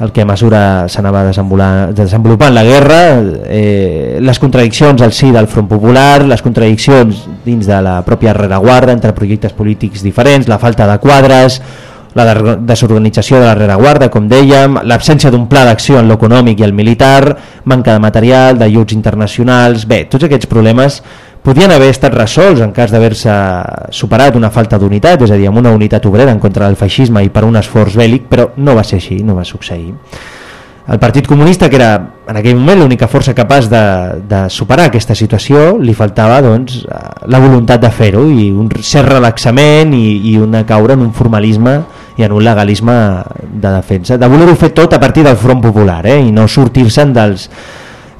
el que a mesura s'anava desenvolupant la guerra, eh, les contradiccions al si del Front Popular, les contradiccions dins de la pròpia rereguarda entre projectes polítics diferents, la falta de quadres, la desorganització de la rereguarda, com dèiem, l'absència d'un pla d'acció en l'econòmic i el militar, manca de material, d'ajuts internacionals... Bé, tots aquests problemes podien haver estat resolts en cas d'haver-se superat una falta d'unitat, és a dir, amb una unitat obrera en contra del feixisme i per un esforç bèl·lic, però no va ser així, no va succeir. El Partit Comunista, que era en aquell moment l'única força capaç de, de superar aquesta situació, li faltava doncs, la voluntat de fer-ho i un cert relaxament i, i una caure en un formalisme i en un legalisme de defensa, de voler-ho fer tot a partir del Front Popular eh, i no sortir-se'n dels,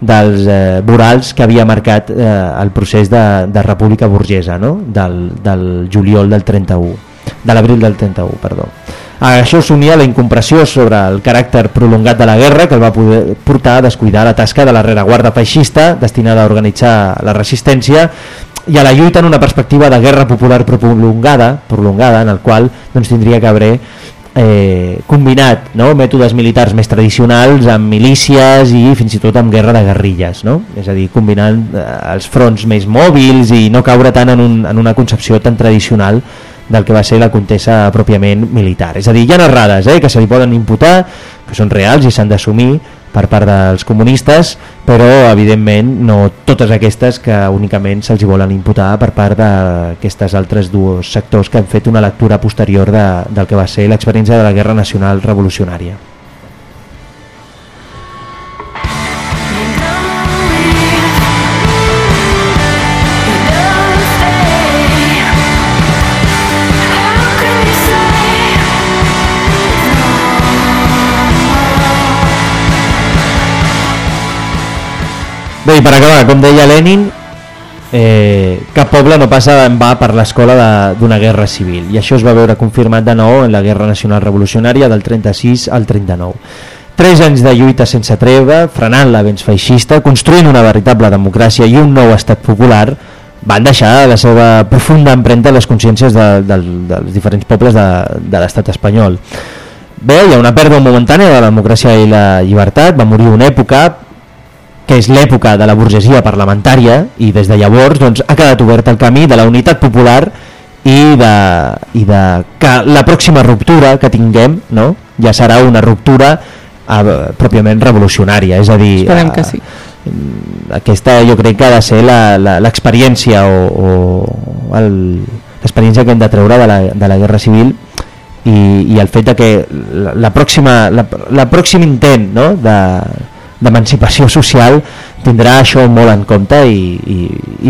dels eh, vorals que havia marcat eh, el procés de, de república burgesa no? del, del juliol del 31 de l'abril del 31, perdó. A això s'unia la incompressió sobre el caràcter prolongat de la guerra que el va poder portar a descuidar la tasca de la rereguarda feixista destinada a organitzar la resistència i a la lluita en una perspectiva de guerra popular prolongada, prolongada en el qual doncs, tindria que haver eh, combinat no? mètodes militars més tradicionals amb milícies i fins i tot amb guerra de guerrilles no? és a dir, combinant eh, els fronts més mòbils i no caure tant en, un, en una concepció tan tradicional del que va ser la contesa pròpiament militar. És a dir, hi ha errades eh, que se li poden imputar, que són reals i s'han d'assumir per part dels comunistes, però evidentment no totes aquestes que únicament se'ls volen imputar per part d'aquestes altres dos sectors que han fet una lectura posterior de, del que va ser l'experiència de la Guerra Nacional Revolucionària. Bé, i per acabar, com deia Lenin, eh, cap poble no passa en va per l'escola d'una guerra civil i això es va veure confirmat de nou en la Guerra Nacional Revolucionària del 36 al 39. Tres anys de lluita sense treva, frenant l'avenç feixista, construint una veritable democràcia i un nou estat popular, van deixar la seva profunda empremta a les consciències de, de, dels diferents pobles de, de l'estat espanyol. Bé, hi ha una pèrdua momentània de la democràcia i la llibertat, va morir una època, que és l'època de la burgesia parlamentària i des de llavors doncs, ha quedat obert el camí de la unitat popular i de, i de que la pròxima ruptura que tinguem no? ja serà una ruptura eh, pròpiament revolucionària és a dir, Esperem eh, que sí. aquesta jo crec que ha de ser la- la- l'experiència o, o l'experiència que hem de treure de la, de la guerra civil i, i el fet de que la, la pròxima la, la pròxim intent no? de d'emancipació social tindrà això molt en compte i, i,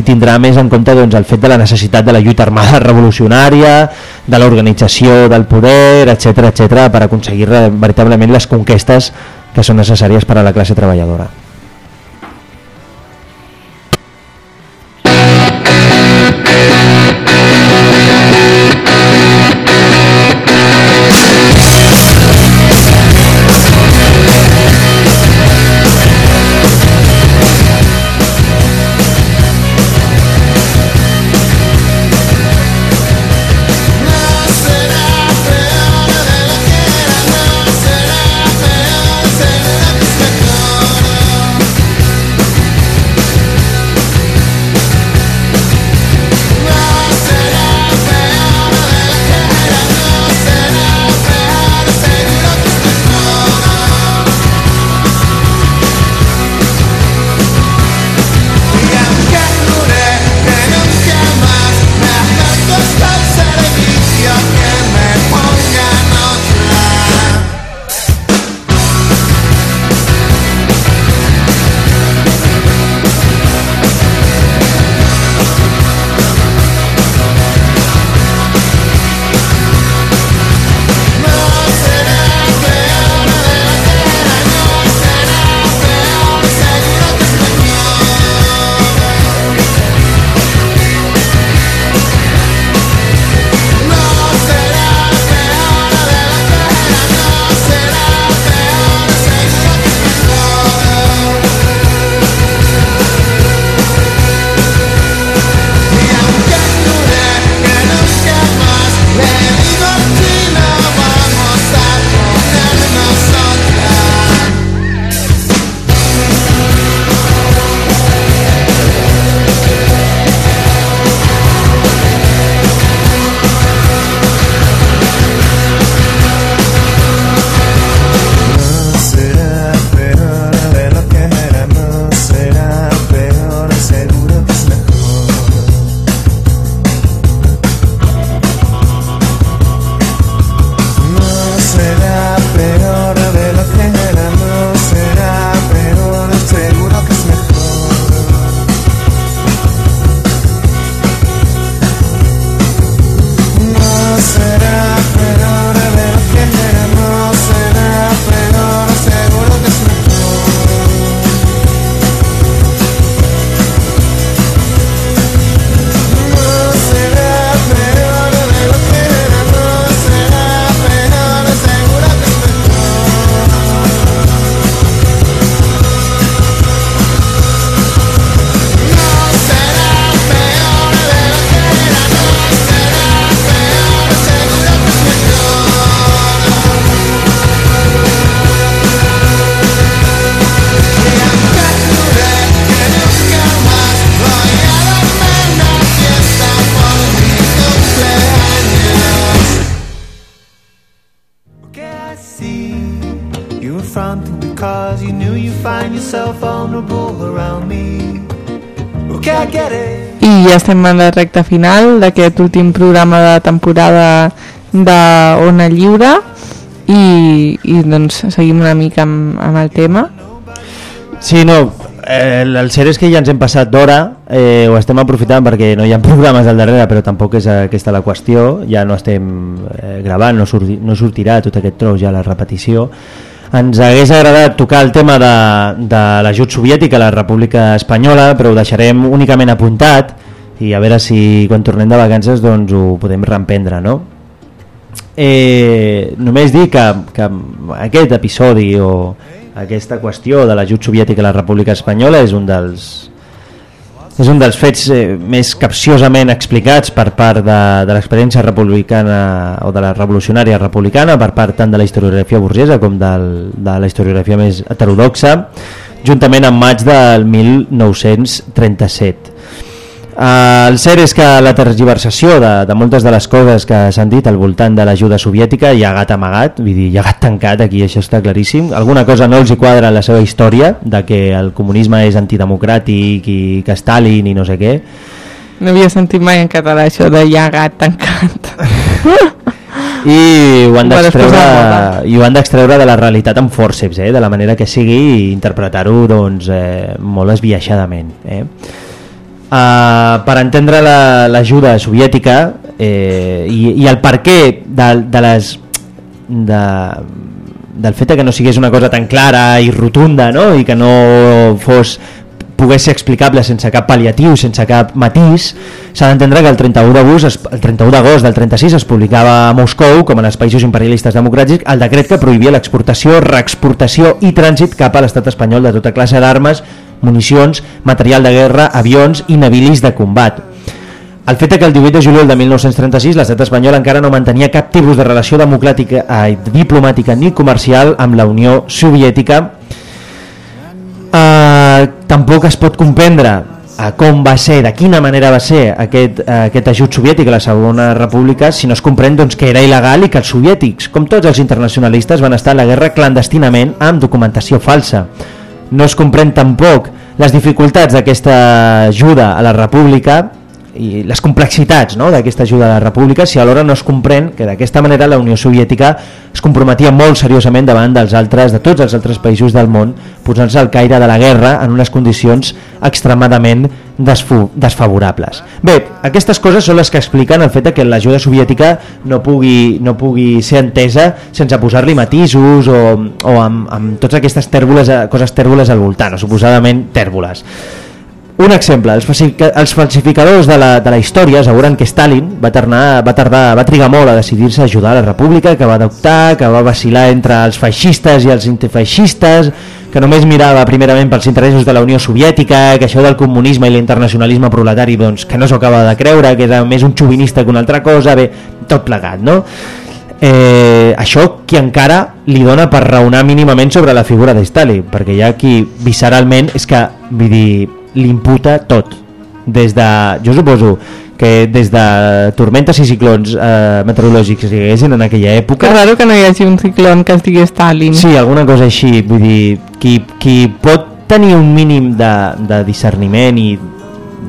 i tindrà més en compte doncs, el fet de la necessitat de la lluita armada revolucionària, de l'organització del poder, etc etc per aconseguir re- veritablement les conquestes que són necessàries per a la classe treballadora. Ja estem en la recta final d'aquest últim programa de temporada d'Ona Lliure i, i doncs seguim una mica amb, amb el tema. Sí, no, eh, el cert és que ja ens hem passat d'hora, eh, ho estem aprofitant perquè no hi ha programes al darrere, però tampoc és aquesta la qüestió, ja no estem eh, gravant, no, surti, no sortirà tot aquest tros ja la repetició. Ens hagués agradat tocar el tema de, de l'ajut soviètic a la República Espanyola, però ho deixarem únicament apuntat i a veure si quan tornem de vacances doncs ho podem reemprendre, no? Eh, només dir que, que aquest episodi o aquesta qüestió de l'ajut soviètic a la República Espanyola és un dels és un dels fets eh, més capciosament explicats per part de, de l'experiència republicana o de la revolucionària republicana per part tant de la historiografia burgesa com del, de la historiografia més heterodoxa juntament amb maig del 1937 Uh, el cert és que la tergiversació de, de moltes de les coses que s'han dit al voltant de l'ajuda soviètica hi ha gat amagat, vull dir, hi ha gat tancat aquí, això està claríssim. Alguna cosa no els hi quadra la seva història, de que el comunisme és antidemocràtic i que Stalin i no sé què. No havia sentit mai en català això de hi ha gat tancat. i ho han d'extreure i ho han d'extreure de la realitat amb forceps, eh? de la manera que sigui i interpretar-ho doncs, eh, molt esbiaixadament. Eh? Uh, per entendre la- l'ajuda soviètica eh, i, i el per què de, de les de, del fet que no sigués una cosa tan clara i rotunda no? i que no fos pogués ser explicable sense cap pal·liatiu, sense cap matís, s'ha d'entendre que el 31 d'agost el 31 d'agost del 36 es publicava a Moscou, com en els països imperialistes democràtics, el decret que prohibia l'exportació, reexportació i trànsit cap a l'estat espanyol de tota classe d'armes, municions, material de guerra, avions i navilis de combat. El fet que el 18 de juliol de 1936 l'estat espanyol encara no mantenia cap tipus de relació democràtica, eh, diplomàtica ni comercial amb la Unió Soviètica eh, tampoc es pot comprendre eh, com va ser, de quina manera va ser aquest, eh, aquest ajut soviètic a la Segona República si no es comprèn doncs, que era il·legal i que els soviètics, com tots els internacionalistes, van estar a la guerra clandestinament amb documentació falsa. No es comprèn tampoc les dificultats d'aquesta ajuda a la República i les complexitats no, d'aquesta ajuda a la República si alhora no es comprèn que d'aquesta manera la Unió Soviètica es comprometia molt seriosament davant dels altres, de tots els altres països del món posant-se al caire de la guerra en unes condicions extremadament desfavorables. Bé, aquestes coses són les que expliquen el fet que l'ajuda soviètica no pugui, no pugui ser entesa sense posar-li matisos o, o amb, amb totes aquestes tèrboles, coses tèrboles al voltant, o suposadament tèrboles. Un exemple, els, els falsificadors de la, de la història asseguren que Stalin va, tardar, va, tardar, va trigar molt a decidir-se a ajudar a la república, que va adoptar, que va vacilar entre els feixistes i els antifeixistes, que només mirava primerament pels interessos de la Unió Soviètica, que això del comunisme i l'internacionalisme proletari doncs, que no s'ho acaba de creure, que era més un xovinista que una altra cosa, bé, tot plegat, no? eh, això qui encara li dona per raonar mínimament sobre la figura de Stalin, perquè hi ha qui visceralment és que vull dir, li imputa tot des de, jo suposo que des de tormentes i ciclons eh, meteorològics que hi haguessin en aquella Que època raro que no hi hagi un ciclón que es digui Stalin. Sí, alguna cosa així, vull dir, qui, qui pot tenir un mínim de, de discerniment i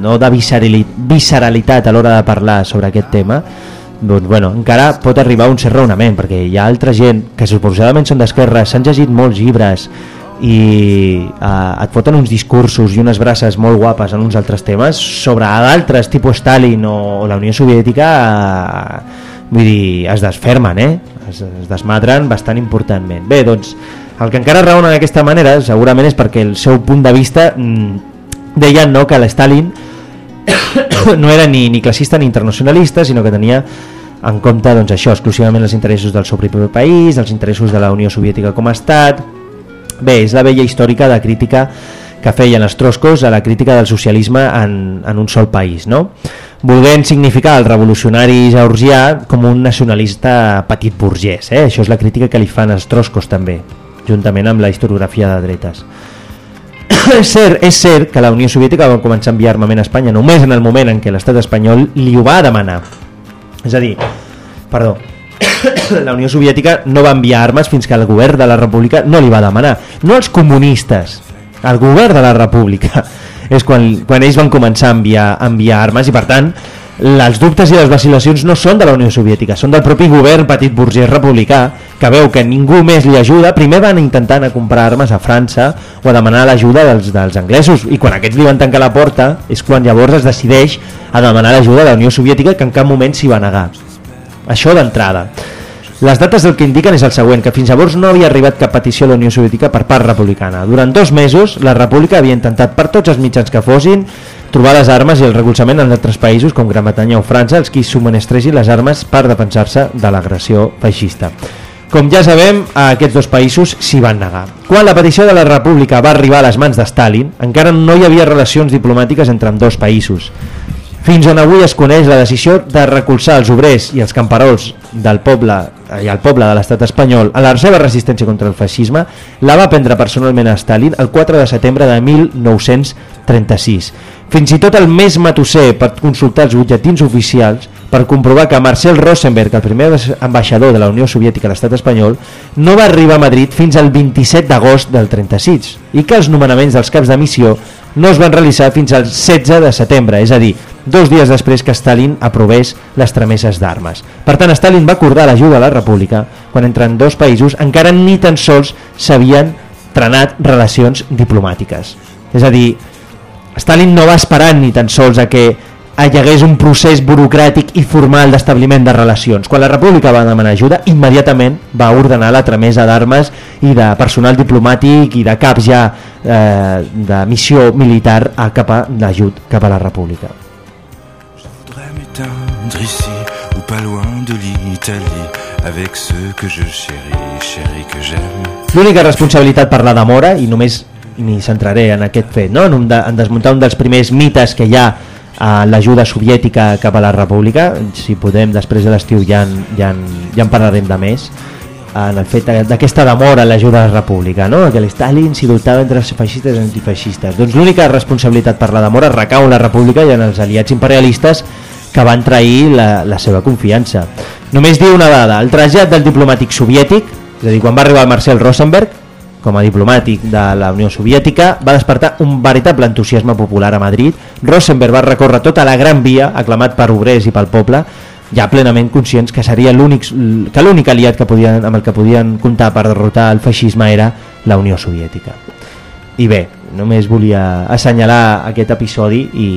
no de viscerali- visceralitat a l'hora de parlar sobre aquest tema, doncs bueno, encara pot arribar a un cert raonament, perquè hi ha altra gent que suposadament són d'esquerra, s'han llegit molts llibres i eh, et foten uns discursos i unes braces molt guapes en uns altres temes sobre d'altres tipus Stalin o, o la Unió Soviètica eh, vull dir, es desfermen eh? es, es desmadren bastant importantment bé, doncs, el que encara raona d'aquesta manera segurament és perquè el seu punt de vista mm, deien no, que l'Stalin no era ni, ni classista ni internacionalista sinó que tenia en compte doncs, això, exclusivament els interessos del seu propi país, els interessos de la Unió Soviètica com a estat Bé, és la vella històrica de crítica que feien els troscos a la crítica del socialisme en, en un sol país, no? volent significar el revolucionari georgià com un nacionalista petit burgès, eh? això és la crítica que li fan els troscos també, juntament amb la historiografia de dretes. és, cert, és cert que la Unió Soviètica va començar a enviar armament a Espanya només en el moment en què l'estat espanyol li ho va demanar. És a dir, perdó, la Unió Soviètica no va enviar armes fins que el govern de la República no li va demanar. No els comunistes, el govern de la República. És quan, quan ells van començar a enviar, a enviar armes i per tant els dubtes i les vacil·lacions no són de la Unió Soviètica, són del propi govern petit burgès republicà que veu que ningú més li ajuda, primer van intentar anar a comprar armes a França o a demanar l'ajuda dels, dels anglesos i quan aquests li van tancar la porta és quan llavors es decideix a demanar l'ajuda de la Unió Soviètica que en cap moment s'hi va negar. Això d'entrada. Les dates del que indiquen és el següent, que fins llavors no havia arribat cap petició a la Unió Soviètica per part republicana. Durant dos mesos, la República havia intentat per tots els mitjans que fossin trobar les armes i el recolzament en altres països com Gran Bretanya o França, els qui subministressin les armes per defensar-se de l'agressió feixista. Com ja sabem, aquests dos països s'hi van negar. Quan la petició de la República va arribar a les mans de Stalin, encara no hi havia relacions diplomàtiques entre dos països. Fins on avui es coneix la decisió de recolzar els obrers i els camperols del poble i el poble de l'estat espanyol a la seva resistència contra el feixisme la va prendre personalment a Stalin el 4 de setembre de 1936. Fins i tot el més matusser per consultar els butlletins oficials per comprovar que Marcel Rosenberg, el primer ambaixador de la Unió Soviètica a l'estat espanyol, no va arribar a Madrid fins al 27 d'agost del 36 i que els nomenaments dels caps de missió no es van realitzar fins al 16 de setembre, és a dir, dos dies després que Stalin aprovés les trameses d'armes. Per tant, Stalin va acordar l'ajuda a la República quan entre dos països encara ni tan sols s'havien trenat relacions diplomàtiques. És a dir, Stalin no va esperar ni tan sols a que hi hagués un procés burocràtic i formal d'establiment de relacions. Quan la República va demanar ajuda, immediatament va ordenar la tramesa d'armes i de personal diplomàtic i de caps ja eh, de missió militar a cap a l'ajut cap a la República. M'éteindre ici ou pas loin de l'Italie avec ceux que je chéris, chéris que j'aime. L'única responsabilitat per la demora, i només m'hi centraré en aquest fet, no? en, un de, en desmuntar un dels primers mites que hi ha a l'ajuda soviètica cap a la república, si podem després de l'estiu ja, en, ja, en, ja en parlarem de més, en el fet d'aquesta demora a l'ajuda a la república, no? que l'Stalin s'hi dubtava entre els feixistes i antifeixistes. Doncs l'única responsabilitat per la demora recau en la república i en els aliats imperialistes que van trair la, la seva confiança. Només diu una dada, el trasllat del diplomàtic soviètic, és a dir, quan va arribar Marcel Rosenberg, com a diplomàtic de la Unió Soviètica, va despertar un veritable entusiasme popular a Madrid. Rosenberg va recórrer tota la Gran Via, aclamat per obrers i pel poble, ja plenament conscients que seria l'únic que l'únic aliat que podien, amb el que podien comptar per derrotar el feixisme era la Unió Soviètica. I bé, només volia assenyalar aquest episodi i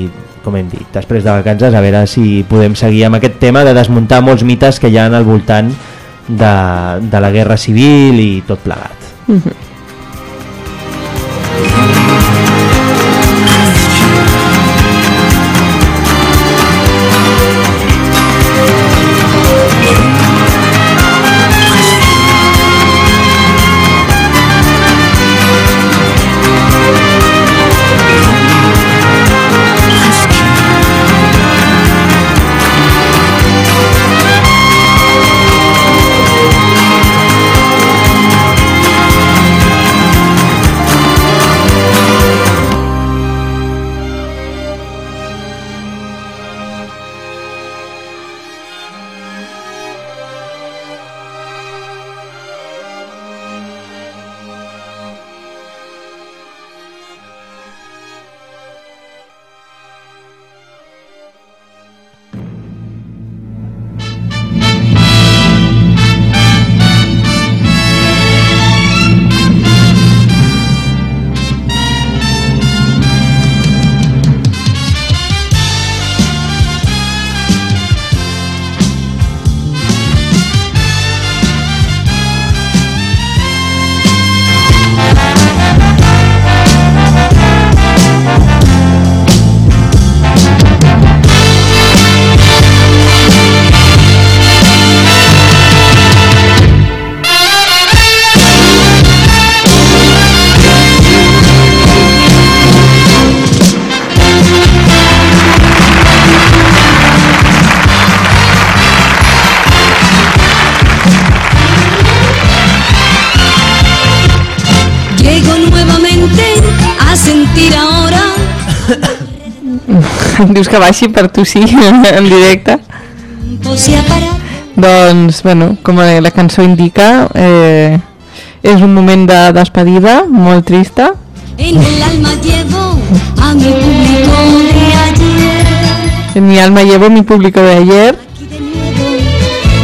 com hem dit, després de vacances a veure si podem seguir amb aquest tema de desmuntar molts mites que hi ha al voltant de, de la guerra civil i tot plegat. Mm -hmm. Dius que baixi per tu sí, en directe. Doncs, bueno, com la cançó indica, eh, és un moment de despedida molt trista. En el alma llevo a mi público de ayer. En mi alma llevo mi público de ayer.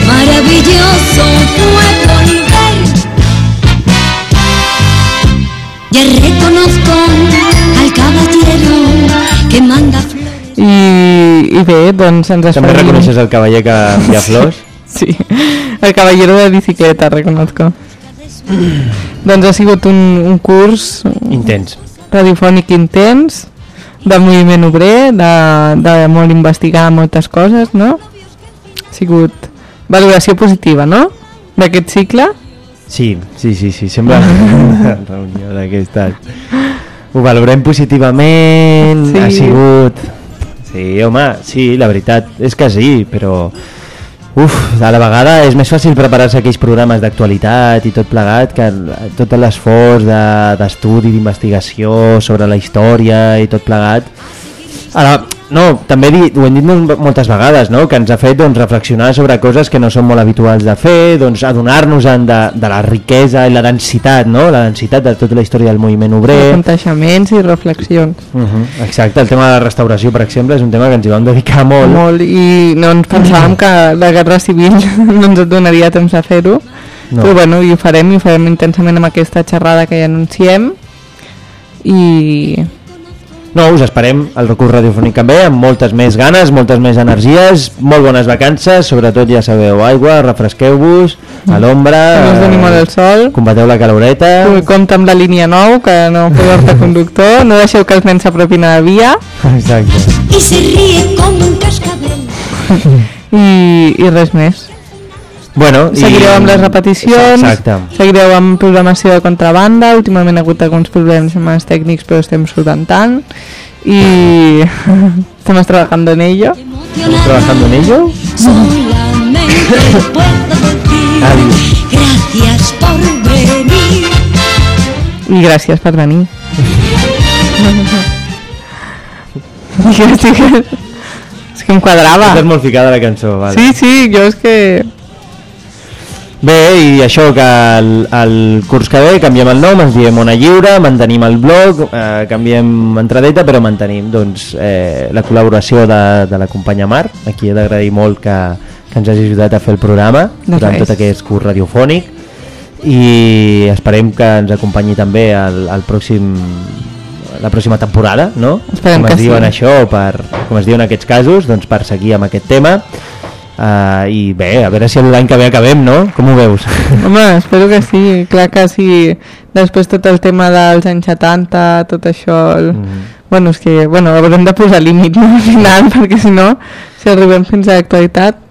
Maravilloso fue volver. Ya reconozco al caballero que manda flores. I, i bé, doncs ens També despedim. reconeixes el cavaller que envia flors? Sí, el caballero de bicicleta, reconozco. doncs ha sigut un, un curs Intens. radiofònic intens, de moviment obrer, de, de molt investigar moltes coses, no? Ha sigut valoració positiva, no? D'aquest cicle. Sí, sí, sí, sí, sembla una reunió d'aquestes. Ho valorem positivament, Sí. ha sigut... Sí, home, sí, la veritat és que sí, però... Uf, a la vegada és més fàcil preparar-se aquells programes d'actualitat i tot plegat que tot l'esforç de- d'estudi, d'investigació sobre la història i tot plegat. Ara, no, també di, ho hem dit mol- moltes vegades, no? que ens ha fet doncs, reflexionar sobre coses que no són molt habituals de fer, doncs, adonar-nos-en de, de la riquesa i la densitat, no? la densitat de tota la història del moviment obrer. Conteixements i reflexions. Uh -huh, exacte, el tema de la restauració, per exemple, és un tema que ens hi vam dedicar molt. Molt, i no ens pensàvem que la guerra civil no ens donaria temps a fer-ho, No. però bueno, i ho farem, i ho farem intensament amb aquesta xerrada que ja anunciem, i No, us esperem al recurs radiofònic també, amb moltes més ganes, moltes més energies, molt bones vacances, sobretot ja sabeu, aigua, refresqueu-vos, a l'ombra, Que no us doni molt el sol. combateu la caloreta... Ui, compta amb la línia 9, que no podeu estar conductor, no deixeu que els nens s'apropin a la via, Exacte. Y se ríe como un cascabel. i, i res més. Bueno, i- Seguireu amb les repeticions, Exacte. seguireu amb programació de contrabanda, últimament ha hagut alguns problemes més tècnics però estem solventant i estamos trabajando en ello. ¿Trabajando en ello? Adiós. gracias por venir. I gràcies per venir. I és que, és que em quadrava. Estàs molt ficada la cançó, vale. Sí, sí, jo és que... Bé, i això que el, el curs que ve canviem el nom, ens diem Ona Lliure, mantenim el blog, eh, canviem entradeta, però mantenim doncs, eh, la col·laboració de, de la companya Mar, a qui he d'agrair molt que, que ens hagi ajudat a fer el programa De durant res. tot aquest curs radiofònic i esperem que ens acompanyi també el, el pròxim la pròxima temporada, no? Esperem com es diuen sí. això, per, com es diuen aquests casos, doncs per seguir amb aquest tema. Uh, I bé, a veure si l'any que ve acabem, no? Com ho veus? Home, espero que sí. Clar que sí. Després tot el tema dels anys 70, tot això... El... Mm. Bueno, és que bueno, haurem de posar límit no? al final, perquè si no, si arribem fins a l'actualitat...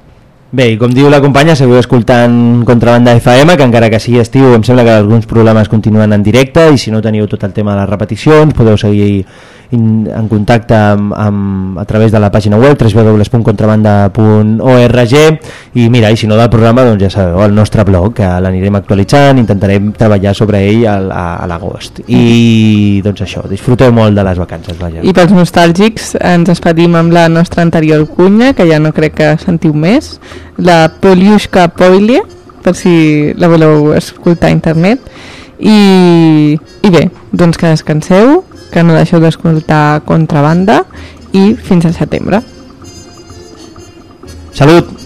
Bé, i com diu la companya, seguiu escoltant Contrabanda FM, que encara que sigui estiu, em sembla que alguns programes continuen en directe, i si no teniu tot el tema de les repeticions, podeu seguir in, en contacte amb, amb, a través de la pàgina web www.contrabanda.org i mira, i si no del programa, doncs ja sabeu, el nostre blog, que l'anirem actualitzant, intentarem treballar sobre ell al, a, a l'agost. I doncs això, disfruteu molt de les vacances, vaja. I pels nostàlgics ens despedim amb la nostra anterior cunya, que ja no crec que sentiu més, la Poliushka Poilie, per si la voleu escoltar a internet. I, I bé, doncs que descanseu, que no deixeu d'escoltar Contrabanda i fins al setembre. Salut!